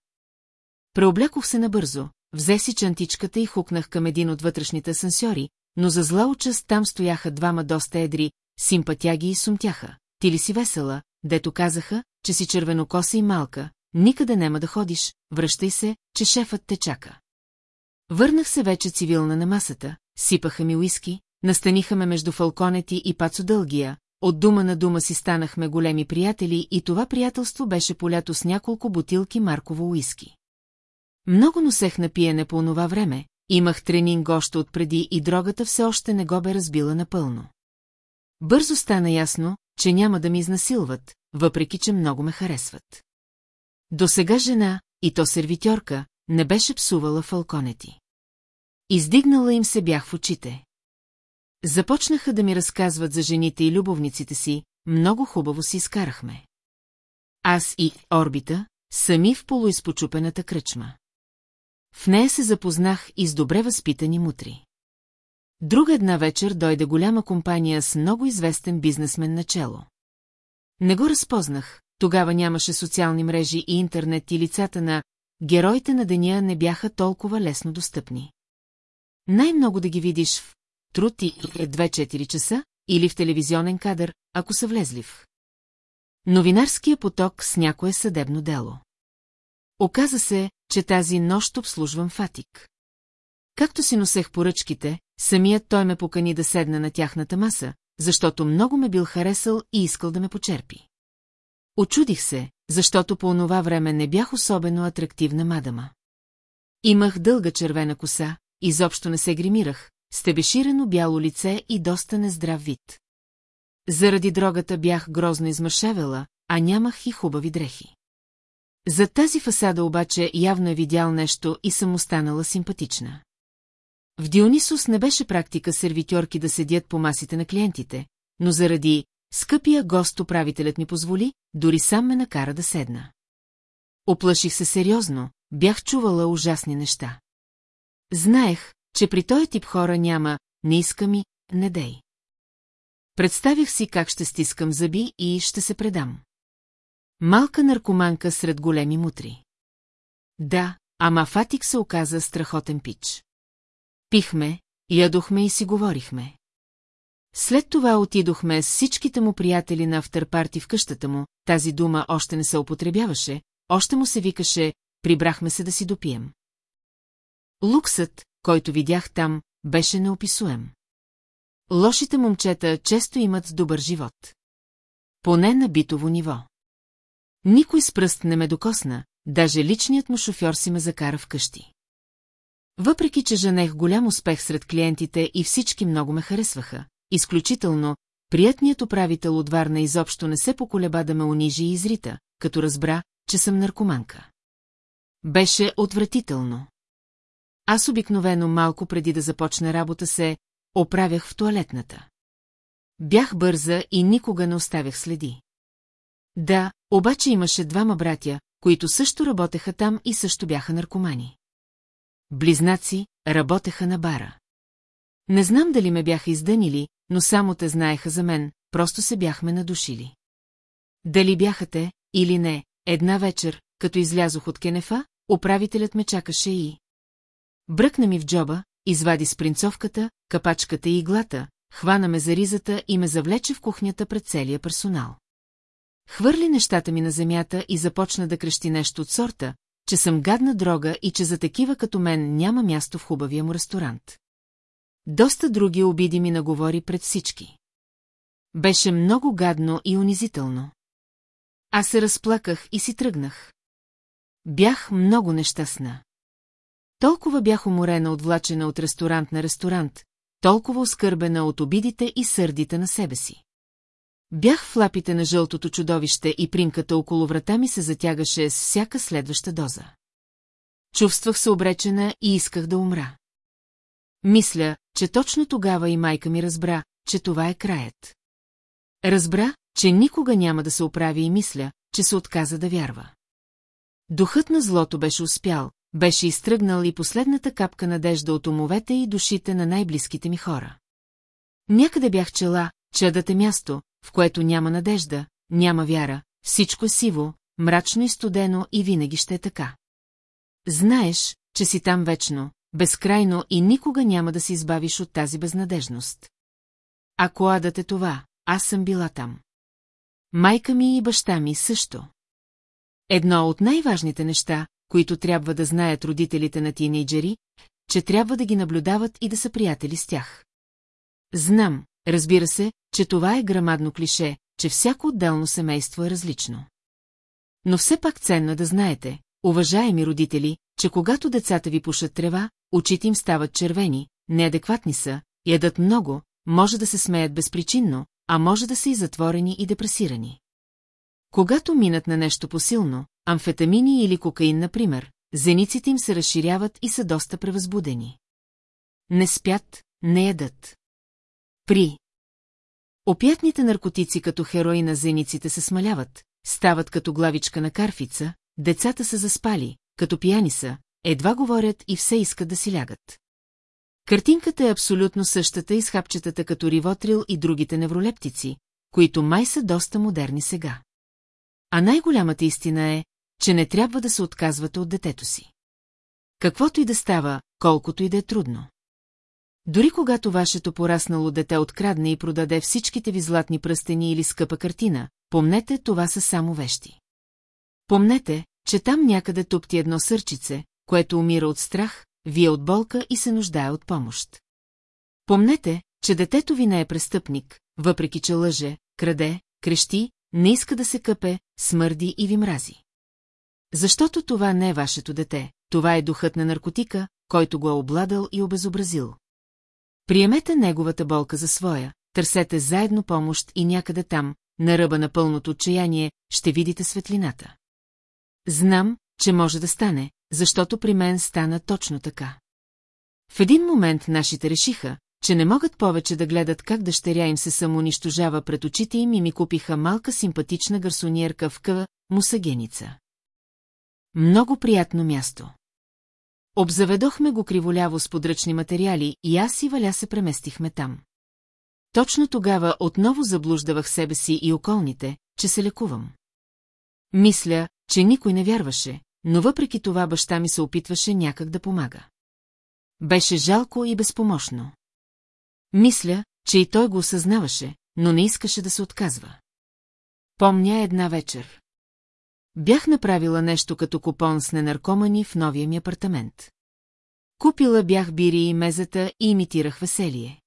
Преоблякох се набързо, взе си чантичката и хукнах към един от вътрешните асансьори, но за зла участ там стояха двама доста едри, симпатяги и сумтяха. Ти ли си весела, дето казаха, че си червенокоса и малка, никъде няма да ходиш, връщай се, че шефът те чака. Върнах се вече цивилна на масата, сипаха ми уиски, настаниха ме между фалконети и пацо дългия, от дума на дума си станахме големи приятели и това приятелство беше полято с няколко бутилки марково уиски. Много носех на пиене по онова време, имах тренинг още отпреди и дрогата все още не го бе разбила напълно. Бързо стана ясно, че няма да ми изнасилват, въпреки че много ме харесват. До сега жена, и то сервитьорка, не беше псувала фалконети. Издигнала им се бях в очите. Започнаха да ми разказват за жените и любовниците си, много хубаво си изкарахме. Аз и орбита, сами в полуизпочупената кръчма. В нея се запознах и с добре възпитани мутри. Друга една вечер дойде голяма компания с много известен бизнесмен начело. Не го разпознах, тогава нямаше социални мрежи и интернет и лицата на героите на деня не бяха толкова лесно достъпни. Най-много да ги видиш в труд и е 2-4 часа или в телевизионен кадър, ако са влезли в. Новинарския поток с някое съдебно дело. Оказа се, че тази нощ обслужвам Фатик. Както си носех поръчките, самият той ме покани да седна на тяхната маса, защото много ме бил харесал и искал да ме почерпи. Очудих се, защото по онова време не бях особено атрактивна мадама. Имах дълга червена коса, изобщо не се гримирах, стебеширено бяло лице и доста нездрав вид. Заради дрогата бях грозно измършавела, а нямах и хубави дрехи. За тази фасада обаче явно е видял нещо и съм останала симпатична. В Дионисус не беше практика сервитьорки да седят по масите на клиентите, но заради скъпия гост управителят ми позволи, дори сам ме накара да седна. Оплаших се сериозно, бях чувала ужасни неща. Знаех, че при този тип хора няма «не иска ми, не дей». Представих си как ще стискам зъби и ще се предам. Малка наркоманка сред големи мутри. Да, ама Фатик се оказа страхотен пич. Пихме, ядохме и си говорихме. След това отидохме с всичките му приятели на автърпарти в къщата му, тази дума още не се употребяваше, още му се викаше, прибрахме се да си допием. Луксът, който видях там, беше неописуем. Лошите момчета често имат добър живот. Поне на битово ниво. Никой с пръст не ме докосна, даже личният му шофьор си ме закара вкъщи. Въпреки, че женех голям успех сред клиентите и всички много ме харесваха, изключително, приятният управител от Варна изобщо не се поколеба да ме унижи и изрита, като разбра, че съм наркоманка. Беше отвратително. Аз обикновено малко преди да започне работа се оправях в туалетната. Бях бърза и никога не оставях следи. Да, обаче имаше двама братя, които също работеха там и също бяха наркомани. Близнаци работеха на бара. Не знам дали ме бяха издънили, но само те знаеха за мен, просто се бяхме надушили. Дали бяха те, или не, една вечер, като излязох от кенефа, управителят ме чакаше и... Бръкна ми в джоба, извади спринцовката, капачката и иглата, хвана ме за ризата и ме завлече в кухнята пред целия персонал. Хвърли нещата ми на земята и започна да крещи нещо от сорта, че съм гадна дрога и че за такива като мен няма място в хубавия му ресторант. Доста други обиди ми наговори пред всички. Беше много гадно и унизително. Аз се разплаках и си тръгнах. Бях много нещастна. Толкова бях уморена отвлачена от ресторант на ресторант, толкова оскърбена от обидите и сърдите на себе си. Бях в лапите на жълтото чудовище и примката около врата ми се затягаше с всяка следваща доза. Чувствах се обречена и исках да умра. Мисля, че точно тогава и майка ми разбра, че това е краят. Разбра, че никога няма да се оправи и мисля, че се отказа да вярва. Духът на злото беше успял, беше изтръгнал и последната капка надежда от умовете и душите на най-близките ми хора. Някъде бях чела, че адът е място, в което няма надежда, няма вяра, всичко е сиво, мрачно и студено и винаги ще е така. Знаеш, че си там вечно, безкрайно и никога няма да се избавиш от тази безнадежност. Ако адът е това, аз съм била там. Майка ми и баща ми също. Едно от най-важните неща, които трябва да знаят родителите на тинейджери, че трябва да ги наблюдават и да са приятели с тях. Знам, разбира се, че това е грамадно клише, че всяко отделно семейство е различно. Но все пак ценно е да знаете, уважаеми родители, че когато децата ви пушат трева, очите им стават червени, неадекватни са, ядат много, може да се смеят безпричинно, а може да са и затворени и депресирани. Когато минат на нещо посилно, амфетамини или кокаин, например, зениците им се разширяват и са доста превъзбудени. Не спят, не ядат. При Опятните наркотици като хероина зениците се смаляват, стават като главичка на карфица, децата са заспали, като пияни са, едва говорят и все искат да си лягат. Картинката е абсолютно същата и с хапчетата като ривотрил и другите невролептици, които май са доста модерни сега. А най-голямата истина е, че не трябва да се отказвате от детето си. Каквото и да става, колкото и да е трудно. Дори когато вашето пораснало дете открадне и продаде всичките ви златни пръстени или скъпа картина, помнете, това са само вещи. Помнете, че там някъде тупти едно сърчице, което умира от страх, вие от болка и се нуждае от помощ. Помнете, че детето ви не е престъпник, въпреки че лъже, краде, крещи, не иска да се къпе, смърди и ви мрази. Защото това не е вашето дете, това е духът на наркотика, който го е обладал и обезобразил. Приемете неговата болка за своя, търсете заедно помощ и някъде там, на ръба на пълното отчаяние, ще видите светлината. Знам, че може да стане, защото при мен стана точно така. В един момент нашите решиха, че не могат повече да гледат как дъщеря им се самоунищожава пред очите им и ми купиха малка симпатична гарсониерка в къва, мусагеница. Много приятно място. Обзаведохме го криволяво с подръчни материали и аз и Валя се преместихме там. Точно тогава отново заблуждавах себе си и околните, че се лекувам. Мисля, че никой не вярваше, но въпреки това баща ми се опитваше някак да помага. Беше жалко и безпомощно. Мисля, че и той го осъзнаваше, но не искаше да се отказва. Помня една вечер. Бях направила нещо като купон с ненаркомани в новия ми апартамент. Купила бях бири и мезата и имитирах веселие.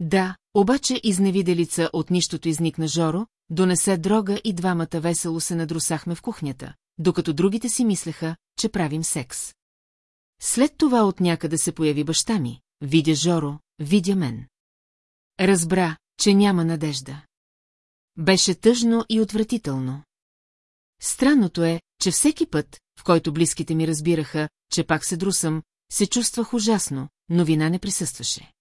Да, обаче изневиделица от нищото изникна Жоро, донесе дрога и двамата весело се надрусахме в кухнята, докато другите си мислеха, че правим секс. След това от някъде се появи баща ми, видя Жоро, видя мен. Разбра, че няма надежда. Беше тъжно и отвратително. Странното е, че всеки път, в който близките ми разбираха, че пак се друсам, се чувствах ужасно, но вина не присъстваше.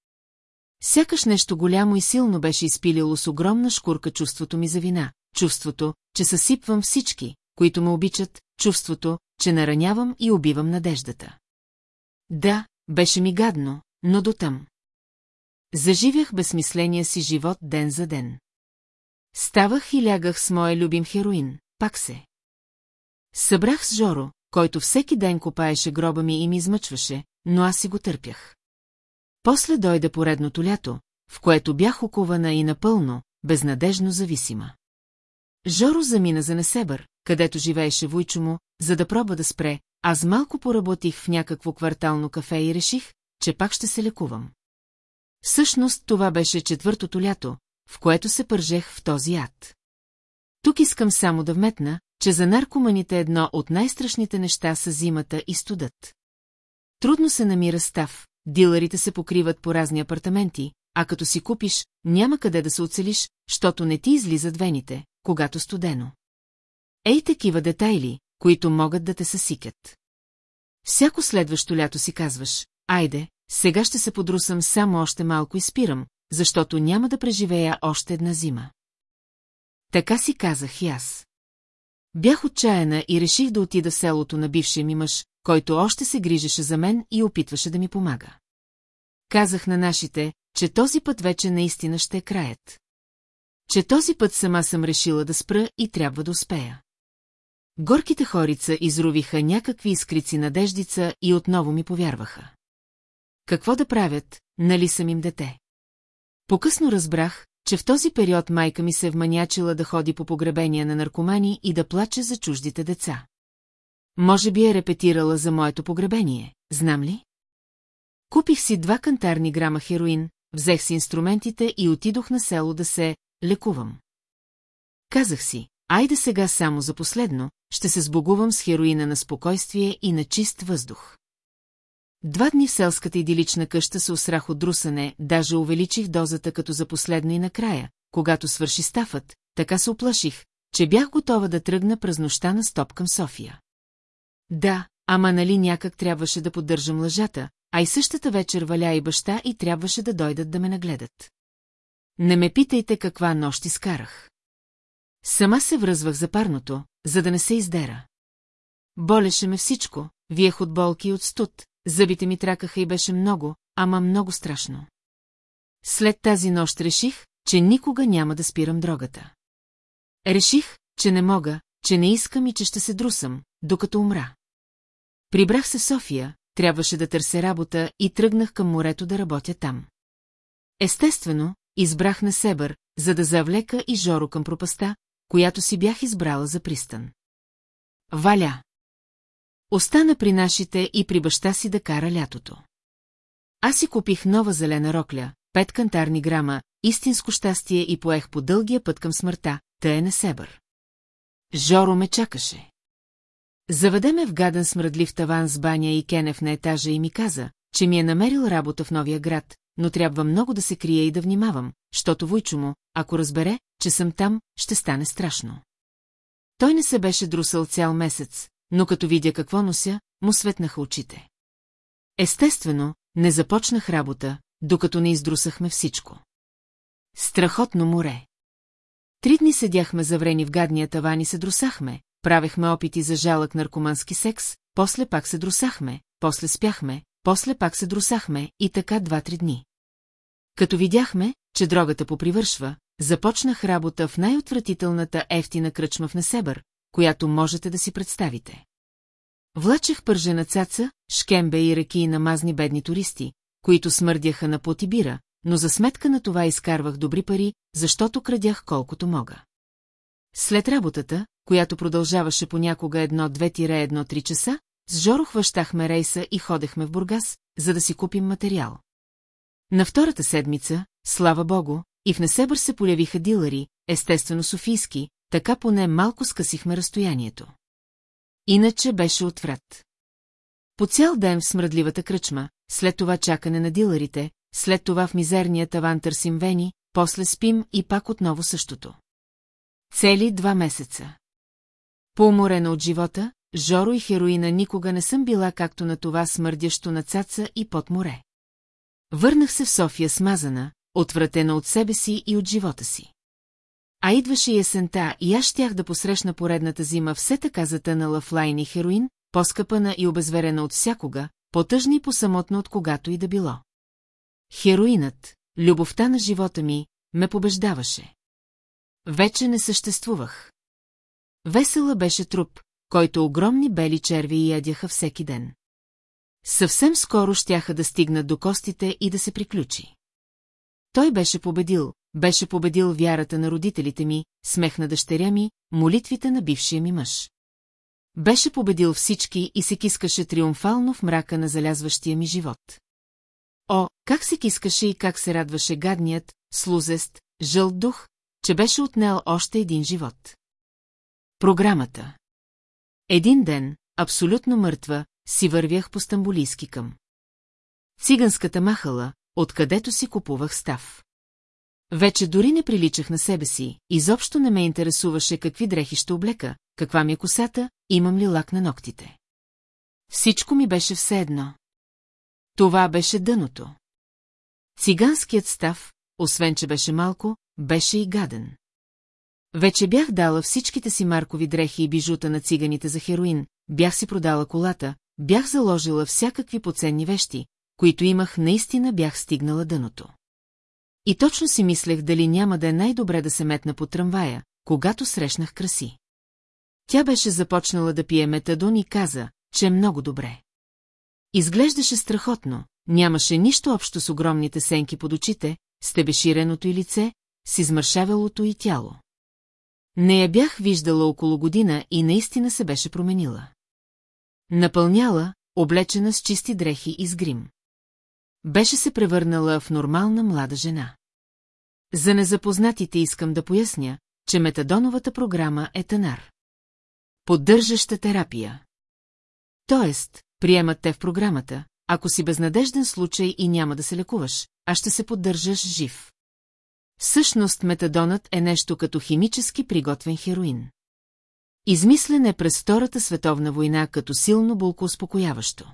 Сякаш нещо голямо и силно беше изпилило с огромна шкурка чувството ми за вина, чувството, че съсипвам всички, които ме обичат, чувството, че наранявам и убивам надеждата. Да, беше ми гадно, но дотъм. Заживях безсмисления си живот ден за ден. Ставах и лягах с моя любим хероин, пак се. Събрах с Жоро, който всеки ден копаеше гроба ми и ми измъчваше, но аз си го търпях. После дойде поредното лято, в което бях окована и напълно, безнадежно зависима. Жоро замина за Несебър, където живееше Войчо му, за да проба да спре, аз малко поработих в някакво квартално кафе и реших, че пак ще се лекувам. Всъщност това беше четвъртото лято, в което се пържех в този ад. Тук искам само да вметна, че за наркоманите едно от най-страшните неща са зимата и студът. Трудно се намира став, дилърите се покриват по разни апартаменти, а като си купиш, няма къде да се оцелиш, щото не ти излизат вените, когато студено. Ей такива детайли, които могат да те съсикят. Всяко следващо лято си казваш, айде, сега ще се подрусам само още малко и спирам, защото няма да преживея още една зима. Така си казах и аз. Бях отчаяна и реших да отида в селото на бившия ми мъж, който още се грижеше за мен и опитваше да ми помага. Казах на нашите, че този път вече наистина ще е краят. Че този път сама съм решила да спра и трябва да успея. Горките хорица изрувиха някакви искрици надеждица и отново ми повярваха. Какво да правят, нали съм им дете? Покъсно разбрах, че в този период майка ми се е вманячила да ходи по погребения на наркомани и да плаче за чуждите деца. Може би е репетирала за моето погребение, знам ли? Купих си два кантарни грама хероин, взех си инструментите и отидох на село да се лекувам. Казах си, айде сега само за последно, ще се сбогувам с хероина на спокойствие и на чист въздух. Два дни в селската идилична къща се усрах от друсане, даже увеличих дозата като за последно и накрая, когато свърши стафът, така се оплаших, че бях готова да тръгна през нощта на стоп към София. Да, ама нали някак трябваше да поддържам лъжата, а и същата вечер валя и баща и трябваше да дойдат да ме нагледат. Не ме питайте каква нощ изкарах. Сама се връзвах за парното, за да не се издера. Болеше ме всичко, виех от болки и от студ, зъбите ми тракаха и беше много, ама много страшно. След тази нощ реших, че никога няма да спирам дрогата. Реших, че не мога, че не искам и че ще се друсам, докато умра. Прибрах се София, трябваше да търся работа и тръгнах към морето да работя там. Естествено, избрах на Себър, за да завлека и Жоро към пропаста, която си бях избрала за пристан. Валя. Остана при нашите и при баща си да кара лятото. Аз си купих нова зелена рокля, пет кантарни грама, истинско щастие и поех по дългия път към смъртта, тъй е не себър. Жоро ме чакаше. Заведе ме в гаден смръдлив таван с баня и кенев на етажа и ми каза, че ми е намерил работа в новия град, но трябва много да се крия и да внимавам, защото Войчо му, ако разбере, че съм там, ще стане страшно. Той не се беше друсал цял месец, но като видя какво нося, му светнаха очите. Естествено, не започнах работа, докато не издрусахме всичко. Страхотно море. Три дни седяхме заврени в гадния таван и се друсахме, правехме опити за жалък наркомански секс, после пак се друсахме, после спяхме, после пак се друсахме и така два-три дни. Като видяхме, че дрогата попривършва, започнах работа в най-отвратителната ефтина кръчма в Несебър, която можете да си представите. Влачех пържена цаца, шкембе и реки на мазни бедни туристи, които смърдяха на потибира, но за сметка на това изкарвах добри пари, защото крадях колкото мога. След работата, която продължаваше понякога едно-две-едно-три часа, с Жоро хващахме рейса и ходехме в Бургас, за да си купим материал. На втората седмица, слава богу, и в Несебър се полявиха дилъри, естествено софийски, така поне малко скъсихме разстоянието. Иначе беше отврат. По цял ден в смръдливата кръчма, след това чакане на дилърите, след това в мизерния таван търсим вени, после спим и пак отново същото. Цели два месеца. По-уморена от живота, Жоро и хероина никога не съм била както на това смърдящо на цаца и под море. Върнах се в София смазана, отвратена от себе си и от живота си. А идваше есента и аз щях да посрещна поредната зима все така затънала в лайн и хероин, по-скъпана и обезверена от всякога, по-тъжна и по-самотна от когато и да било. Хероинът, любовта на живота ми, ме побеждаваше. Вече не съществувах. Весела беше труп, който огромни бели черви ядяха всеки ден. Съвсем скоро щяха да стигнат до костите и да се приключи. Той беше победил, беше победил вярата на родителите ми, смех на дъщеря ми, молитвите на бившия ми мъж. Беше победил всички и се кискаше триумфално в мрака на залязващия ми живот. О, как се кискаше и как се радваше гадният, слузест, жълт дух, че беше отнел още един живот. Програмата Един ден, абсолютно мъртва, си вървях по стамбулийски към. Циганската махала, откъдето си купувах став. Вече дори не приличах на себе си, изобщо не ме интересуваше какви дрехи ще облека, каква ми е косата, имам ли лак на ногтите. Всичко ми беше все едно. Това беше дъното. Циганският став, освен че беше малко, беше и гаден. Вече бях дала всичките си маркови дрехи и бижута на циганите за хероин, бях си продала колата, бях заложила всякакви поценни вещи, които имах, наистина бях стигнала дъното. И точно си мислех дали няма да е най-добре да се метна по трамвая, когато срещнах краси. Тя беше започнала да пие метадон и каза, че е много добре. Изглеждаше страхотно, нямаше нищо общо с огромните сенки под очите, с тебеширеното и лице, с измършавелото и тяло. Не я бях виждала около година и наистина се беше променила. Напълняла, облечена с чисти дрехи и с грим. Беше се превърнала в нормална млада жена. За незапознатите искам да поясня, че метадоновата програма е танар. Поддържаща терапия. Тоест, приемат те в програмата, ако си безнадежден случай и няма да се лекуваш, а ще се поддържаш жив. Всъщност метадонът е нещо като химически приготвен хероин. Измислен е през Втората световна война като силно болкоуспокояващо.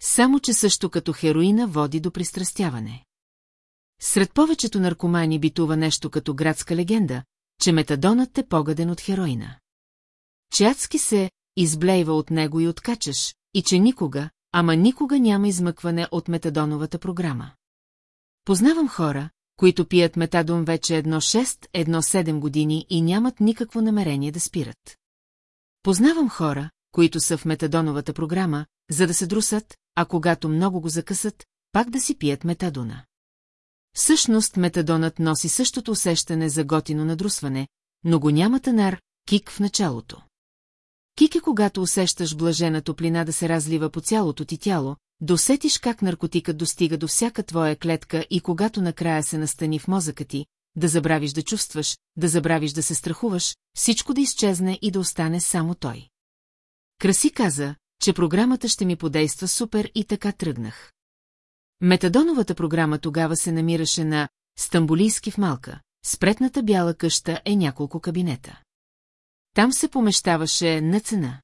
Само, че също като хероина води до пристрастяване. Сред повечето наркомани битува нещо като градска легенда, че метадонът е погаден от хероина. Чатски се изблейва от него и откачаш, и че никога, ама никога няма измъкване от метадоновата програма. Познавам хора, които пият метадон вече едно 6, едно 7 години и нямат никакво намерение да спират. Познавам хора, които са в метадоновата програма, за да се друсат, а когато много го закъсат, пак да си пият метадона. Всъщност метадонът носи същото усещане за готино надрусване, но го няма танар, кик в началото. Кик е когато усещаш блажена топлина да се разлива по цялото ти тяло, досетиш как наркотикът достига до всяка твоя клетка и когато накрая се настани в мозъка ти, да забравиш да чувстваш, да забравиш да се страхуваш, всичко да изчезне и да остане само той. Краси каза, че програмата ще ми подейства супер и така тръгнах. Метадоновата програма тогава се намираше на Стамбулийски в Малка. Спретната бяла къща е няколко кабинета. Там се помещаваше на цена.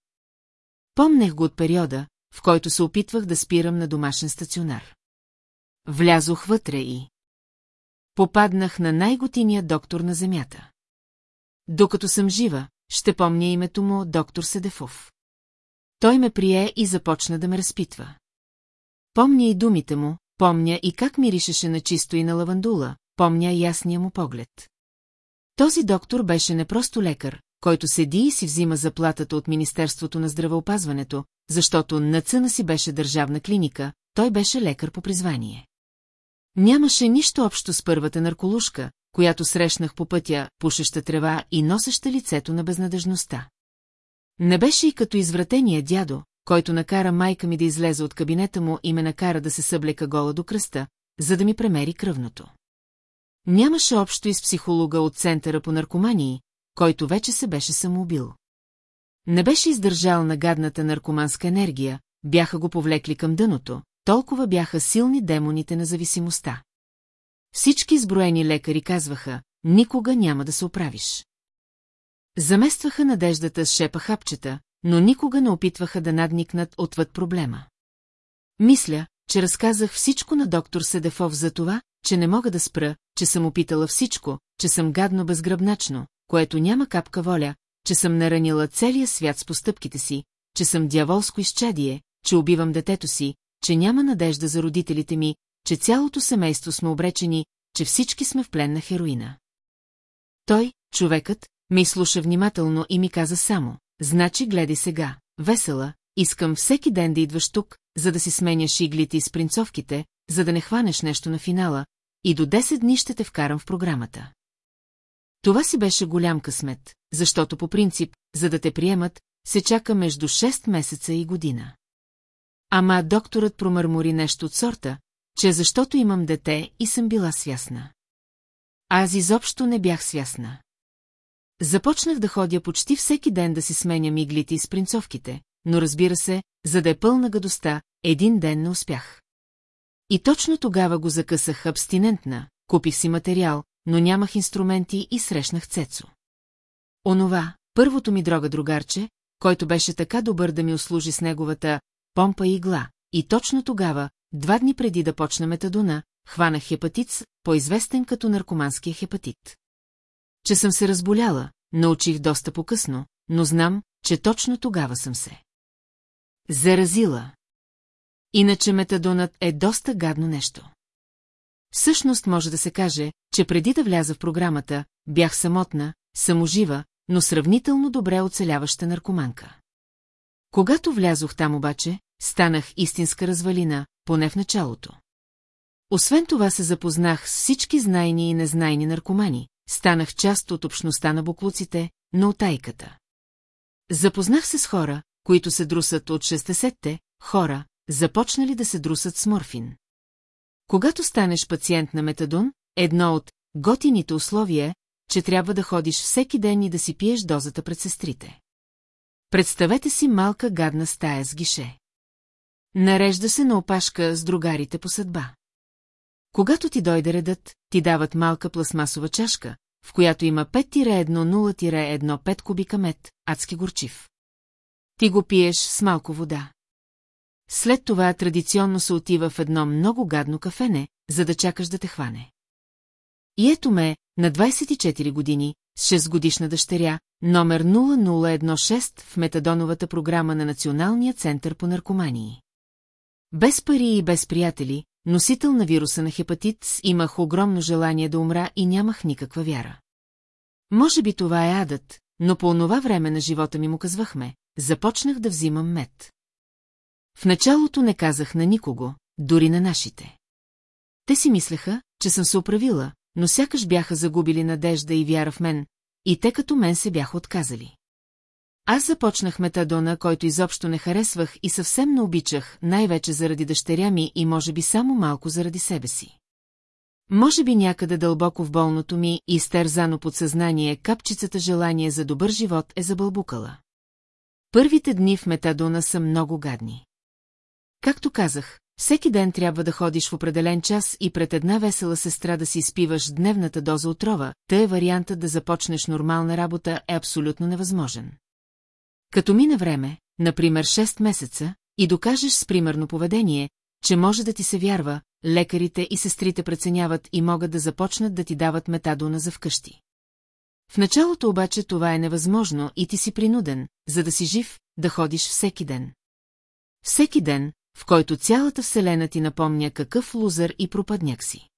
Помнех го от периода, в който се опитвах да спирам на домашен стационар. Влязох вътре и... Попаднах на най-готиния доктор на земята. Докато съм жива, ще помня името му доктор Седефов. Той ме прие и започна да ме разпитва. Помня и думите му, помня и как миришеше на чисто и на лавандула, помня ясния му поглед. Този доктор беше не просто лекар, който седи и си взима заплатата от Министерството на здравеопазването, защото на цъна си беше държавна клиника, той беше лекар по призвание. Нямаше нищо общо с първата нарколушка, която срещнах по пътя, пушеща трева и носеща лицето на безнадежността. Не беше и като извратения дядо, който накара майка ми да излезе от кабинета му и ме накара да се съблека гола до кръста, за да ми премери кръвното. Нямаше общо и с психолога от Центъра по наркомании, който вече се беше самоубил. Не беше издържал на гадната наркоманска енергия, бяха го повлекли към дъното, толкова бяха силни демоните на зависимостта. Всички изброени лекари казваха, никога няма да се оправиш. Заместваха надеждата с шепа хапчета, но никога не опитваха да надникнат отвъд проблема. Мисля, че разказах всичко на доктор Седефов за това, че не мога да спра, че съм опитала всичко, че съм гадно безгръбначно, което няма капка воля, че съм наранила целия свят с постъпките си, че съм дяволско изчадие, че убивам детето си, че няма надежда за родителите ми, че цялото семейство сме обречени, че всички сме в плен на хероина. Той, човекът, ме изслуша внимателно и ми каза само, значи гледай сега, весела, искам всеки ден да идваш тук, за да си сменяш иглите и спринцовките, за да не хванеш нещо на финала, и до 10 дни ще те вкарам в програмата. Това си беше голям късмет, защото по принцип, за да те приемат, се чака между 6 месеца и година. Ама докторът промърмори нещо от сорта, че защото имам дете и съм била свясна. Аз изобщо не бях свясна. Започнах да ходя почти всеки ден да си сменя миглите и спринцовките, но разбира се, за да е пълна гадостта, един ден не успях. И точно тогава го закъсах абстинентна, купих си материал, но нямах инструменти и срещнах Цецо. Онова, първото ми дрога другарче, който беше така добър да ми услужи с неговата помпа и игла, и точно тогава, два дни преди да почна метадона, хванах хепатит, по-известен като наркоманския хепатит. Че съм се разболяла, научих доста по-късно, но знам, че точно тогава съм се. Заразила. Иначе метадонът е доста гадно нещо. Всъщност може да се каже, че преди да вляза в програмата, бях самотна, саможива, но сравнително добре оцеляваща наркоманка. Когато влязох там обаче, станах истинска развалина, поне в началото. Освен това се запознах с всички знайни и незнайни наркомани, станах част от общността на буклуците, на отайката. Запознах се с хора, които се друсат от 60-те, хора, започнали да се друсат с морфин. Когато станеш пациент на метадон, едно от готините условия е, че трябва да ходиш всеки ден и да си пиеш дозата пред сестрите. Представете си малка гадна стая с гише. Нарежда се на опашка с другарите по съдба. Когато ти дойде редът, ти дават малка пластмасова чашка, в която има 5-1-0-1-5 кубика мед, адски горчив. Ти го пиеш с малко вода. След това традиционно се отива в едно много гадно кафене, за да чакаш да те хване. И ето ме, на 24 години, с 6 годишна дъщеря, номер 0016 в метадоновата програма на Националния център по наркомании. Без пари и без приятели, носител на вируса на хепатит, имах огромно желание да умра и нямах никаква вяра. Може би това е адът, но по онова време на живота ми му казвахме, започнах да взимам мед. В началото не казах на никого, дори на нашите. Те си мислеха, че съм се оправила, но сякаш бяха загубили надежда и вяра в мен, и те като мен се бяха отказали. Аз започнах метадона, който изобщо не харесвах и съвсем не обичах, най-вече заради дъщеря ми и може би само малко заради себе си. Може би някъде дълбоко в болното ми и стерзано подсъзнание капчицата желание за добър живот е забълбукала. Първите дни в метадона са много гадни. Както казах, всеки ден трябва да ходиш в определен час и пред една весела сестра да си изпиваш дневната доза отрова, тъй вариантът да започнеш нормална работа е абсолютно невъзможен. Като мине време, например 6 месеца, и докажеш с примерно поведение, че може да ти се вярва, лекарите и сестрите преценяват и могат да започнат да ти дават метадона за вкъщи. В началото обаче това е невъзможно и ти си принуден, за да си жив, да ходиш всеки ден. Всеки ден, в който цялата вселена ти напомня какъв лузър и пропадняк си.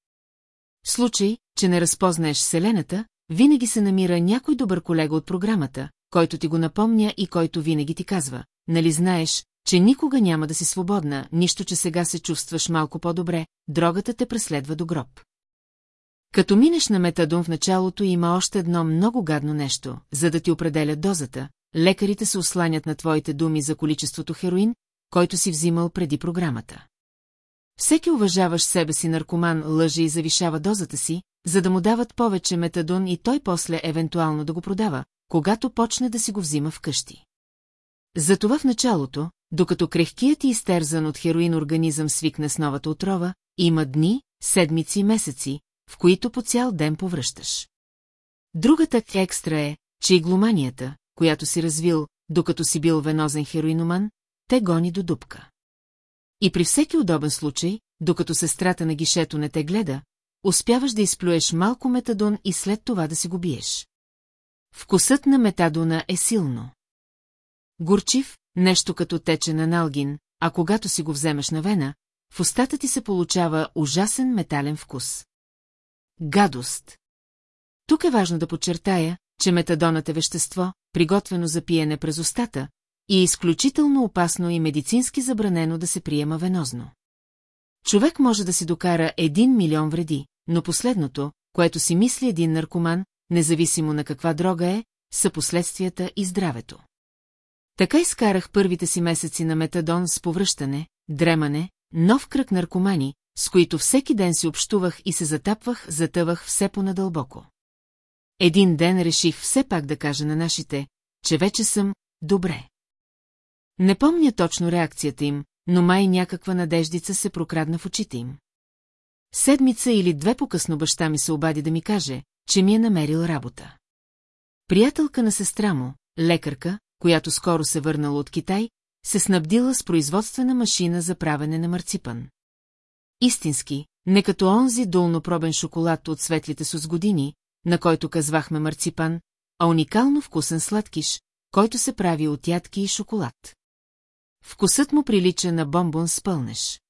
В случай, че не разпознаеш вселената, винаги се намира някой добър колега от програмата, който ти го напомня и който винаги ти казва, нали знаеш, че никога няма да си свободна, нищо, че сега се чувстваш малко по-добре, дрогата те преследва до гроб. Като минеш на метадон в началото има още едно много гадно нещо, за да ти определят дозата, лекарите се осланят на твоите думи за количеството хероин, който си взимал преди програмата. Всеки уважаваш себе си наркоман лъже и завишава дозата си, за да му дават повече метадон и той после евентуално да го продава, когато почне да си го взима вкъщи. Затова в началото, докато крехкият и изтерзан от хероин организъм свикне с новата отрова, има дни, седмици и месеци, в които по цял ден повръщаш. Другата екстра е, че игломанията, която си развил, докато си бил венозен хероиноман, те гони до дупка. И при всеки удобен случай, докато сестрата на гишето не те гледа, успяваш да изплюеш малко метадон и след това да си го биеш. Вкусът на метадона е силно. Горчив, нещо като течен аналгин, а когато си го вземеш на вена, в устата ти се получава ужасен метален вкус. Гадост. Тук е важно да подчертая, че метадонът е вещество, приготвено за пиене през устата, и е изключително опасно и медицински забранено да се приема венозно. Човек може да си докара един милион вреди, но последното, което си мисли един наркоман, независимо на каква дрога е, са последствията и здравето. Така изкарах първите си месеци на метадон с повръщане, дремане, нов кръг наркомани, с които всеки ден си общувах и се затапвах, затъвах все по-надълбоко. Един ден реших все пак да кажа на нашите, че вече съм добре. Не помня точно реакцията им, но май някаква надеждица се прокрадна в очите им. Седмица или две по-късно баща ми се обади да ми каже, че ми е намерил работа. Приятелка на сестра му, лекарка, която скоро се върнала от Китай, се снабдила с производствена машина за правене на марципан. Истински, не като онзи долнопробен шоколад от светлите с години, на който казвахме марципан, а уникално вкусен сладкиш, който се прави от ядки и шоколад. Вкусът му прилича на бомбон с пълнеш.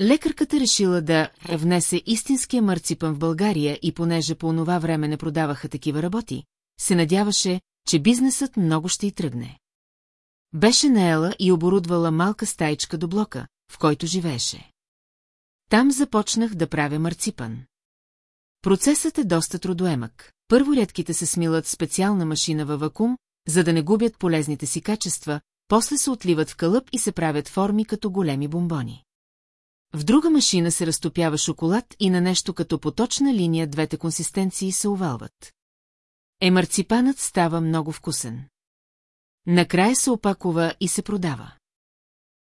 Лекарката решила да внесе истинския марципан в България и понеже по онова време не продаваха такива работи, се надяваше, че бизнесът много ще й тръгне. Беше наела и оборудвала малка стаичка до блока, в който живееше. Там започнах да правя марципан. Процесът е доста трудоемък. Първо редките се смилат специална машина във вакуум, за да не губят полезните си качества, после се отливат в кълъп и се правят форми като големи бомбони. В друга машина се разтопява шоколад и на нещо като поточна линия двете консистенции се овалват. Емарципанът става много вкусен. Накрая се опакова и се продава.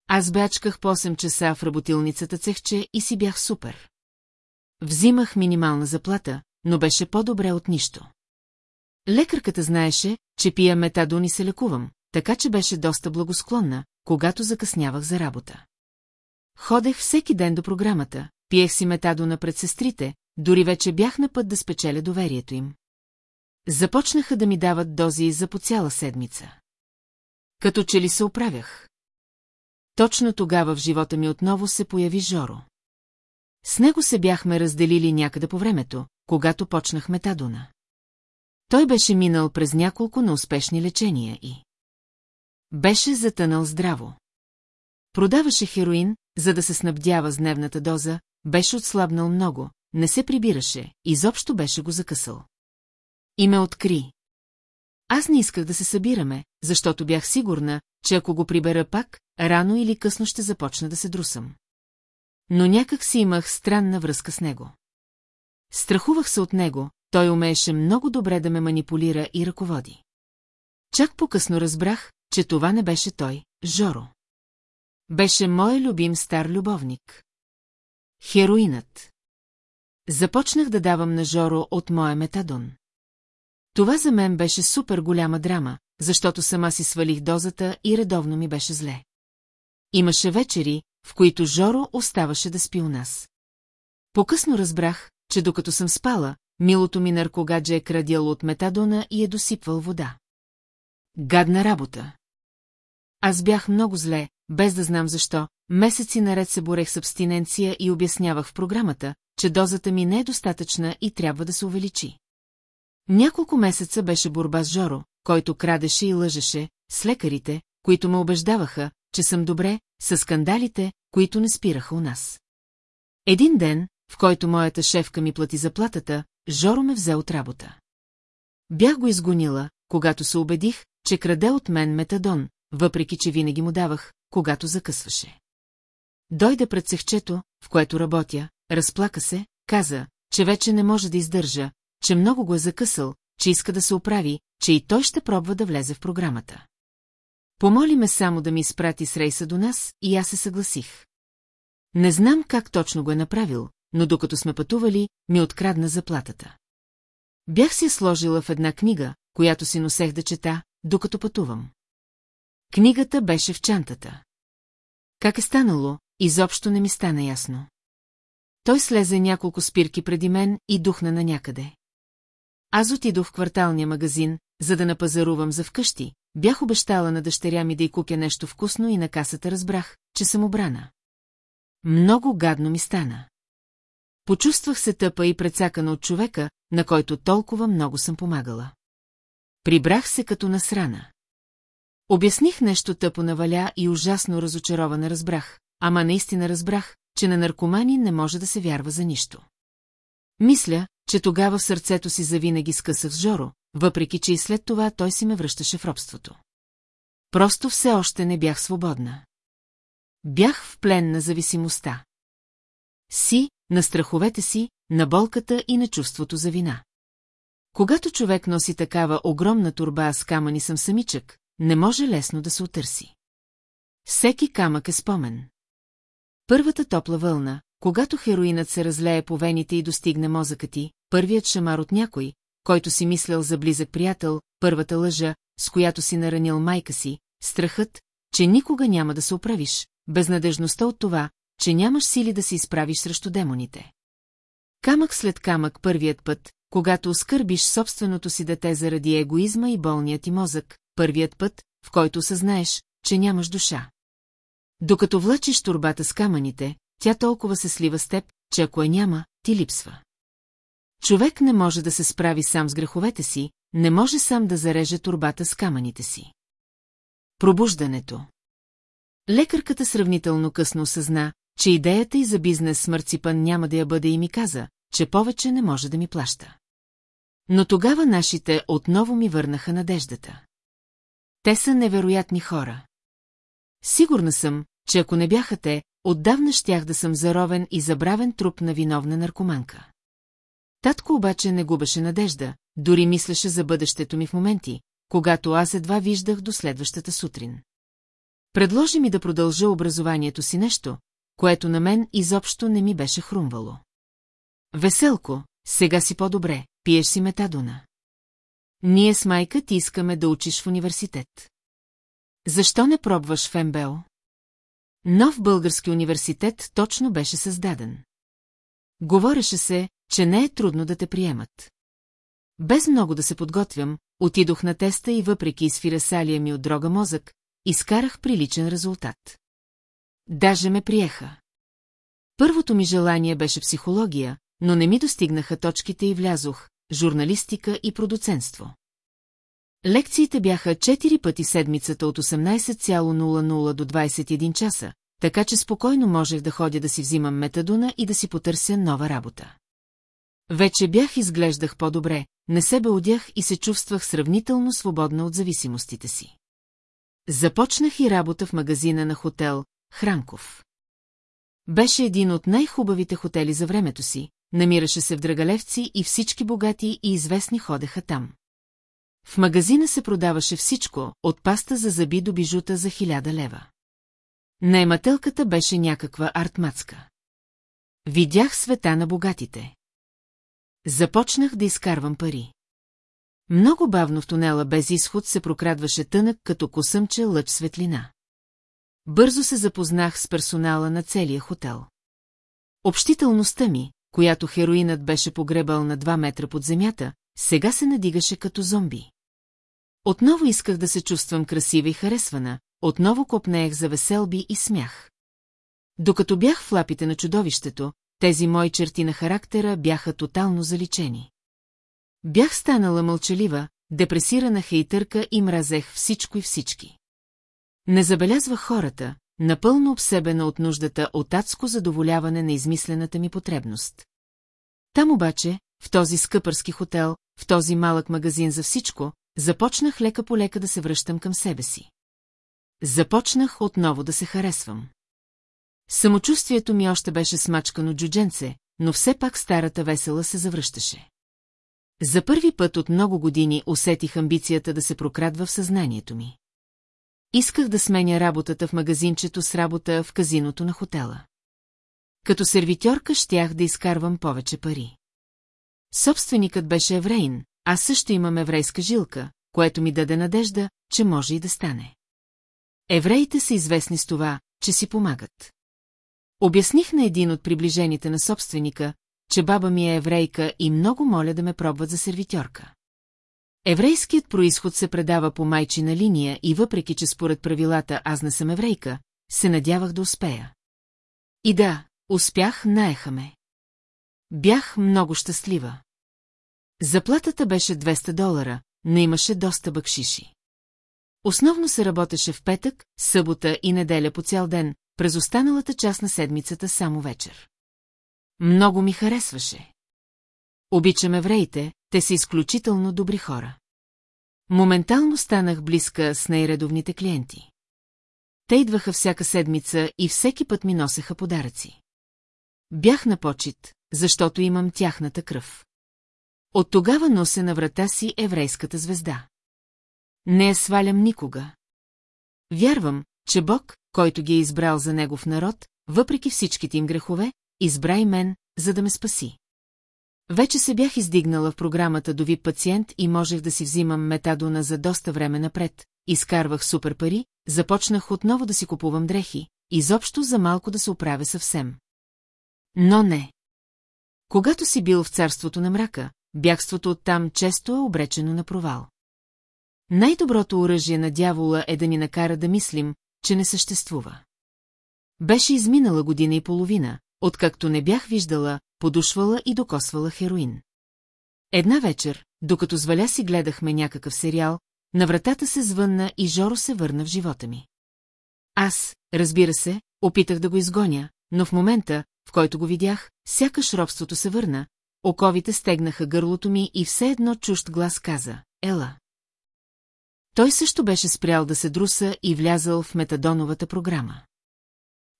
Аз бячках по 8 часа в работилницата цехче и си бях супер. Взимах минимална заплата, но беше по-добре от нищо. Лекарката знаеше, че пия метадон и се лекувам, така че беше доста благосклонна, когато закъснявах за работа. Ходех всеки ден до програмата, пиех си метадона пред сестрите, дори вече бях на път да спечеля доверието им. Започнаха да ми дават дози за по цяла седмица. Като че ли се оправях. Точно тогава в живота ми отново се появи Жоро. С него се бяхме разделили някъде по времето, когато почнах метадона. Той беше минал през няколко неуспешни лечения и... Беше затънал здраво. Продаваше хероин, за да се снабдява с дневната доза, беше отслабнал много, не се прибираше, изобщо беше го закъсал. И ме откри. Аз не исках да се събираме, защото бях сигурна, че ако го прибера пак, рано или късно ще започна да се друсам. Но някак си имах странна връзка с него. Страхувах се от него, той умееше много добре да ме манипулира и ръководи. Чак по-късно разбрах, че това не беше той, Жоро. Беше мой любим стар любовник. Хероинът. Започнах да давам на Жоро от моя метадон. Това за мен беше супер голяма драма, защото сама си свалих дозата и редовно ми беше зле. Имаше вечери, в които Жоро оставаше да спи у нас. По-късно разбрах, че докато съм спала, милото ми наркогадже е крадяло от метадона и е досипвал вода. Гадна работа. Аз бях много зле, без да знам защо, месеци наред се борех с абстиненция и обяснявах в програмата, че дозата ми не е достатъчна и трябва да се увеличи. Няколко месеца беше борба с Жоро, който крадеше и лъжеше, с лекарите, които ме убеждаваха, че съм добре, с скандалите, които не спираха у нас. Един ден, в който моята шефка ми плати заплатата, Жоро ме взе от работа. Бях го изгонила, когато се убедих, че краде от мен метадон, въпреки че винаги му давах, когато закъсваше. Дойде пред сехчето, в което работя, разплака се, каза, че вече не може да издържа, че много го е закъсал, че иска да се оправи, че и той ще пробва да влезе в програмата. Помоли ме само да ми изпрати с рейса до нас и аз се съгласих. Не знам как точно го е направил, но докато сме пътували, ми открадна заплатата. Бях си сложила в една книга, която си носех да чета, докато пътувам. Книгата беше в чантата. Как е станало, изобщо не ми стана ясно. Той слезе няколко спирки преди мен и духна на някъде. Аз отидох в кварталния магазин, за да напазарувам за вкъщи, бях обещала на дъщеря ми да й купя нещо вкусно и на касата разбрах, че съм обрана. Много гадно ми стана. Почувствах се тъпа и прецакана от човека, на който толкова много съм помагала. Прибрах се като насрана. Обясних нещо тъпо на Валя и ужасно разочарована разбрах, ама наистина разбрах, че на наркомани не може да се вярва за нищо. Мисля, че тогава в сърцето си завинаги скъсах с Жоро, въпреки че и след това той си ме връщаше в робството. Просто все още не бях свободна. Бях в плен на зависимостта. Си, на страховете си, на болката и на чувството за вина. Когато човек носи такава огромна турба с камъни съм самичък, не може лесно да се отърси. Всеки камък е спомен. Първата топла вълна, когато хероинът се разлее по вените и достигне мозъка ти, първият шамар от някой, който си мислял за близък приятел, първата лъжа, с която си наранил майка си, страхът, че никога няма да се оправиш, безнадежността от това, че нямаш сили да се изправиш срещу демоните. Камък след камък първият път, когато оскърбиш собственото си дете заради егоизма и болният ти мозък, първият път, в който съзнаеш, че нямаш душа. Докато влачиш турбата с камъните, тя толкова се слива с теб, че ако я няма, ти липсва. Човек не може да се справи сам с греховете си, не може сам да зареже турбата с камъните си. Пробуждането Лекарката сравнително късно осъзна, че идеята и за бизнес с Марципан няма да я бъде и ми каза, че повече не може да ми плаща. Но тогава нашите отново ми върнаха надеждата. Те са невероятни хора. Сигурна съм, че ако не бяха те, отдавна щях да съм заровен и забравен труп на виновна наркоманка. Татко обаче не губеше надежда, дори мислеше за бъдещето ми в моменти, когато аз едва виждах до следващата сутрин. Предложи ми да продължа образованието си нещо, което на мен изобщо не ми беше хрумвало. Веселко, сега си по-добре, пиеш си метадона. Ние с майка ти искаме да учиш в университет. Защо не пробваш в МБО? Нов български университет точно беше създаден. Говореше се, че не е трудно да те приемат. Без много да се подготвям, отидох на теста и въпреки изфирасалия ми от дрога мозък, изкарах приличен резултат. Даже ме приеха. Първото ми желание беше психология, но не ми достигнаха точките и влязох, журналистика и продуценство. Лекциите бяха 4 пъти седмицата от 18,00 до 21 часа, така че спокойно можех да ходя да си взимам метадона и да си потърся нова работа. Вече бях изглеждах по-добре, не се беодях и се чувствах сравнително свободна от зависимостите си. Започнах и работа в магазина на хотел Хранков. Беше един от най-хубавите хотели за времето си, намираше се в Драгалевци и всички богати и известни ходеха там. В магазина се продаваше всичко, от паста за зъби до бижута за хиляда лева. Наймателката беше някаква артмацка. Видях света на богатите. Започнах да изкарвам пари. Много бавно в тунела без изход се прокрадваше тънък като косъмче лъч светлина. Бързо се запознах с персонала на целия хотел. Общителността ми, която хероинът беше погребал на два метра под земята, сега се надигаше като зомби. Отново исках да се чувствам красива и харесвана, отново копнеех за веселби и смях. Докато бях в лапите на чудовището, тези мои черти на характера бяха тотално заличени. Бях станала мълчалива, депресирана хейтърка и мразех всичко и всички. Не забелязвах хората, напълно обсебена от нуждата от адско задоволяване на измислената ми потребност. Там обаче, в този скъпърски хотел, в този малък магазин за всичко, започнах лека по лека да се връщам към себе си. Започнах отново да се харесвам. Самочувствието ми още беше смачкано джудженце, но все пак старата весела се завръщаше. За първи път от много години усетих амбицията да се прокрадва в съзнанието ми. Исках да сменя работата в магазинчето с работа в казиното на хотела. Като сервитьорка щях да изкарвам повече пари. Собственикът беше еврейн, аз също имам еврейска жилка, което ми даде надежда, че може и да стане. Евреите са известни с това, че си помагат. Обясних на един от приближените на собственика, че баба ми е еврейка и много моля да ме пробват за сервитьорка. Еврейският происход се предава по майчина линия и въпреки, че според правилата аз не съм еврейка, се надявах да успея. И да, успях, наеха ме. Бях много щастлива. Заплатата беше 200 долара, но имаше доста бъкшиши. Основно се работеше в петък, събота и неделя по цял ден, през останалата част на седмицата само вечер. Много ми харесваше. Обичам евреите, те са изключително добри хора. Моментално станах близка с най-редовните клиенти. Те идваха всяка седмица и всеки път ми носеха подаръци. Бях на почет, защото имам тяхната кръв. От тогава нося на врата си еврейската звезда. Не я свалям никога. Вярвам, че Бог, който ги е избрал за негов народ, въпреки всичките им грехове, избра и мен, за да ме спаси. Вече се бях издигнала в програмата до вип пациент и можех да си взимам метадона за доста време напред, изкарвах супер пари, започнах отново да си купувам дрехи, изобщо за малко да се оправя съвсем. Но не. Когато си бил в царството на мрака, бягството оттам често е обречено на провал. Най-доброто оръжие на дявола е да ни накара да мислим, че не съществува. Беше изминала година и половина, откакто не бях виждала, подушвала и докосвала хероин. Една вечер, докато с Валя си гледахме някакъв сериал, на вратата се звънна и Жоро се върна в живота ми. Аз, разбира се, опитах да го изгоня, но в момента, в който го видях, сякаш робството се върна, оковите стегнаха гърлото ми и все едно чужд глас каза «Ела». Той също беше спрял да се друса и влязал в метадоновата програма.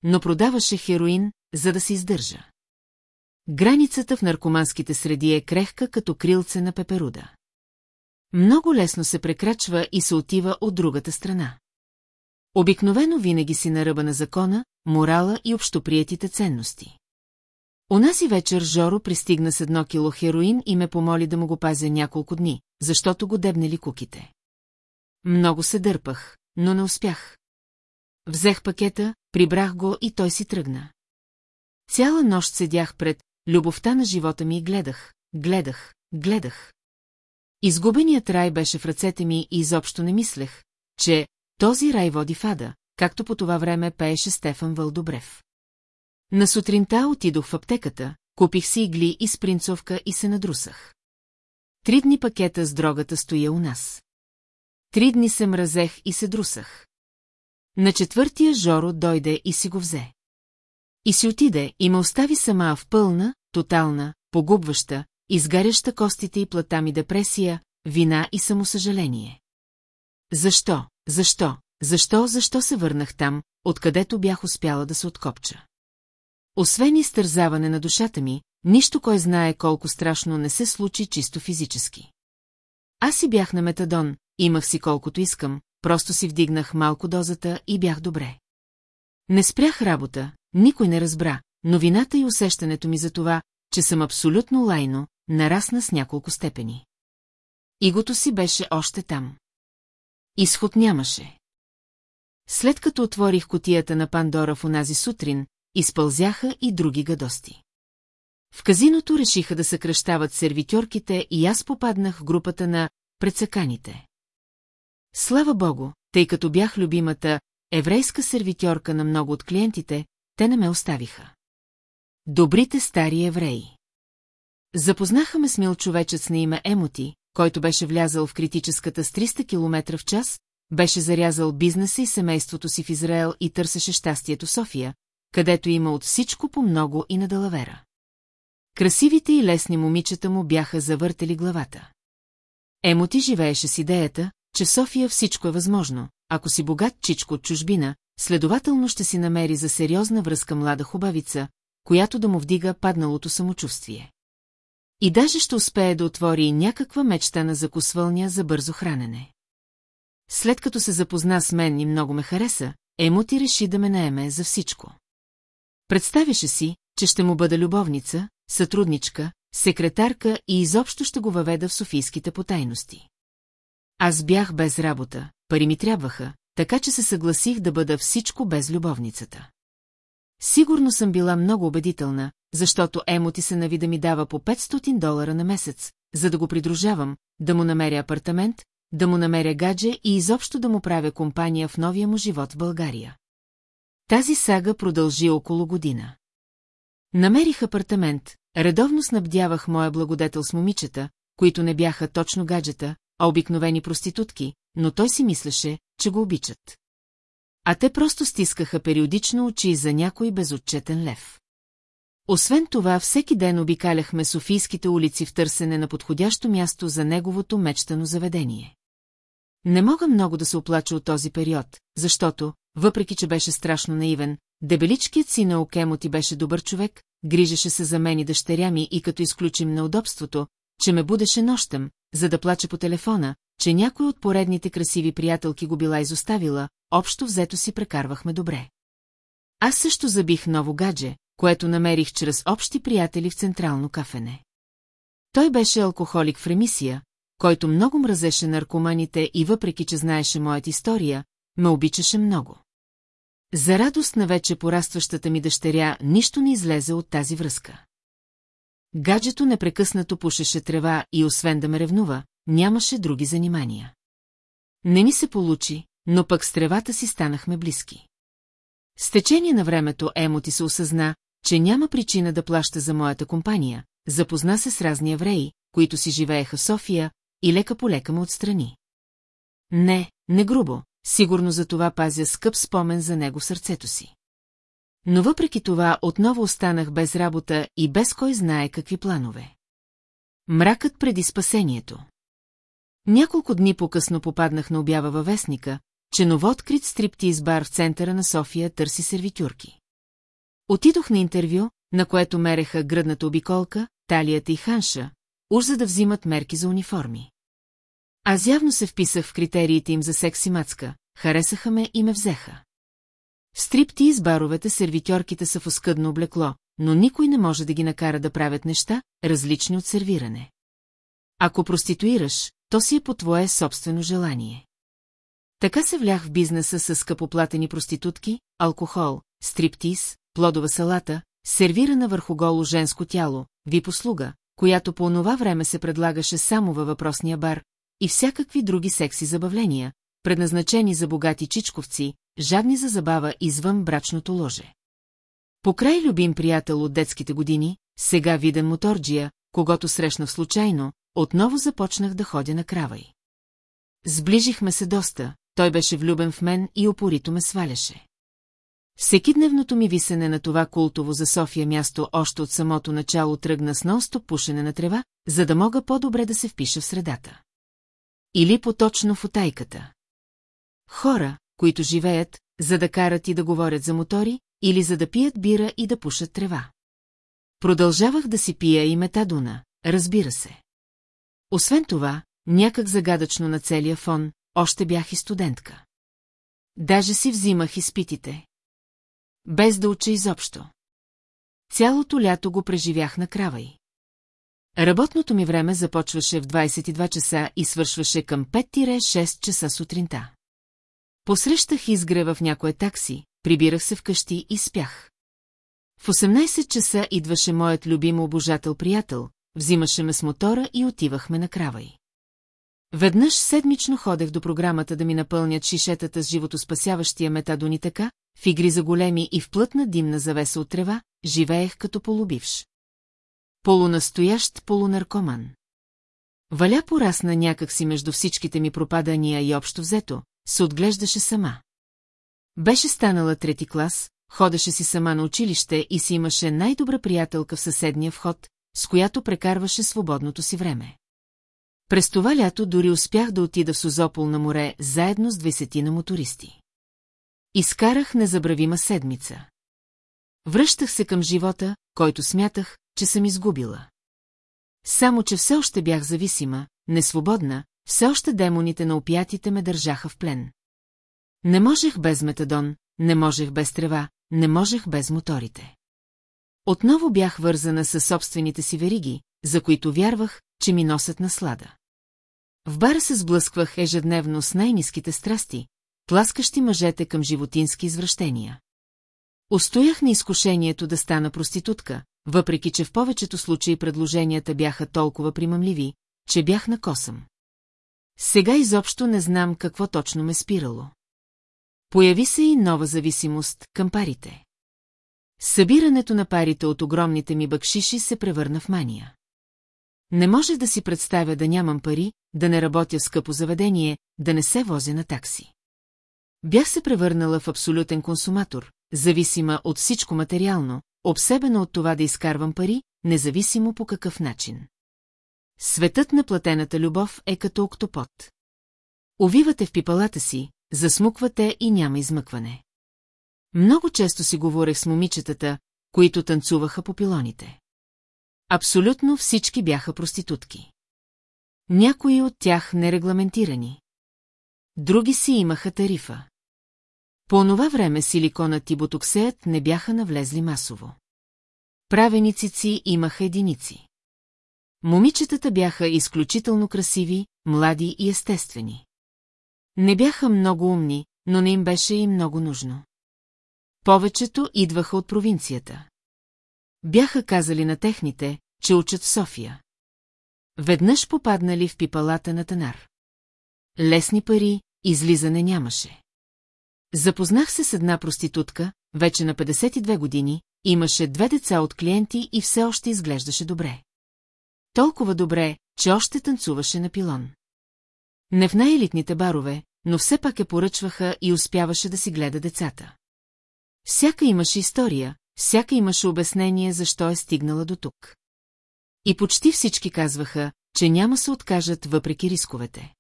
Но продаваше хероин, за да се издържа. Границата в наркоманските среди е крехка като крилце на пеперуда. Много лесно се прекрачва и се отива от другата страна. Обикновено винаги си на ръба на закона, морала и общоприетите ценности. Унази вечер Жоро пристигна с едно кило хероин и ме помоли да му го пазя няколко дни, защото го дебнели куките. Много се дърпах, но не успях. Взех пакета, прибрах го и той си тръгна. Цяла нощ седях пред любовта на живота ми гледах, гледах, гледах. Изгубеният рай беше в ръцете ми и изобщо не мислех, че този рай води в ада, както по това време пееше Стефан Вълдобрев. На сутринта отидох в аптеката, купих си игли и спринцовка и се надрусах. Три дни пакета с дрогата стоя у нас. Три дни се мразех и се друсах. На четвъртия Жоро дойде и си го взе. И си отиде и ме остави сама в пълна, тотална, погубваща, изгаряща костите и плата ми депресия, вина и самосъжаление. Защо, защо, защо, защо се върнах там, откъдето бях успяла да се откопча? Освен изтързаване на душата ми, нищо кой знае колко страшно не се случи чисто физически. Аз си бях на метадон, имах си колкото искам, просто си вдигнах малко дозата и бях добре. Не спрях работа, никой не разбра, но вината и усещането ми за това, че съм абсолютно лайно, нарасна с няколко степени. Игото си беше още там. Изход нямаше. След като отворих котията на Пандора в онази сутрин, изпълзяха и други гадости. В казиното решиха да съкръщават сервитьорките и аз попаднах в групата на прецаканите. Слава богу, тъй като бях любимата еврейска сервитьорка на много от клиентите, те не ме оставиха. Добрите стари евреи. Запознаха ме с мил човечец на име Емоти, който беше влязал в критическата с 300 км в час, беше зарязал бизнеса и семейството си в Израел и търсеше щастието София, където има от всичко по много и на далавера. Красивите и лесни момичета му бяха завъртели главата. Емоти живееше с идеята, че в София всичко е възможно, ако си богат чичко от чужбина, следователно ще си намери за сериозна връзка млада хубавица, която да му вдига падналото самочувствие. И даже ще успее да отвори някаква мечта на закусвълня за бързо хранене. След като се запозна с мен и много ме хареса, Емоти реши да ме наеме за всичко. Представяше си, че ще му бъда любовница, сътрудничка, секретарка и изобщо ще го въведа в софийските потайности. Аз бях без работа, пари ми трябваха, така че се съгласих да бъда всичко без любовницата. Сигурно съм била много убедителна, защото Емоти се нави да ми дава по 500 долара на месец, за да го придружавам, да му намеря апартамент, да му намеря гадже и изобщо да му правя компания в новия му живот в България. Тази сага продължи около година. Намерих апартамент, редовно снабдявах моя благодетел с момичета, които не бяха точно гаджета, а обикновени проститутки, но той си мислеше, че го обичат. А те просто стискаха периодично очи за някой безотчетен лев. Освен това, всеки ден обикаляхме Софийските улици в търсене на подходящо място за неговото мечтано заведение. Не мога много да се оплача от този период, защото, въпреки че беше страшно наивен, дебеличкият си на Окемо ти беше добър човек, грижеше се за мен и дъщеря ми и като изключим на удобството, че ме будеше нощем, за да плаче по телефона, че някой от поредните красиви приятелки го била изоставила, общо взето си прекарвахме добре. Аз също забих ново гадже, което намерих чрез общи приятели в централно кафене. Той беше алкохолик в ремисия, който много мразеше наркоманите и въпреки, че знаеше моята история, ме обичаше много. За радост на вече порастващата ми дъщеря, нищо не излезе от тази връзка. Гаджето непрекъснато пушеше трева и освен да ме ревнува, нямаше други занимания. Не ми се получи, но пък с тревата си станахме близки. С течение на времето Емоти се осъзна, че няма причина да плаща за моята компания, запозна се с разни евреи, които си живееха в София, и лека по лека ме отстрани. Не, не грубо, сигурно за това пазя скъп спомен за него в сърцето си. Но въпреки това отново останах без работа и без кой знае какви планове. Мракът преди спасението. Няколко дни по-късно попаднах на обява във вестника, че новооткрит стриптиз бар в центъра на София търси сервитюрки. Отидох на интервю, на което мереха гръдната обиколка, талията и ханша, уж за да взимат мерки за униформи. Аз явно се вписах в критериите им за секси мацка, харесаха ме и ме взеха. В стриптиз баровете сервитьорките са в оскъдно облекло, но никой не може да ги накара да правят неща, различни от сервиране. Ако проституираш, то си е по твое собствено желание. Така се влях в бизнеса с скъпоплатени проститутки, алкохол, стриптиз, плодова салата, сервирана върху голо женско тяло, випослуга, която по онова време се предлагаше само във въпросния бар, и всякакви други секси забавления, предназначени за богати чичковци, жадни за забава извън брачното ложе. Покрай любим приятел от детските години, сега виден моторджия, когато срещнах случайно, отново започнах да ходя на кравай. Сближихме се доста, той беше влюбен в мен и опорито ме сваляше. Всекидневното ми висене на това култово за София място още от самото начало тръгна с носто пушене на трева, за да мога по-добре да се впиша в средата. Или поточно в отайката. Хора, които живеят, за да карат и да говорят за мотори, или за да пият бира и да пушат трева. Продължавах да си пия и метадуна, разбира се. Освен това, някак загадъчно на целия фон, още бях и студентка. Даже си взимах изпитите. Без да уча изобщо. Цялото лято го преживях на кравай. Работното ми време започваше в 22 часа и свършваше към 5-6 часа сутринта. Посрещах изгрева в някое такси, прибирах се вкъщи и спях. В 18 часа идваше моят любим обожател-приятел, взимаше ме с мотора и отивахме на кравай. Веднъж седмично ходех до програмата да ми напълнят шишетата с животоспасяващия метадони така, в игри за големи и в плътна димна завеса от трева, живеех като полубивш. Полунастоящ полунаркоман. Валя порасна някакси между всичките ми пропадания и общо взето, се отглеждаше сама. Беше станала трети клас, ходеше си сама на училище и си имаше най-добра приятелка в съседния вход, с която прекарваше свободното си време. През това лято дори успях да отида в Созопол на море заедно с двесетина мотористи. Изкарах незабравима седмица. Връщах се към живота, който смятах, че съм изгубила. Само, че все още бях зависима, несвободна, все още демоните на опиятите ме държаха в плен. Не можех без метадон, не можех без трева, не можех без моторите. Отново бях вързана със собствените си вериги, за които вярвах, че ми носят наслада. В бара се сблъсквах ежедневно с най-низките страсти, тласкащи мъжете към животински извращения. Устоях на изкушението да стана проститутка, въпреки че в повечето случаи предложенията бяха толкова примамливи, че бях на косъм. Сега изобщо не знам какво точно ме спирало. Появи се и нова зависимост към парите. Събирането на парите от огромните ми бъкшиши се превърна в мания. Не може да си представя да нямам пари, да не работя в скъпо заведение, да не се возя на такси. Бях се превърнала в абсолютен консуматор, зависима от всичко материално, обсебена от това да изкарвам пари, независимо по какъв начин. Светът на платената любов е като октопот. Овивате в пипалата си, засмуквате и няма измъкване. Много често си говорех с момичетата, които танцуваха по пилоните. Абсолютно всички бяха проститутки. Някои от тях нерегламентирани. Други си имаха тарифа. По онова време силиконът и ботоксеят не бяха навлезли масово. Правеницици имаха единици. Момичетата бяха изключително красиви, млади и естествени. Не бяха много умни, но не им беше и много нужно. Повечето идваха от провинцията. Бяха казали на техните, че учат в София. Веднъж попаднали в пипалата на Танар. Лесни пари, излизане нямаше. Запознах се с една проститутка, вече на 52 години, имаше две деца от клиенти и все още изглеждаше добре. Толкова добре, че още танцуваше на пилон. Не в най-елитните барове, но все пак я поръчваха и успяваше да си гледа децата. Всяка имаше история, всяка имаше обяснение защо е стигнала до тук. И почти всички казваха, че няма се откажат въпреки рисковете.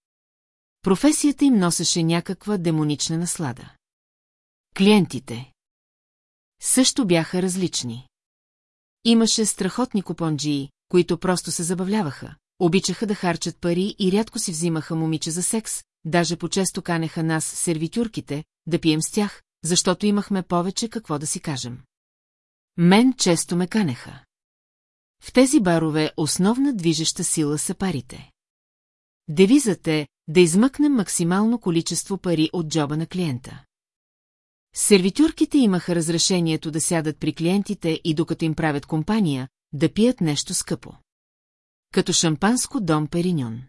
Професията им носеше някаква демонична наслада. Клиентите също бяха различни. Имаше страхотни купонджии, които просто се забавляваха, обичаха да харчат пари и рядко си взимаха момиче за секс, даже по-често канеха нас сервитюрките, да пием с тях, защото имахме повече какво да си кажем. Мен често ме канеха. В тези барове основна движеща сила са парите. Девизът е да измъкнем максимално количество пари от джоба на клиента. Сервитюрките имаха разрешението да сядат при клиентите и докато им правят компания, да пият нещо скъпо. Като шампанско дом Периньон.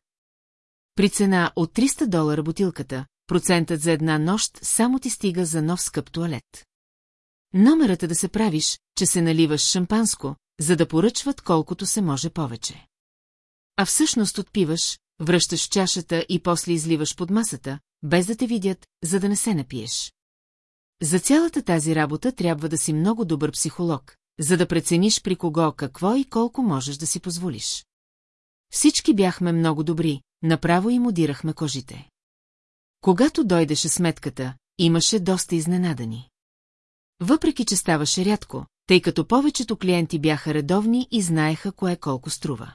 При цена от 300 долара бутилката, процентът за една нощ само ти стига за нов скъп туалет. Номерът е да се правиш, че се наливаш шампанско, за да поръчват колкото се може повече. А всъщност отпиваш, връщаш чашата и после изливаш под масата, без да те видят, за да не се напиеш. За цялата тази работа трябва да си много добър психолог, за да прецениш при кого какво и колко можеш да си позволиш. Всички бяхме много добри, направо и модирахме кожите. Когато дойдеше сметката, имаше доста изненадани. Въпреки, че ставаше рядко, тъй като повечето клиенти бяха редовни и знаеха кое колко струва.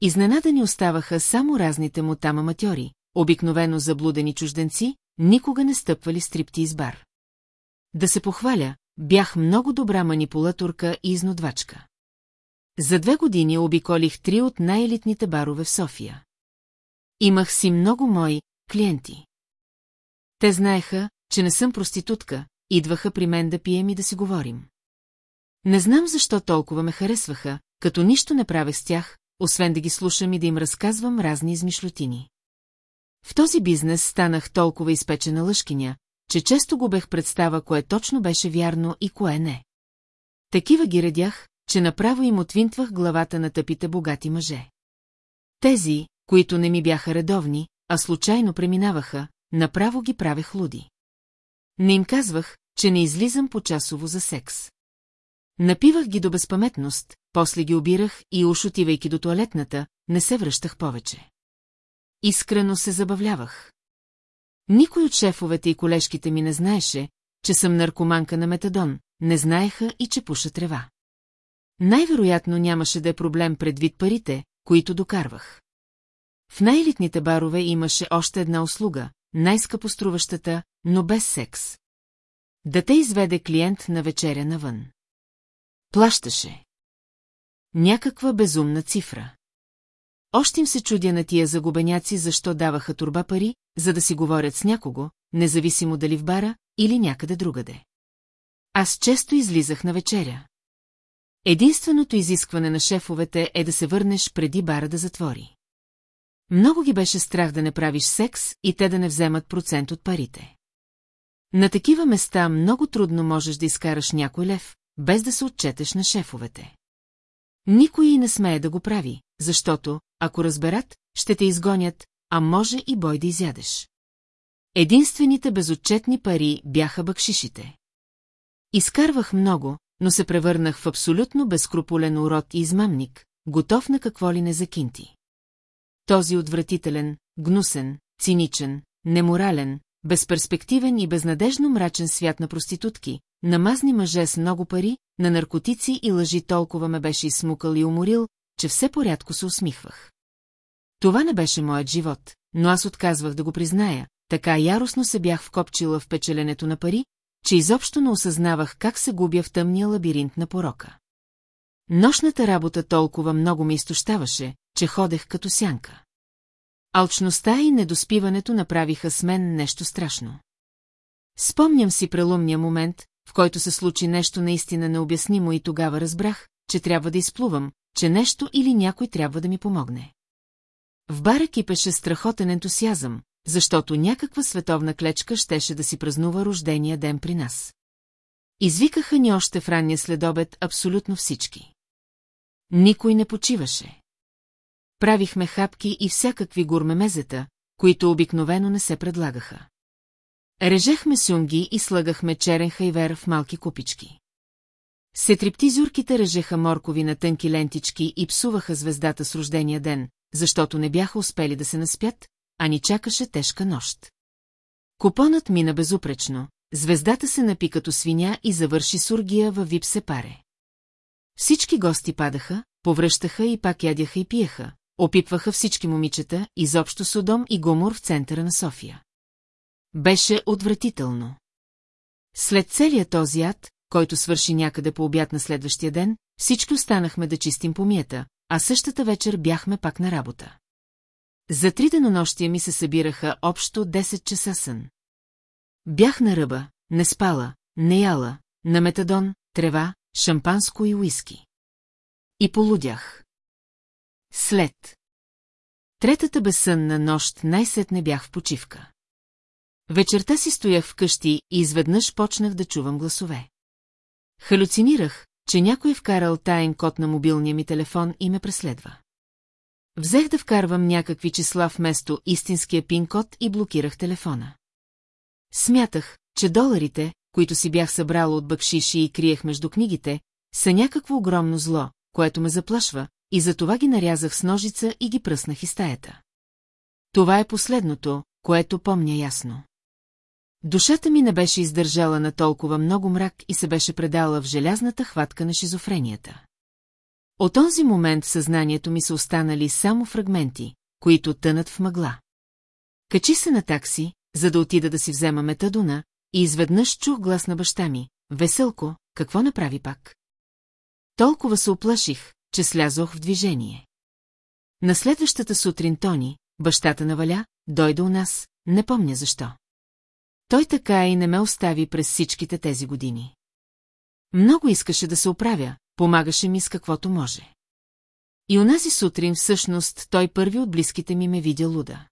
Изненадани оставаха само разните му там аматьори, обикновено заблудени чужденци, никога не стъпвали стрипти избар. Да се похваля, бях много добра манипулаторка и изнодвачка. За две години обиколих три от най-елитните барове в София. Имах си много мои клиенти. Те знаеха, че не съм проститутка, идваха при мен да пием и да си говорим. Не знам защо толкова ме харесваха, като нищо не правя с тях, освен да ги слушам и да им разказвам разни измишлотини. В този бизнес станах толкова изпечена лъжкиня, че често губех представа кое точно беше вярно и кое не. Такива ги редях, че направо им отвинтвах главата на тъпите богати мъже. Тези, които не ми бяха редовни, а случайно преминаваха, направо ги правех луди. Не им казвах, че не излизам по-часово за секс. Напивах ги до безпаметност, после ги обирах и, уж отивайки до туалетната, не се връщах повече. Искрено се забавлявах. Никой от шефовете и колежките ми не знаеше, че съм наркоманка на метадон, не знаеха и че пуша трева. Най-вероятно нямаше да е проблем предвид парите, които докарвах. В най-елитните барове имаше още една услуга, най-скъпоструващата, но без секс. Да те изведе клиент на вечеря навън. Плащаше. Някаква безумна цифра. Още им се чудя на тия загубеняци, защо даваха турба пари, за да си говорят с някого, независимо дали в бара или някъде другаде. Аз често излизах на вечеря. Единственото изискване на шефовете е да се върнеш преди бара да затвори. Много ги беше страх да не правиш секс и те да не вземат процент от парите. На такива места много трудно можеш да изкараш някой лев, без да се отчетеш на шефовете. Никой не смее да го прави, защото, ако разберат, ще те изгонят, а може и бой да изядеш. Единствените безотчетни пари бяха бъкшишите. Изкарвах много, но се превърнах в абсолютно безкруполен урод и измамник, готов на какво ли не закинти. Този отвратителен, гнусен, циничен, неморален, безперспективен и безнадежно мрачен свят на проститутки, на мазни мъже с много пари, на наркотици и лъжи толкова ме беше изсмукал и уморил, че все порядко се усмихвах. Това не беше моят живот, но аз отказвах да го призная, така яростно се бях вкопчила в печеленето на пари, че изобщо не осъзнавах как се губя в тъмния лабиринт на порока. Нощната работа толкова много ме изтощаваше, че ходех като сянка. Алчността и недоспиването направиха с мен нещо страшно. Спомням си преломния момент, в който се случи нещо наистина необяснимо и тогава разбрах, че трябва да изплувам, че нещо или някой трябва да ми помогне. В бара кипеше страхотен ентусиазъм, защото някаква световна клечка щеше да си празнува рождения ден при нас. Извикаха ни още в ранния следобед абсолютно всички. Никой не почиваше. Правихме хапки и всякакви гурмемезета, които обикновено не се предлагаха. Режехме сюнги и слагахме черен хайвер в малки купички. Сетриптизюрките режеха моркови на тънки лентички и псуваха звездата с рождения ден, защото не бяха успели да се наспят, а ни чакаше тежка нощ. Купонът мина безупречно, звездата се напи като свиня и завърши сургия във вип се паре. Всички гости падаха, повръщаха и пак ядяха и пиеха, опитваха всички момичета, изобщо Содом и Гомор в центъра на София. Беше отвратително. След целия този ад, който свърши някъде по обяд на следващия ден, всички останахме да чистим помията, а същата вечер бяхме пак на работа. За три денонощия ми се събираха общо 10 часа сън. Бях на ръба, не спала, не яла, на метадон, трева, шампанско и уиски. И полудях. След. Третата безсънна нощ най-сетне бях в почивка. Вечерта си стоях вкъщи и изведнъж почнах да чувам гласове. Халюцинирах, че някой е вкарал таен код на мобилния ми телефон и ме преследва. Взех да вкарвам някакви числа вместо истинския пин-код и блокирах телефона. Смятах, че доларите, които си бях събрала от бъкшиши и криех между книгите, са някакво огромно зло, което ме заплашва, и затова ги нарязах с ножица и ги пръснах из стаята. Това е последното, което помня ясно. Душата ми не беше издържала на толкова много мрак и се беше предала в желязната хватка на шизофренията. От този момент в съзнанието ми са останали само фрагменти, които тънат в мъгла. Качи се на такси, за да отида да си взема метадона, и изведнъж чух глас на баща ми. Веселко, какво направи пак? Толкова се оплаших, че слязох в движение. На следващата сутрин Тони, бащата на Валя, дойде у нас, не помня защо. Той така и не ме остави през всичките тези години. Много искаше да се оправя, помагаше ми с каквото може. И унази сутрин всъщност той първи от близките ми ме видя луда.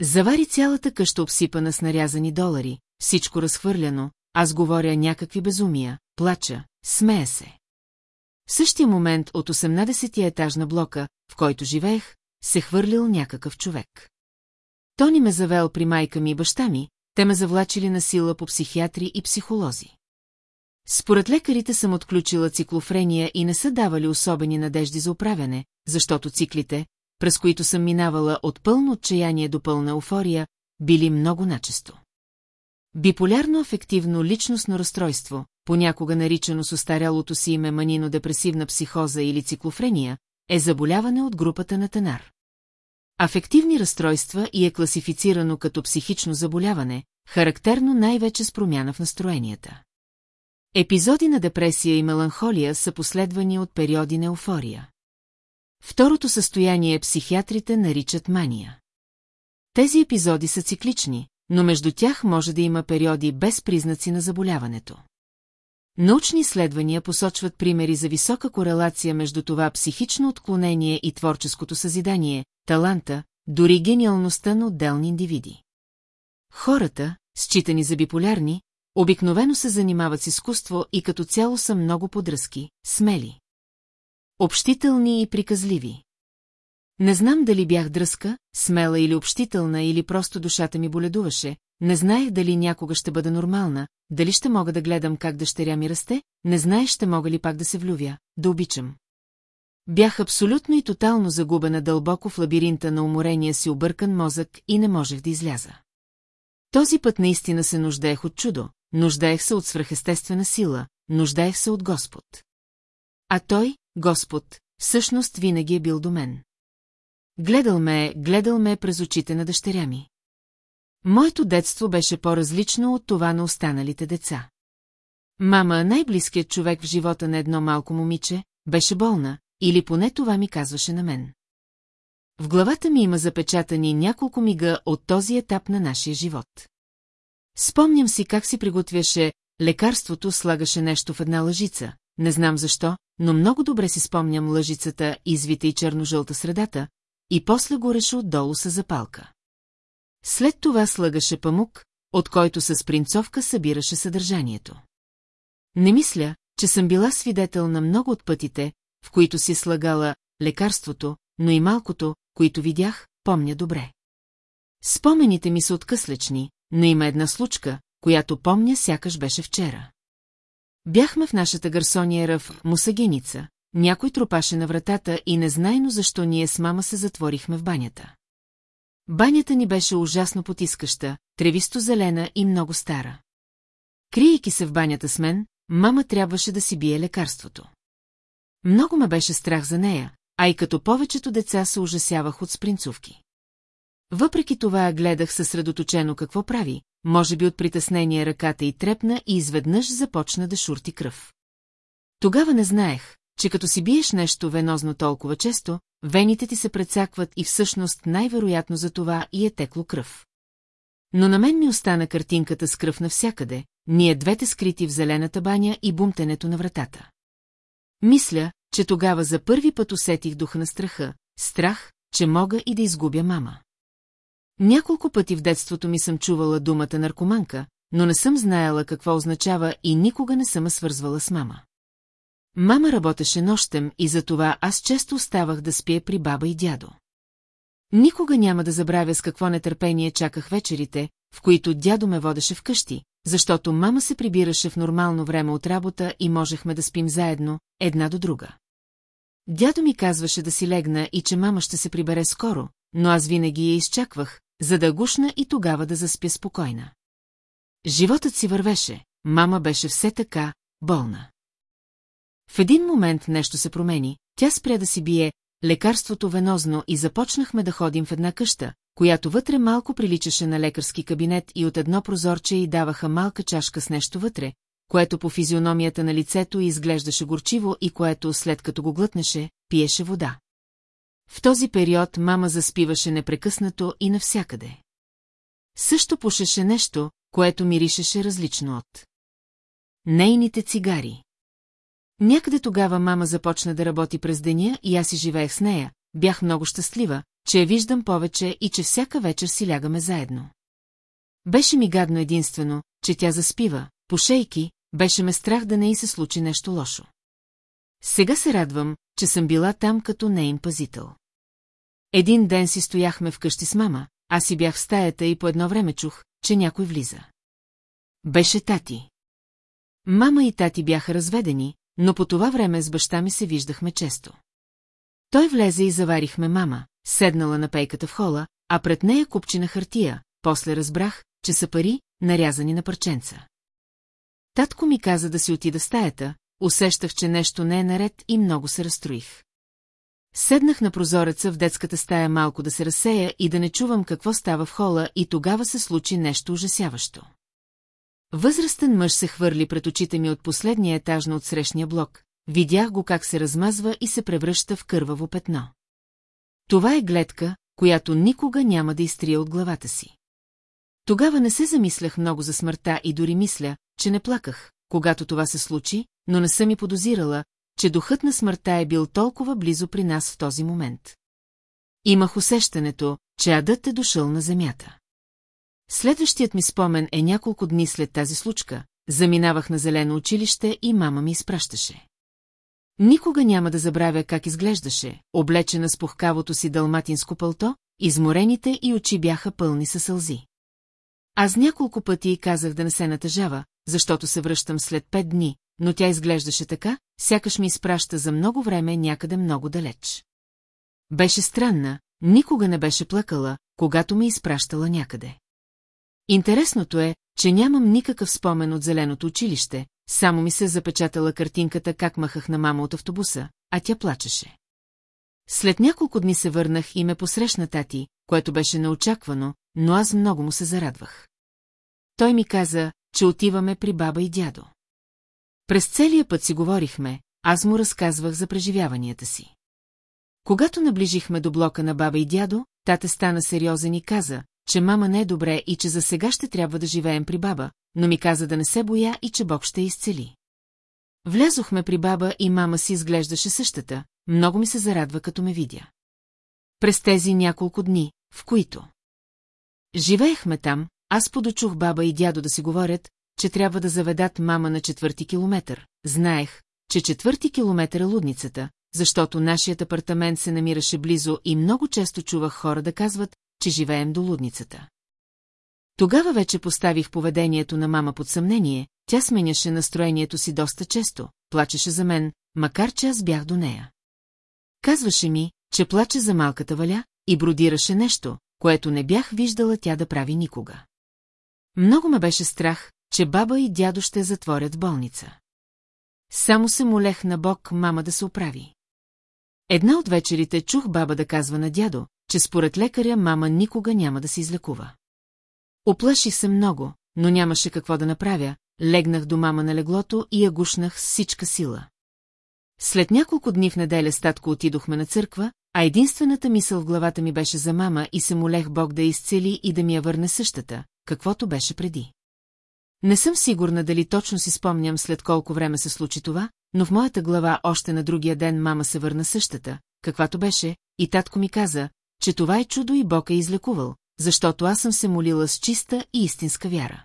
Завари цялата къща обсипана с нарязани долари, всичко разхвърляно, аз говоря някакви безумия, плача, смея се. В същия момент от 18-тия етаж на блока, в който живеех, се хвърлил някакъв човек. Тони ме завел при майка ми и баща ми, те ме завлачили на сила по психиатри и психолози. Според лекарите съм отключила циклофрения и не са давали особени надежди за оправяне, защото циклите, през които съм минавала от пълно отчаяние до пълна еуфория, били много начесто. Биполярно-афективно личностно разстройство, понякога наричано с остарялото си име манино-депресивна психоза или циклофрения, е заболяване от групата на Тенар. Афективни разстройства и е класифицирано като психично заболяване, характерно най-вече с промяна в настроенията. Епизоди на депресия и меланхолия са последвани от периоди на еуфория. Второто състояние психиатрите наричат мания. Тези епизоди са циклични, но между тях може да има периоди без признаци на заболяването. Научни изследвания посочват примери за висока корелация между това психично отклонение и творческото съзидание, таланта, дори гениалността на отделни индивиди. Хората, считани за биполярни, обикновено се занимават с изкуство и като цяло са много подръзки, смели. Общителни и приказливи. Не знам дали бях дръска, смела или общителна, или просто душата ми боледуваше, не знаех дали някога ще бъда нормална, дали ще мога да гледам как дъщеря ми расте, не знаех ще мога ли пак да се влювя, да обичам. Бях абсолютно и тотално загубена дълбоко в лабиринта на уморения си объркан мозък и не можех да изляза. Този път наистина се нуждаех от чудо, нуждаех се от свръхестествена сила, нуждаех се от Господ. А той, Господ, всъщност винаги е бил до мен. Гледал ме, гледал ме през очите на дъщеря ми. Моето детство беше по-различно от това на останалите деца. Мама, най-близкият човек в живота на едно малко момиче, беше болна, или поне това ми казваше на мен. В главата ми има запечатани няколко мига от този етап на нашия живот. Спомням си как си приготвяше лекарството, слагаше нещо в една лъжица, не знам защо, но много добре си спомням лъжицата, извита и черно-жълта средата, и после го реше отдолу с запалка. След това слагаше памук, от който с принцовка събираше съдържанието. Не мисля, че съм била свидетел на много от пътите, в които си слагала лекарството, но и малкото, които видях, помня добре. Спомените ми са откъслечни, но има една случка, която помня сякаш беше вчера. Бяхме в нашата гарсониера в Мусагеница, някой тропаше на вратата и незнайно защо ние с мама се затворихме в банята. Банята ни беше ужасно потискаща, тревисто-зелена и много стара. Криейки се в банята с мен, мама трябваше да си бие лекарството. Много ме беше страх за нея, а и като повечето деца се ужасявах от спринцовки. Въпреки това гледах съсредоточено какво прави, може би от притеснение ръката й трепна и изведнъж започна да шурти кръв. Тогава не знаех, че като си биеш нещо венозно толкова често, вените ти се прецакват и всъщност най-вероятно за това и е текло кръв. Но на мен ми остана картинката с кръв навсякъде, ние двете скрити в зелената баня и бумтенето на вратата. Мисля, че тогава за първи път усетих духа на страха, страх, че мога и да изгубя мама. Няколко пъти в детството ми съм чувала думата наркоманка, но не съм знаела какво означава и никога не съм свързвала с мама. Мама работеше нощем и затова аз често оставах да спя при баба и дядо. Никога няма да забравя с какво нетърпение чаках вечерите, в които дядо ме водеше вкъщи, защото мама се прибираше в нормално време от работа и можехме да спим заедно, една до друга. Дядо ми казваше да си легна и че мама ще се прибере скоро, но аз винаги я изчаквах, за да гушна и тогава да заспя спокойна. Животът си вървеше, мама беше все така, болна. В един момент нещо се промени, тя спря да си бие лекарството венозно и започнахме да ходим в една къща, която вътре малко приличаше на лекарски кабинет и от едно прозорче й даваха малка чашка с нещо вътре, което по физиономията на лицето изглеждаше горчиво и което, след като го глътнеше, пиеше вода. В този период мама заспиваше непрекъснато и навсякъде. Също пушеше нещо, което миришеше различно от нейните цигари. Някъде тогава мама започна да работи през деня и аз си живеех с нея, бях много щастлива, че я виждам повече и че всяка вечер си лягаме заедно. Беше ми гадно единствено, че тя заспива, пошейки, беше ме страх да не й се случи нещо лошо. Сега се радвам, че съм била там като нейн пазител. Един ден си стояхме вкъщи с мама, аз си бях в стаята и по едно време чух, че някой влиза. Беше тати. Мама и тати бяха разведени, но по това време с баща ми се виждахме често. Той влезе и заварихме мама, седнала на пейката в хола, а пред нея купчина хартия, после разбрах, че са пари, нарязани на парченца. Татко ми каза да си отида в стаята, усещах, че нещо не е наред и много се разстроих. Седнах на прозореца в детската стая малко да се разсея и да не чувам какво става в хола и тогава се случи нещо ужасяващо. Възрастен мъж се хвърли пред очите ми от последния етаж на отсрещния блок, видях го как се размазва и се превръща в кърваво петно. Това е гледка, която никога няма да изтрия от главата си. Тогава не се замислях много за смъртта и дори мисля, че не плаках, когато това се случи, но не съм и подозирала, че духът на смъртта е бил толкова близо при нас в този момент. Имах усещането, че адът е дошъл на земята. Следващият ми спомен е няколко дни след тази случка, заминавах на зелено училище и мама ми изпращаше. Никога няма да забравя как изглеждаше, облечена с пухкавото си дълматинско пълто, изморените и очи бяха пълни със сълзи. Аз няколко пъти казах да не се натъжава, защото се връщам след пет дни, но тя изглеждаше така, сякаш ми изпраща за много време някъде много далеч. Беше странна, никога не беше плакала, когато ми изпращала някъде. Интересното е, че нямам никакъв спомен от зеленото училище, само ми се запечатала картинката как махах на мама от автобуса, а тя плачеше. След няколко дни се върнах и ме посрещна тати, което беше неочаквано, но аз много му се зарадвах. Той ми каза, че отиваме при баба и дядо. През целия път си говорихме, аз му разказвах за преживяванията си. Когато наближихме до блока на баба и дядо, тата стана сериозен и каза, че мама не е добре и че за сега ще трябва да живеем при баба, но ми каза да не се боя и че Бог ще изцели. Влязохме при баба и мама си изглеждаше същата, много ми се зарадва като ме видя. През тези няколко дни, в които живеехме там, аз подочух баба и дядо да си говорят, че трябва да заведат мама на четвърти километър. Знаех, че четвърти километър е лудницата, защото нашият апартамент се намираше близо и много често чувах хора да казват, че живеем до лудницата. Тогава вече поставих поведението на мама под съмнение, тя сменяше настроението си доста често, плачеше за мен, макар че аз бях до нея. Казваше ми, че плаче за малката валя и бродираше нещо, което не бях виждала тя да прави никога. Много ме беше страх, че баба и дядо ще затворят болница. Само се молех на Бог мама да се оправи. Една от вечерите чух баба да казва на дядо, че според лекаря мама никога няма да се излекува. Оплаших се много, но нямаше какво да направя, легнах до мама на леглото и я гушнах с всичка сила. След няколко дни в неделя статко отидохме на църква, а единствената мисъл в главата ми беше за мама и се молех Бог да изцели и да ми я върне същата, каквото беше преди. Не съм сигурна дали точно си спомням след колко време се случи това, но в моята глава още на другия ден мама се върна същата, каквато беше, и татко ми каза, че това е чудо и Бог е излекувал, защото аз съм се молила с чиста и истинска вяра.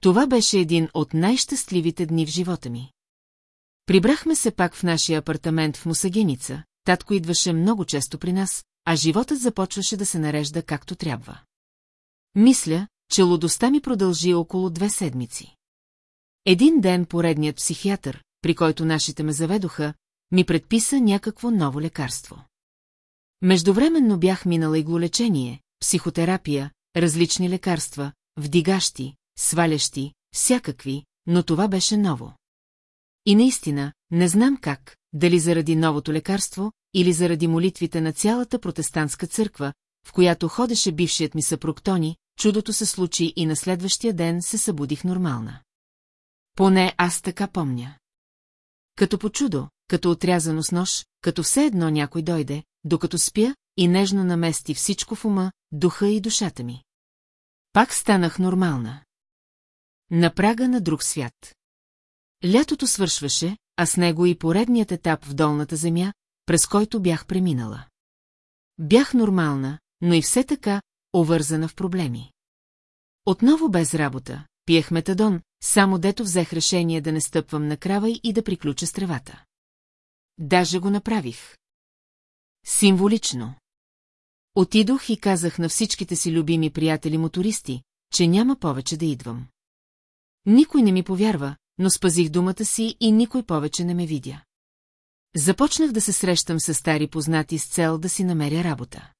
Това беше един от най-щастливите дни в живота ми. Прибрахме се пак в нашия апартамент в Мусагеница, татко идваше много често при нас, а животът започваше да се нарежда както трябва. Мисля, че лудостта ми продължи около две седмици. Един ден поредният психиатър, при който нашите ме заведоха, ми предписа някакво ново лекарство. Междувременно бях минала иглолечение, психотерапия, различни лекарства, вдигащи, свалящи, всякакви, но това беше ново. И наистина, не знам как, дали заради новото лекарство, или заради молитвите на цялата протестантска църква, в която ходеше бившият ми съпруг Тони, чудото се случи и на следващия ден се събудих нормална. Поне аз така помня. Като по чудо, като отрязано с нож, като все едно някой дойде, докато спя и нежно намести всичко в ума, духа и душата ми. Пак станах нормална. На прага на друг свят. Лятото свършваше, а с него и поредният етап в долната земя, през който бях преминала. Бях нормална, но и все така овързана в проблеми. Отново без работа, пиех метадон, само дето взех решение да не стъпвам на крава и да приключа с тревата. Даже го направих. Символично. Отидох и казах на всичките си любими приятели мотористи, че няма повече да идвам. Никой не ми повярва, но спазих думата си и никой повече не ме видя. Започнах да се срещам с стари познати с цел да си намеря работа.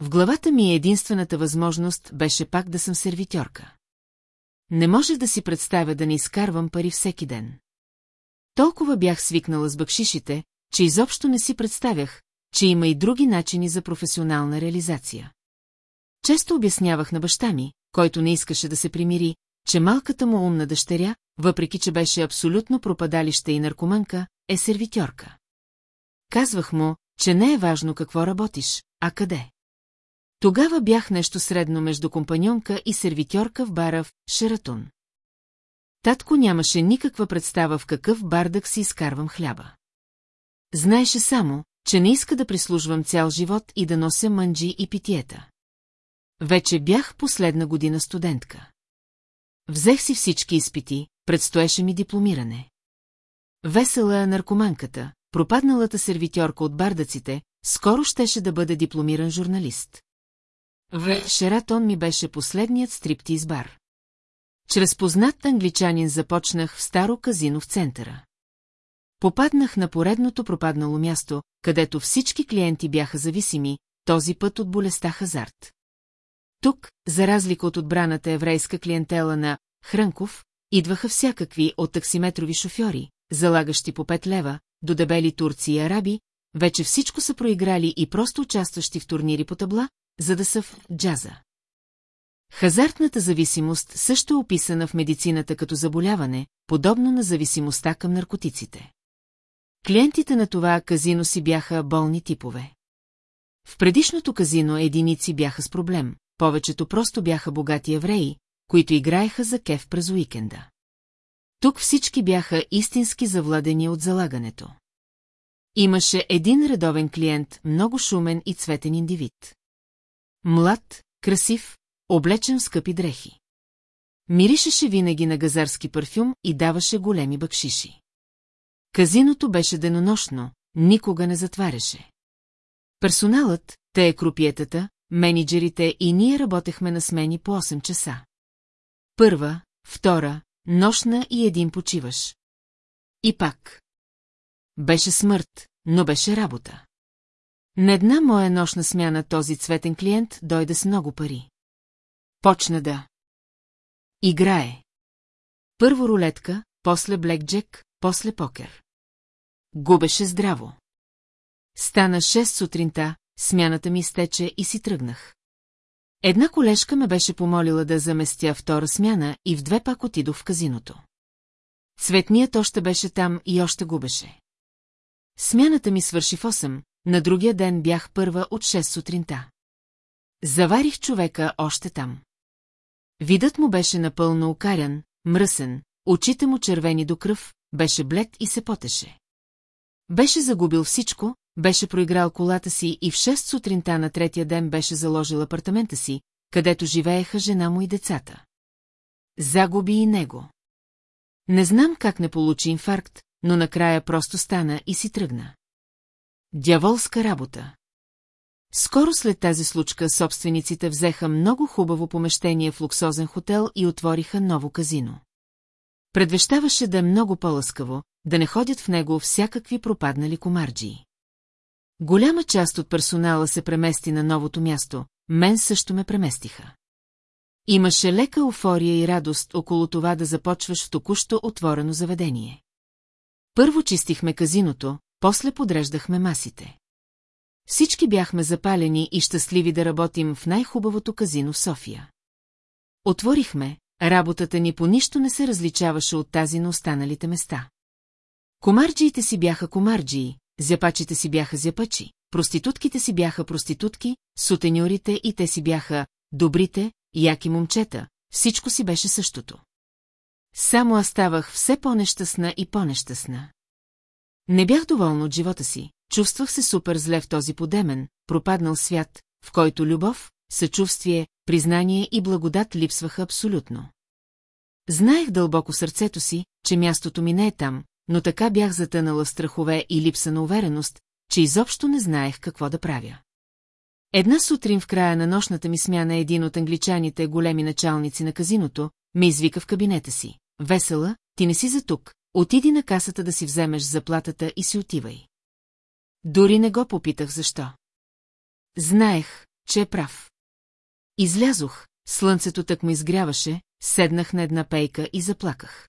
В главата ми единствената възможност беше пак да съм сервитьорка. Не можех да си представя да не изкарвам пари всеки ден. Толкова бях свикнала с бъкшишите, че изобщо не си представях, че има и други начини за професионална реализация. Често обяснявах на баща ми, който не искаше да се примири, че малката му умна дъщеря, въпреки че беше абсолютно пропадалище и наркоманка, е сервитьорка. Казвах му, че не е важно какво работиш, а къде. Тогава бях нещо средно между компаньонка и сервитьорка в бара в Шератун. Татко нямаше никаква представа в какъв бардък си изкарвам хляба. Знаеше само, че не иска да прислужвам цял живот и да нося мънджи и питиета. Вече бях последна година студентка. Взех си всички изпити, предстоеше ми дипломиране. Весела е наркоманката, пропадналата сервитьорка от бардаците, скоро щеше да бъде дипломиран журналист. В Шератон ми беше последният стриптиз бар. Чрез познат англичанин започнах в старо казино в центъра. Попаднах на поредното пропаднало място, където всички клиенти бяха зависими, този път от болестта хазарт. Тук, за разлика от отбраната еврейска клиентела на Хрънков, идваха всякакви от таксиметрови шофьори, залагащи по 5 лева, до дебели турци и араби, вече всичко са проиграли и просто участващи в турнири по табла, за да са в джаза. Хазартната зависимост също е описана в медицината като заболяване, подобно на зависимостта към наркотиците. Клиентите на това казино си бяха болни типове. В предишното казино единици бяха с проблем, повечето просто бяха богати евреи, които играеха за кеф през уикенда. Тук всички бяха истински завладени от залагането. Имаше един редовен клиент, много шумен и цветен индивид. Млад, красив, облечен в скъпи дрехи. Миришеше винаги на газарски парфюм и даваше големи бъкшиши. Казиното беше денонощно, никога не затваряше. Персоналът, те е крупиетата, менеджерите и ние работехме на смени по 8 часа. Първа, втора, нощна и един почиваш. И пак. Беше смърт, но беше работа. На една моя нощна смяна този цветен клиент дойде с много пари. Почна да. Играе. Първо рулетка, после блекджек, после покер. Губеше здраво. Стана 6 сутринта, смяната ми изтече и си тръгнах. Една колежка ме беше помолила да заместя втора смяна и в две пак отидох в казиното. Цветният още беше там и още губеше. Смяната ми свърши в 8, на другия ден бях първа от 6 сутринта. Заварих човека още там. Видът му беше напълно окарян, мръсен, очите му червени до кръв, беше блед и се потеше. Беше загубил всичко, беше проиграл колата си и в 6 сутринта на третия ден беше заложил апартамента си, където живееха жена му и децата. Загуби и него. Не знам как не получи инфаркт, но накрая просто стана и си тръгна. Дяволска работа. Скоро след тази случка собствениците взеха много хубаво помещение в луксозен хотел и отвориха ново казино. Предвещаваше да е много по-лъскаво, да не ходят в него всякакви пропаднали комарджии. Голяма част от персонала се премести на новото място, мен също ме преместиха. Имаше лека уфория и радост около това да започваш в току-що отворено заведение. Първо чистихме казиното, после подреждахме масите. Всички бяхме запалени и щастливи да работим в най-хубавото казино в София. Отворихме, работата ни по нищо не се различаваше от тази на останалите места. Комарджиите си бяха комарджии, зяпачите си бяха зяпачи, проститутките си бяха проститутки, сутеньорите и те си бяха добрите, яки момчета, всичко си беше същото. Само аз ставах все по-нещастна и по-нещастна. Не бях доволна от живота си, чувствах се супер зле в този подемен, пропаднал свят, в който любов, съчувствие, признание и благодат липсваха абсолютно. Знаех дълбоко сърцето си, че мястото ми не е там, но така бях затънала страхове и липса на увереност, че изобщо не знаех какво да правя. Една сутрин в края на нощната ми смяна един от англичаните, големи началници на казиното, ме извика в кабинета си. Весела, ти не си за тук, отиди на касата да си вземеш заплатата и си отивай. Дори не го попитах защо. Знаех, че е прав. Излязох, слънцето тък ме изгряваше, седнах на една пейка и заплаках.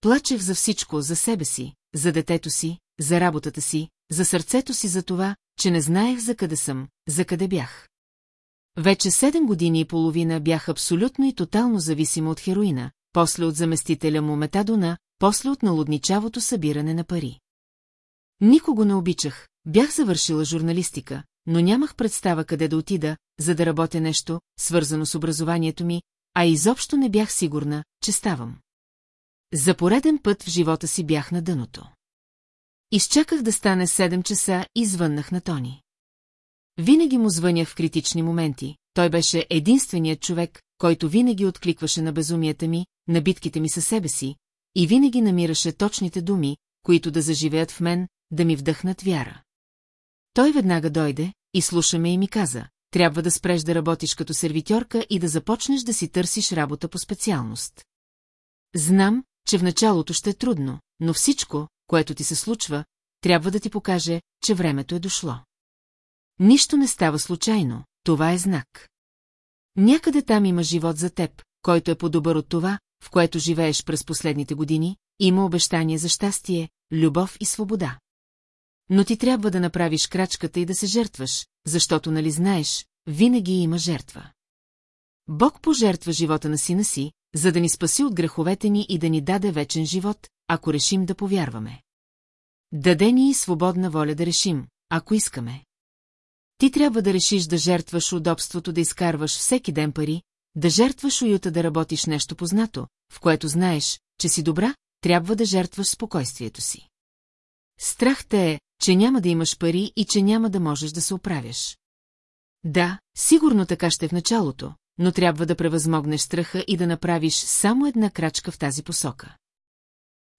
Плачех за всичко, за себе си, за детето си, за работата си, за сърцето си за това, че не знаех за къде съм, за къде бях. Вече седем години и половина бях абсолютно и тотално зависима от хероина, после от заместителя му метадона, после от налудничавото събиране на пари. Никого не обичах, бях завършила журналистика, но нямах представа къде да отида, за да работя нещо, свързано с образованието ми, а изобщо не бях сигурна, че ставам. За пореден път в живота си бях на дъното. Изчаках да стане 7 часа и звъннах на Тони. Винаги му звънях в критични моменти, той беше единственият човек, който винаги откликваше на безумията ми, на битките ми със себе си, и винаги намираше точните думи, които да заживеят в мен, да ми вдъхнат вяра. Той веднага дойде, и слушаме и ми каза, трябва да спреш да работиш като сервитьорка и да започнеш да си търсиш работа по специалност. Знам, че в началото ще е трудно, но всичко, което ти се случва, трябва да ти покаже, че времето е дошло. Нищо не става случайно, това е знак. Някъде там има живот за теб, който е по-добър от това, в което живееш през последните години, има обещание за щастие, любов и свобода. Но ти трябва да направиш крачката и да се жертваш, защото нали знаеш, винаги има жертва. Бог пожертва живота на сина си, за да ни спаси от греховете ни и да ни даде вечен живот, ако решим да повярваме. Даде ни и свободна воля да решим, ако искаме. Ти трябва да решиш да жертваш удобството да изкарваш всеки ден пари, да жертваш уюта да работиш нещо познато, в което знаеш, че си добра, трябва да жертваш спокойствието си. Страх те е, че няма да имаш пари и че няма да можеш да се оправяш. Да, сигурно така ще е в началото, но трябва да превъзмогнеш страха и да направиш само една крачка в тази посока.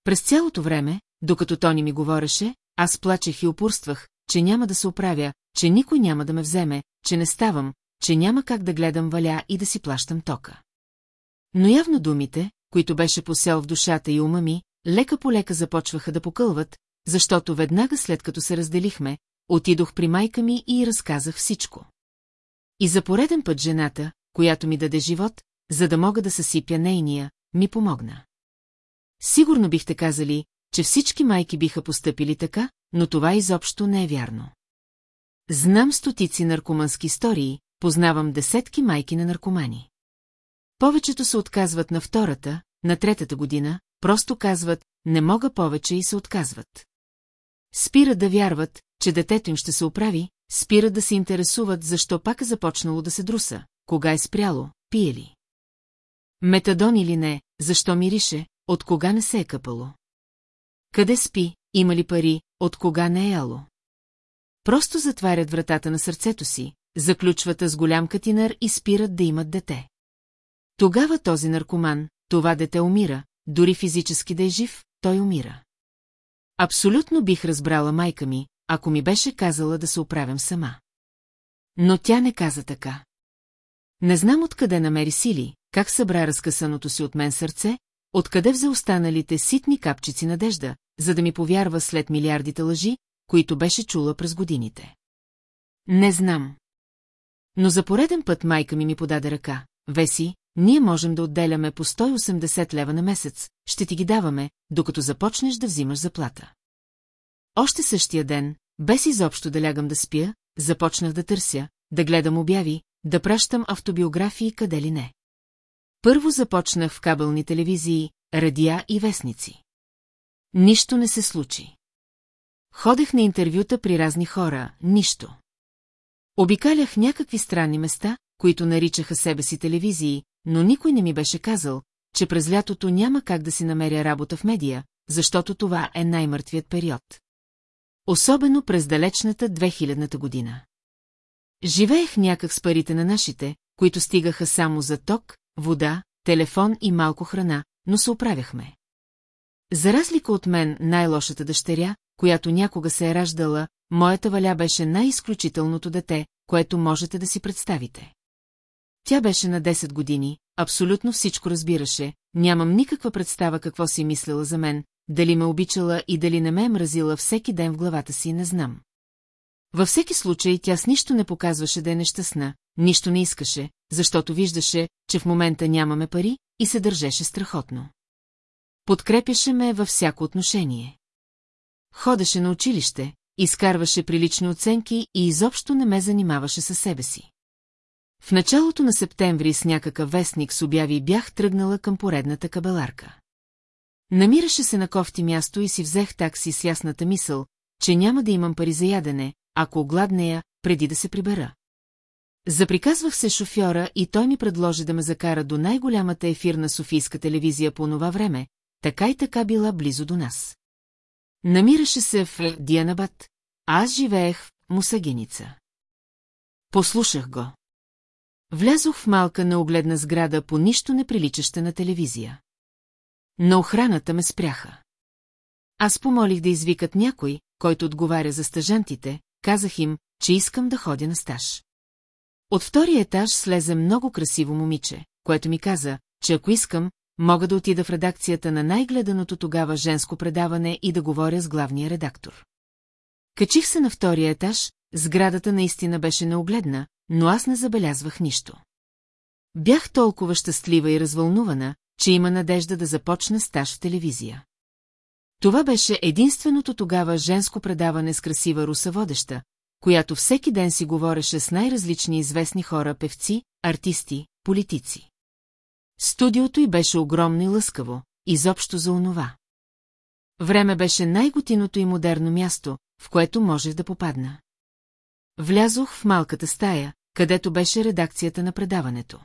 През цялото време, докато Тони ми говореше, аз плачех и упорствах, че няма да се оправя, че никой няма да ме вземе, че не ставам, че няма как да гледам валя и да си плащам тока. Но явно думите, които беше посел в душата и ума ми, лека по лека започваха да покълват, защото веднага след като се разделихме, отидох при майка ми и разказах всичко. И за пореден път жената, която ми даде живот, за да мога да съсипя нейния, ми помогна. Сигурно бихте казали, че всички майки биха постъпили така, но това изобщо не е вярно. Знам стотици наркомански истории, познавам десетки майки на наркомани. Повечето се отказват на втората, на третата година, просто казват, не мога повече и се отказват. Спират да вярват, че детето им ще се оправи, спират да се интересуват защо пак е започнало да се друса, кога е спряло, пие ли. Метадон или не, защо мирише, от кога не се е къпало. Къде спи, има ли пари, от кога не е яло. Просто затварят вратата на сърцето си, заключват с голям катинар и спират да имат дете. Тогава този наркоман, това дете умира, дори физически да е жив, той умира. Абсолютно бих разбрала майка ми, ако ми беше казала да се оправям сама. Но тя не каза така. Не знам откъде намери сили, как събра разкъсаното си от мен сърце, откъде взе останалите ситни капчици надежда, за да ми повярва след милиардите лъжи, които беше чула през годините. Не знам. Но за пореден път майка ми ми подаде ръка. Веси, ние можем да отделяме по 180 лева на месец, ще ти ги даваме, докато започнеш да взимаш заплата. Още същия ден, без изобщо да лягам да спя, започнах да търся, да гледам обяви, да пращам автобиографии къде ли не. Първо започнах в кабелни телевизии, радиа и вестници. Нищо не се случи. Ходех на интервюта при разни хора, нищо. Обикалях някакви странни места, които наричаха себе си телевизии, но никой не ми беше казал, че през лятото няма как да си намеря работа в медия, защото това е най-мъртвият период. Особено през далечната 2000-та година. Живеех някак с парите на нашите, които стигаха само за ток, вода, телефон и малко храна, но се оправяхме. За разлика от мен, най-лошата дъщеря, която някога се е раждала, моята валя беше най-изключителното дете, което можете да си представите. Тя беше на 10 години, абсолютно всичко разбираше, нямам никаква представа какво си мислила за мен, дали ме обичала и дали не ме е мразила всеки ден в главата си, не знам. Във всеки случай тя с нищо не показваше да е нещастна, нищо не искаше, защото виждаше, че в момента нямаме пари и се държеше страхотно. Подкрепяше ме във всяко отношение. Ходеше на училище, изкарваше прилични оценки и изобщо не ме занимаваше със себе си. В началото на септември с някакъв вестник с обяви бях тръгнала към поредната кабеларка. Намираше се на кофти място и си взех такси с ясната мисъл, че няма да имам пари за ядене, ако огладнея, преди да се прибера. Заприказвах се шофьора и той ми предложи да ме закара до най-голямата ефирна софийска телевизия по това време, така и така била близо до нас. Намираше се в Дианабад, а аз живеех в Мусагеница. Послушах го. Влязох в малка неогледна сграда по нищо не приличаща на телевизия. На охраната ме спряха. Аз помолих да извикат някой, който отговаря за стъжантите, казах им, че искам да ходя на стаж. От втория етаж слезе много красиво момиче, което ми каза, че ако искам, мога да отида в редакцията на най-гледаното тогава женско предаване и да говоря с главния редактор. Качих се на втория етаж, сградата наистина беше неогледна, но аз не забелязвах нищо. Бях толкова щастлива и развълнувана, че има надежда да започна стаж в телевизия. Това беше единственото тогава женско предаване с красива руса водеща, която всеки ден си говореше с най-различни известни хора, певци, артисти, политици. Студиото й беше огромно и лъскаво, изобщо за онова. Време беше най-готиното и модерно място, в което можех да попадна. Влязох в малката стая, където беше редакцията на предаването.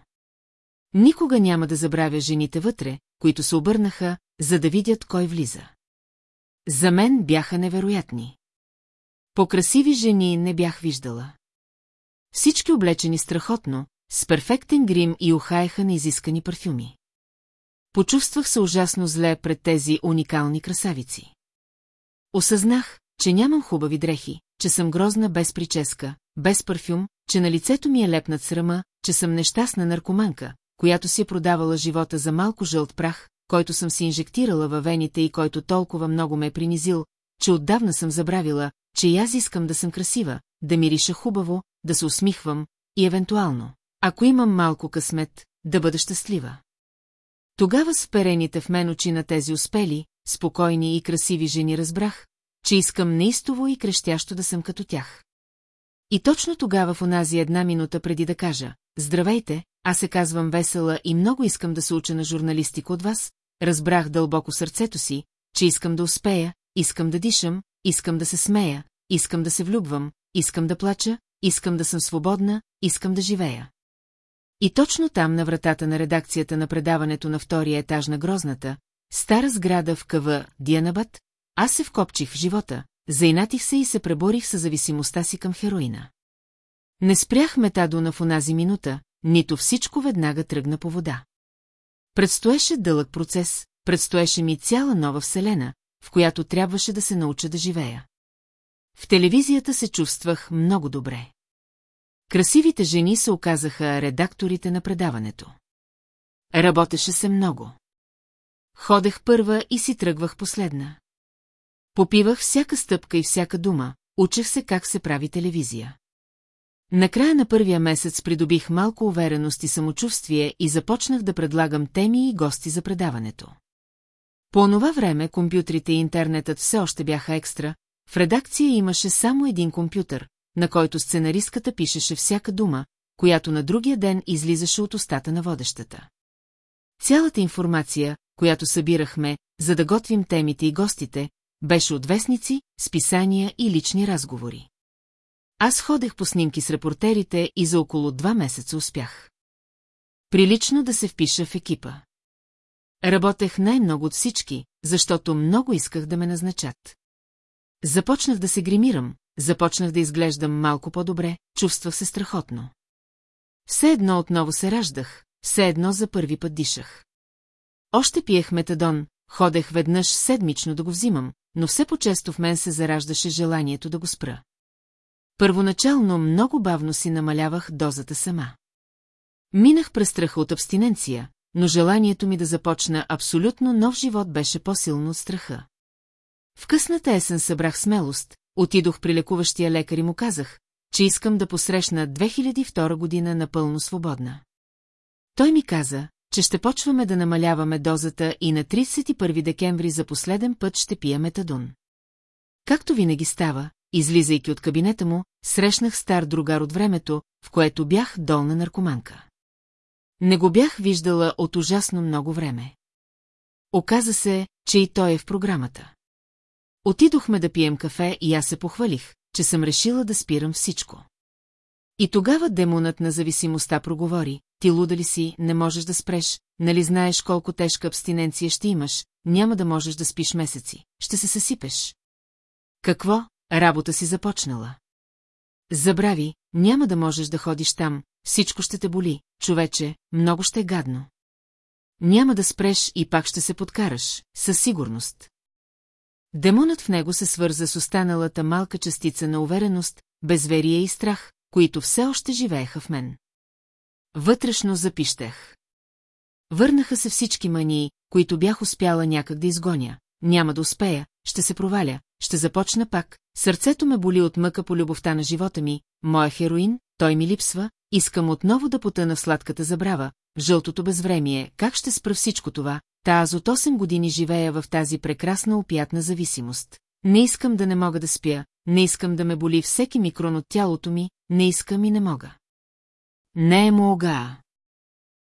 Никога няма да забравя жените вътре, които се обърнаха, за да видят кой влиза. За мен бяха невероятни. По-красиви жени не бях виждала. Всички облечени страхотно, с перфектен грим и ухаеха на изискани парфюми. Почувствах се ужасно зле пред тези уникални красавици. Осъзнах, че нямам хубави дрехи, че съм грозна без прическа, без парфюм, че на лицето ми е лепнат срама, че съм нещастна наркоманка, която си е продавала живота за малко жълт прах, който съм си инжектирала във вените и който толкова много ме е принизил, че отдавна съм забравила, че и аз искам да съм красива, да мириша хубаво, да се усмихвам и евентуално, ако имам малко късмет, да бъда щастлива. Тогава с перените в мен очи на тези успели, спокойни и красиви жени разбрах, че искам неистово и крещящо да съм като тях. И точно тогава в онази една минута преди да кажа «Здравейте, аз се казвам Весела и много искам да се уча на журналистика от вас», разбрах дълбоко сърцето си, че искам да успея, искам да дишам, искам да се смея, искам да се влюбвам, искам да плача, искам да съм свободна, искам да живея. И точно там на вратата на редакцията на предаването на втория етаж на Грозната, стара сграда в КВ Дианабът, аз се вкопчих в живота, заинатих се и се преборих със зависимостта си към хероина. Не спрях метадона в онази минута, нито всичко веднага тръгна по вода. Предстоеше дълъг процес, предстоеше ми цяла нова вселена, в която трябваше да се науча да живея. В телевизията се чувствах много добре. Красивите жени се оказаха редакторите на предаването. Работеше се много. Ходех първа и си тръгвах последна. Попивах всяка стъпка и всяка дума, учех се как се прави телевизия. Накрая на първия месец придобих малко увереност и самочувствие и започнах да предлагам теми и гости за предаването. По онова време компютрите и интернетът все още бяха екстра, в редакция имаше само един компютър, на който сценаристката пишеше всяка дума, която на другия ден излизаше от устата на водещата. Цялата информация, която събирахме, за да готвим темите и гостите, беше от вестници, списания и лични разговори. Аз ходех по снимки с репортерите и за около два месеца успях. Прилично да се впиша в екипа. Работех най-много от всички, защото много исках да ме назначат. Започнах да се гримирам, започнах да изглеждам малко по-добре, чувствах се страхотно. Все едно отново се раждах, все едно за първи път дишах. Още пиех метадон, ходех веднъж седмично да го взимам, но все по-често в мен се зараждаше желанието да го спра. Първоначално много бавно си намалявах дозата сама. Минах през страха от абстиненция, но желанието ми да започна абсолютно нов живот беше по-силно от страха. В късната есен събрах смелост, отидох при лекуващия лекар и му казах, че искам да посрещна 2002 година напълно свободна. Той ми каза, че ще почваме да намаляваме дозата и на 31 декември за последен път ще пия метадон. Както винаги става, излизайки от кабинета му, срещнах стар другар от времето, в което бях долна наркоманка. Не го бях виждала от ужасно много време. Оказа се, че и той е в програмата. Отидохме да пием кафе и аз се похвалих, че съм решила да спирам всичко. И тогава демонът на зависимостта проговори, ти луда ли си, не можеш да спреш, нали знаеш колко тежка абстиненция ще имаш, няма да можеш да спиш месеци, ще се съсипеш. Какво, работа си започнала? Забрави, няма да можеш да ходиш там, всичко ще те боли, човече, много ще е гадно. Няма да спреш и пак ще се подкараш, със сигурност. Демонът в него се свърза с останалата малка частица на увереност, безверие и страх, които все още живееха в мен. Вътрешно запищах. Върнаха се всички мании, които бях успяла някак да изгоня. Няма да успея, ще се проваля, ще започна пак, сърцето ме боли от мъка по любовта на живота ми, моя хероин, той ми липсва, искам отново да потъна в сладката забрава, в жълтото безвремие, как ще спра всичко това, та аз от 8 години живея в тази прекрасна опиятна зависимост. Не искам да не мога да спя, не искам да ме боли всеки микрон от тялото ми, не искам и не мога. Не е мога.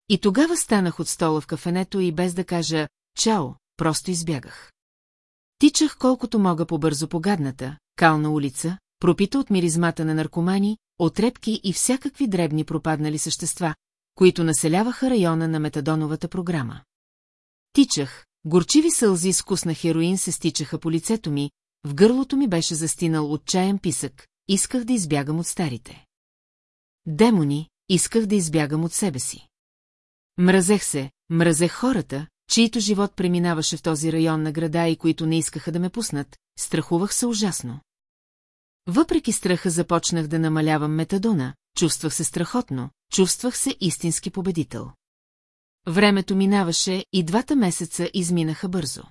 И тогава станах от стола в кафенето и без да кажа «Чао», просто избягах. Тичах колкото мога по-бързо по гадната, кална улица, пропита от миризмата на наркомани, отрепки и всякакви дребни пропаднали същества, които населяваха района на метадоновата програма. Тичах, горчиви сълзи с вкус хероин се стичаха по лицето ми, в гърлото ми беше застинал отчаян писък, исках да избягам от старите. Демони, исках да избягам от себе си. Мразех се, мразех хората, чието живот преминаваше в този район на града и които не искаха да ме пуснат, страхувах се ужасно. Въпреки страха започнах да намалявам метадона, чувствах се страхотно, чувствах се истински победител. Времето минаваше и двата месеца изминаха бързо.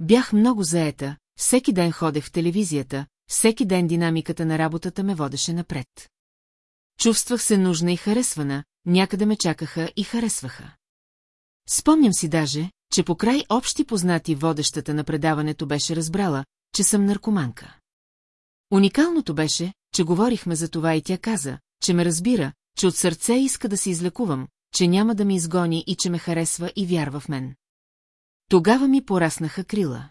Бях много заета, всеки ден ходех в телевизията, всеки ден динамиката на работата ме водеше напред. Чувствах се нужна и харесвана, някъде ме чакаха и харесваха. Спомням си даже, че по край общи познати водещата на предаването беше разбрала, че съм наркоманка. Уникалното беше, че говорихме за това и тя каза, че ме разбира, че от сърце иска да се излекувам, че няма да ме изгони и че ме харесва и вярва в мен. Тогава ми пораснаха крила.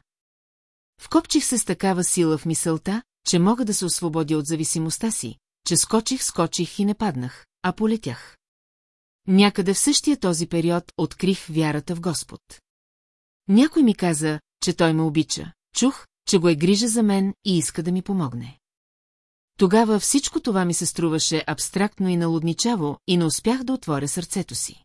Вкопчих се с такава сила в мисълта, че мога да се освободя от зависимостта си, че скочих, скочих и не паднах, а полетях. Някъде в същия този период открих вярата в Господ. Някой ми каза, че той ме обича. Чух, че го е грижа за мен и иска да ми помогне. Тогава всичко това ми се струваше абстрактно и налудничаво и не успях да отворя сърцето си.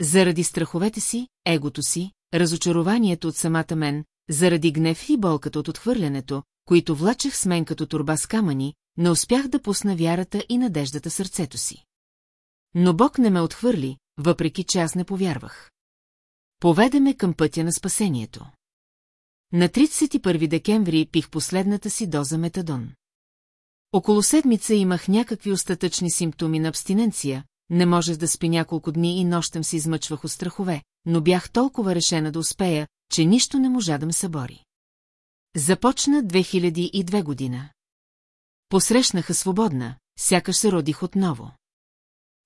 Заради страховете си, егото си, разочарованието от самата мен, заради гнев и болката от отхвърлянето, които влачех с мен като турба с камъни, не успях да пусна вярата и надеждата сърцето си. Но Бог не ме отхвърли, въпреки че аз не повярвах. Поведе ме към пътя на спасението. На 31 декември пих последната си доза метадон. Около седмица имах някакви остатъчни симптоми на абстиненция, не можех да спи няколко дни и нощем се измъчвах от страхове, но бях толкова решена да успея, че нищо не можа да ме събори. Започна 2002 година. Посрещнаха свободна, сякаш се родих отново.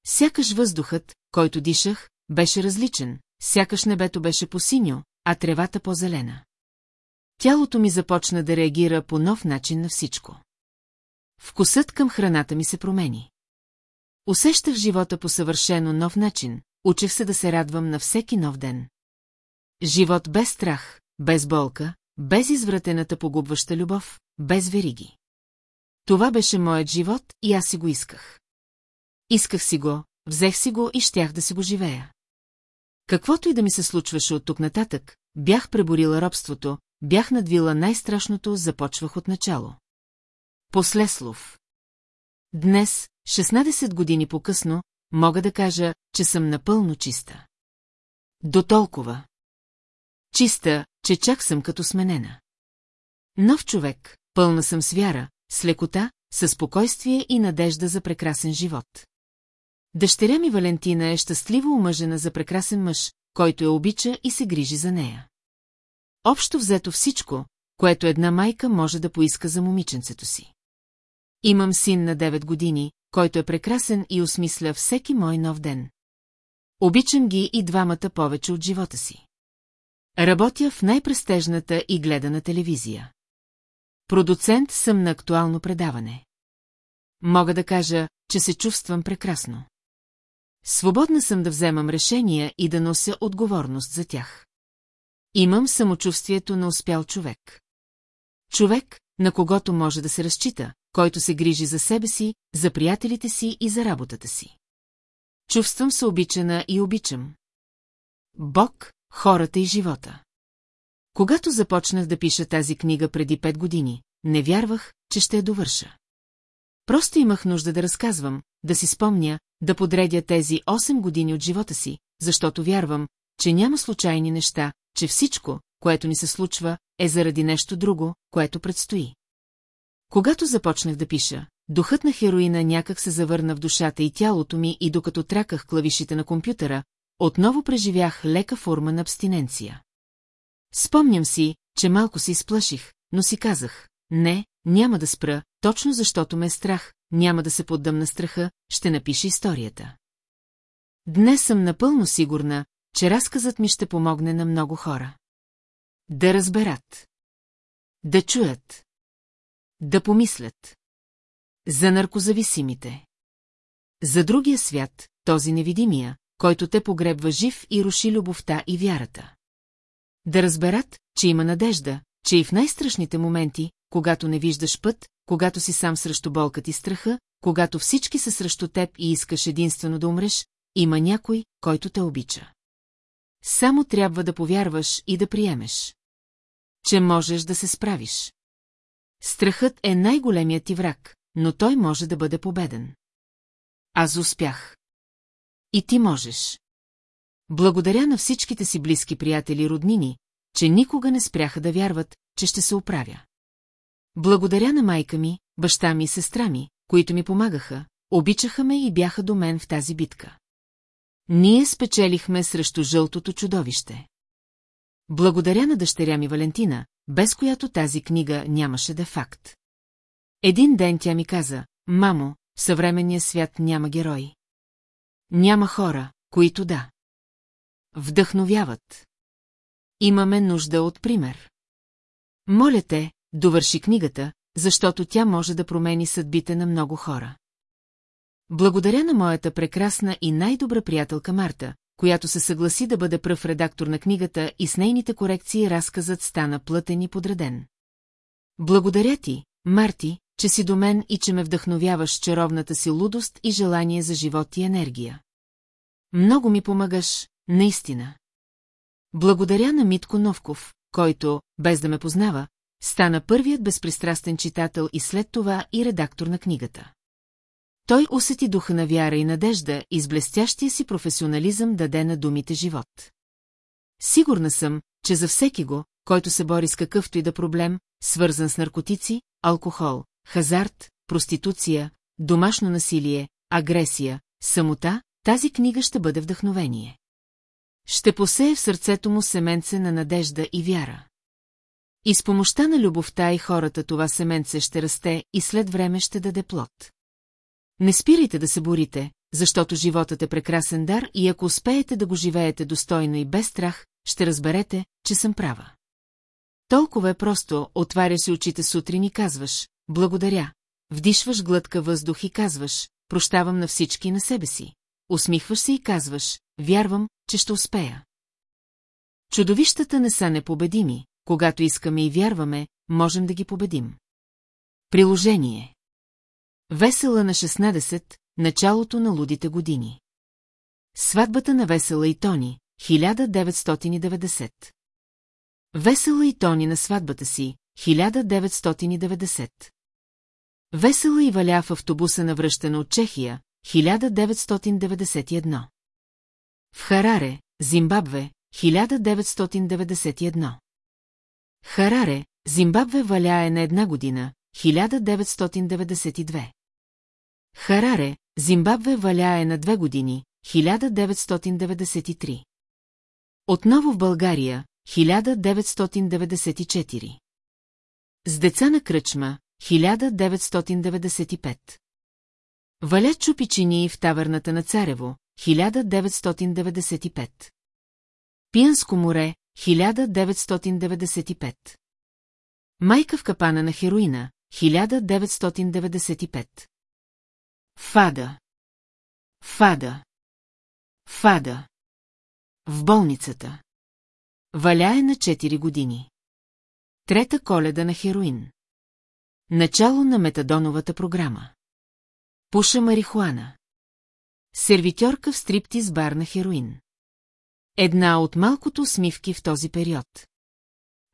Сякаш въздухът, който дишах, беше различен, сякаш небето беше по-синьо, а тревата по-зелена. Тялото ми започна да реагира по нов начин на всичко. Вкусът към храната ми се промени. Усещах живота по съвършено нов начин, учех се да се радвам на всеки нов ден. Живот без страх, без болка, без извратената погубваща любов, без вериги. Това беше моят живот и аз си го исках. Исках си го, взех си го и щях да си го живея. Каквото и да ми се случваше от тук нататък, бях преборила робството, бях надвила най-страшното, започвах от начало. Послеслов. Днес, 16 години по-късно, мога да кажа, че съм напълно чиста. До толкова. Чиста, че чак съм като сменена. Нов човек, пълна съм с вяра, с лекота, със спокойствие и надежда за прекрасен живот. Дъщеря ми Валентина е щастливо омъжена за прекрасен мъж, който я обича и се грижи за нея. Общо взето всичко, което една майка може да поиска за момиченцето си. Имам син на 9 години, който е прекрасен и осмисля всеки мой нов ден. Обичам ги и двамата повече от живота си. Работя в най-престежната и гледана телевизия. Продуцент съм на актуално предаване. Мога да кажа, че се чувствам прекрасно. Свободна съм да вземам решения и да нося отговорност за тях. Имам самочувствието на успял човек. Човек, на когото може да се разчита, който се грижи за себе си, за приятелите си и за работата си. Чувствам се обичана и обичам. Бог, хората и живота. Когато започнах да пиша тази книга преди пет години, не вярвах, че ще я довърша. Просто имах нужда да разказвам, да си спомня, да подредя тези 8 години от живота си, защото вярвам, че няма случайни неща, че всичко, което ни се случва, е заради нещо друго, което предстои. Когато започнах да пиша, духът на хероина някак се завърна в душата и тялото ми и докато траках клавишите на компютъра, отново преживях лека форма на абстиненция. Спомням си, че малко се изплаших, но си казах, не, няма да спра, точно защото ме е страх, няма да се поддам на страха, ще напиша историята. Днес съм напълно сигурна, че разказът ми ще помогне на много хора. Да разберат. Да чуят. Да помислят. За наркозависимите. За другия свят, този невидимия, който те погребва жив и руши любовта и вярата. Да разберат, че има надежда, че и в най-страшните моменти, когато не виждаш път, когато си сам срещу болката и страха, когато всички са срещу теб и искаш единствено да умреш, има някой, който те обича. Само трябва да повярваш и да приемеш. Че можеш да се справиш. Страхът е най-големият ти враг, но той може да бъде победен. Аз успях. И ти можеш. Благодаря на всичките си близки приятели и роднини, че никога не спряха да вярват, че ще се оправя. Благодаря на майка ми, баща ми и сестра ми, които ми помагаха, обичаха ме и бяха до мен в тази битка. Ние спечелихме срещу жълтото чудовище. Благодаря на дъщеря ми Валентина, без която тази книга нямаше да факт. Един ден тя ми каза, мамо, в съвременния свят няма герои. Няма хора, които да. Вдъхновяват. Имаме нужда от пример. Моля те, довърши книгата, защото тя може да промени съдбите на много хора. Благодаря на моята прекрасна и най-добра приятелка Марта, която се съгласи да бъде пръв редактор на книгата и с нейните корекции разказът стана плътен и подреден. Благодаря ти, Марти, че си до мен и че ме вдъхновяваш чаровната си лудост и желание за живот и енергия. Много ми помагаш, наистина. Благодаря на Митко Новков, който, без да ме познава, стана първият безпристрастен читател и след това и редактор на книгата. Той усети духа на вяра и надежда и с блестящия си професионализъм даде на думите живот. Сигурна съм, че за всеки го, който се бори с какъвто и да проблем, свързан с наркотици, алкохол, хазарт, проституция, домашно насилие, агресия, самота, тази книга ще бъде вдъхновение. Ще посее в сърцето му семенце на надежда и вяра. И с помощта на любовта и хората това семенце ще расте и след време ще даде плод. Не спирайте да се борите, защото животът е прекрасен дар и ако успеете да го живеете достойно и без страх, ще разберете, че съм права. Толкова е просто, отваря си очите сутрин и казваш, благодаря. Вдишваш глътка въздух и казваш, прощавам на всички на себе си. Усмихваш се и казваш, вярвам, че ще успея. Чудовищата не са непобедими, когато искаме и вярваме, можем да ги победим. Приложение Весела на 16, началото на лудите години. Сватбата на Весела и Тони, 1990. Весела и Тони на сватбата си, 1990. Весела и валя в автобуса на връщане от Чехия, 1991. В Хараре, Зимбабве, 1991. Хараре, Зимбабве валяе на една година, 1992. Хараре, Зимбабве валяе на две години, 1993. Отново в България, 1994. С деца на кръчма, 1995. Валя чупи чинии в таверната на Царево, 1995. Пиянско море, 1995. Майка в капана на хероина, 1995. Фада. Фада. Фада. В болницата. Валя е на 4 години. Трета коледа на хероин. Начало на метадоновата програма. Пуша марихуана. Сервитьорка в стриптиз бар на хероин. Една от малкото усмивки в този период.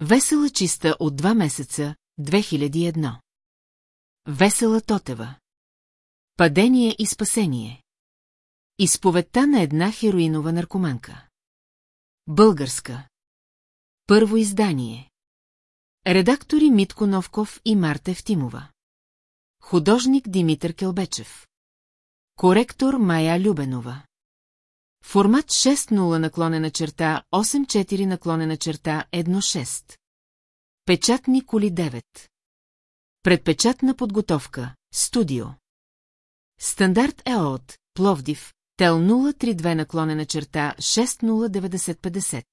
Весела чиста от два месеца, 2001. Весела Тотева. Падение и спасение. Изповедта на една хероинова наркоманка. Българска. Първо издание. Редактори Митко Новков и Марта Евтимова. Художник Димитър Келбечев. Коректор Майя Любенова. Формат 6.0 наклонена черта 8.4 наклонена черта 1.6. Печатни коли 9. Предпечатна подготовка. Студио. Стандарт е от Пловдив, Тел 032 наклонена черта 609050.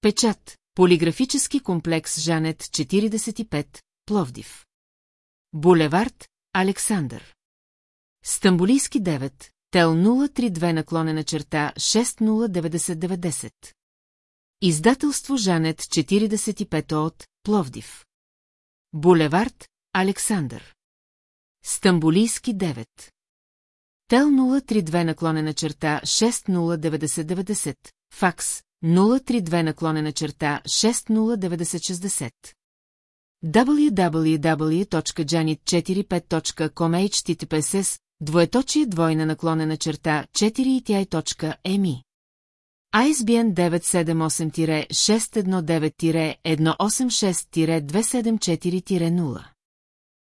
Печат. Полиграфически комплекс Жанет 45, Пловдив. Булевард, Александър. Стамбулийски 9, Тел 032 наклонена черта 609090. Издателство Жанет 45 от Пловдив. Булевард, Александър. Стамбулийски 9. Тел 032 наклонена черта 609090. Факс 032 наклонена черта 609060. www.janit45.com https двоеточие двойна наклонена черта 4 ISBN 978-619-186-274-0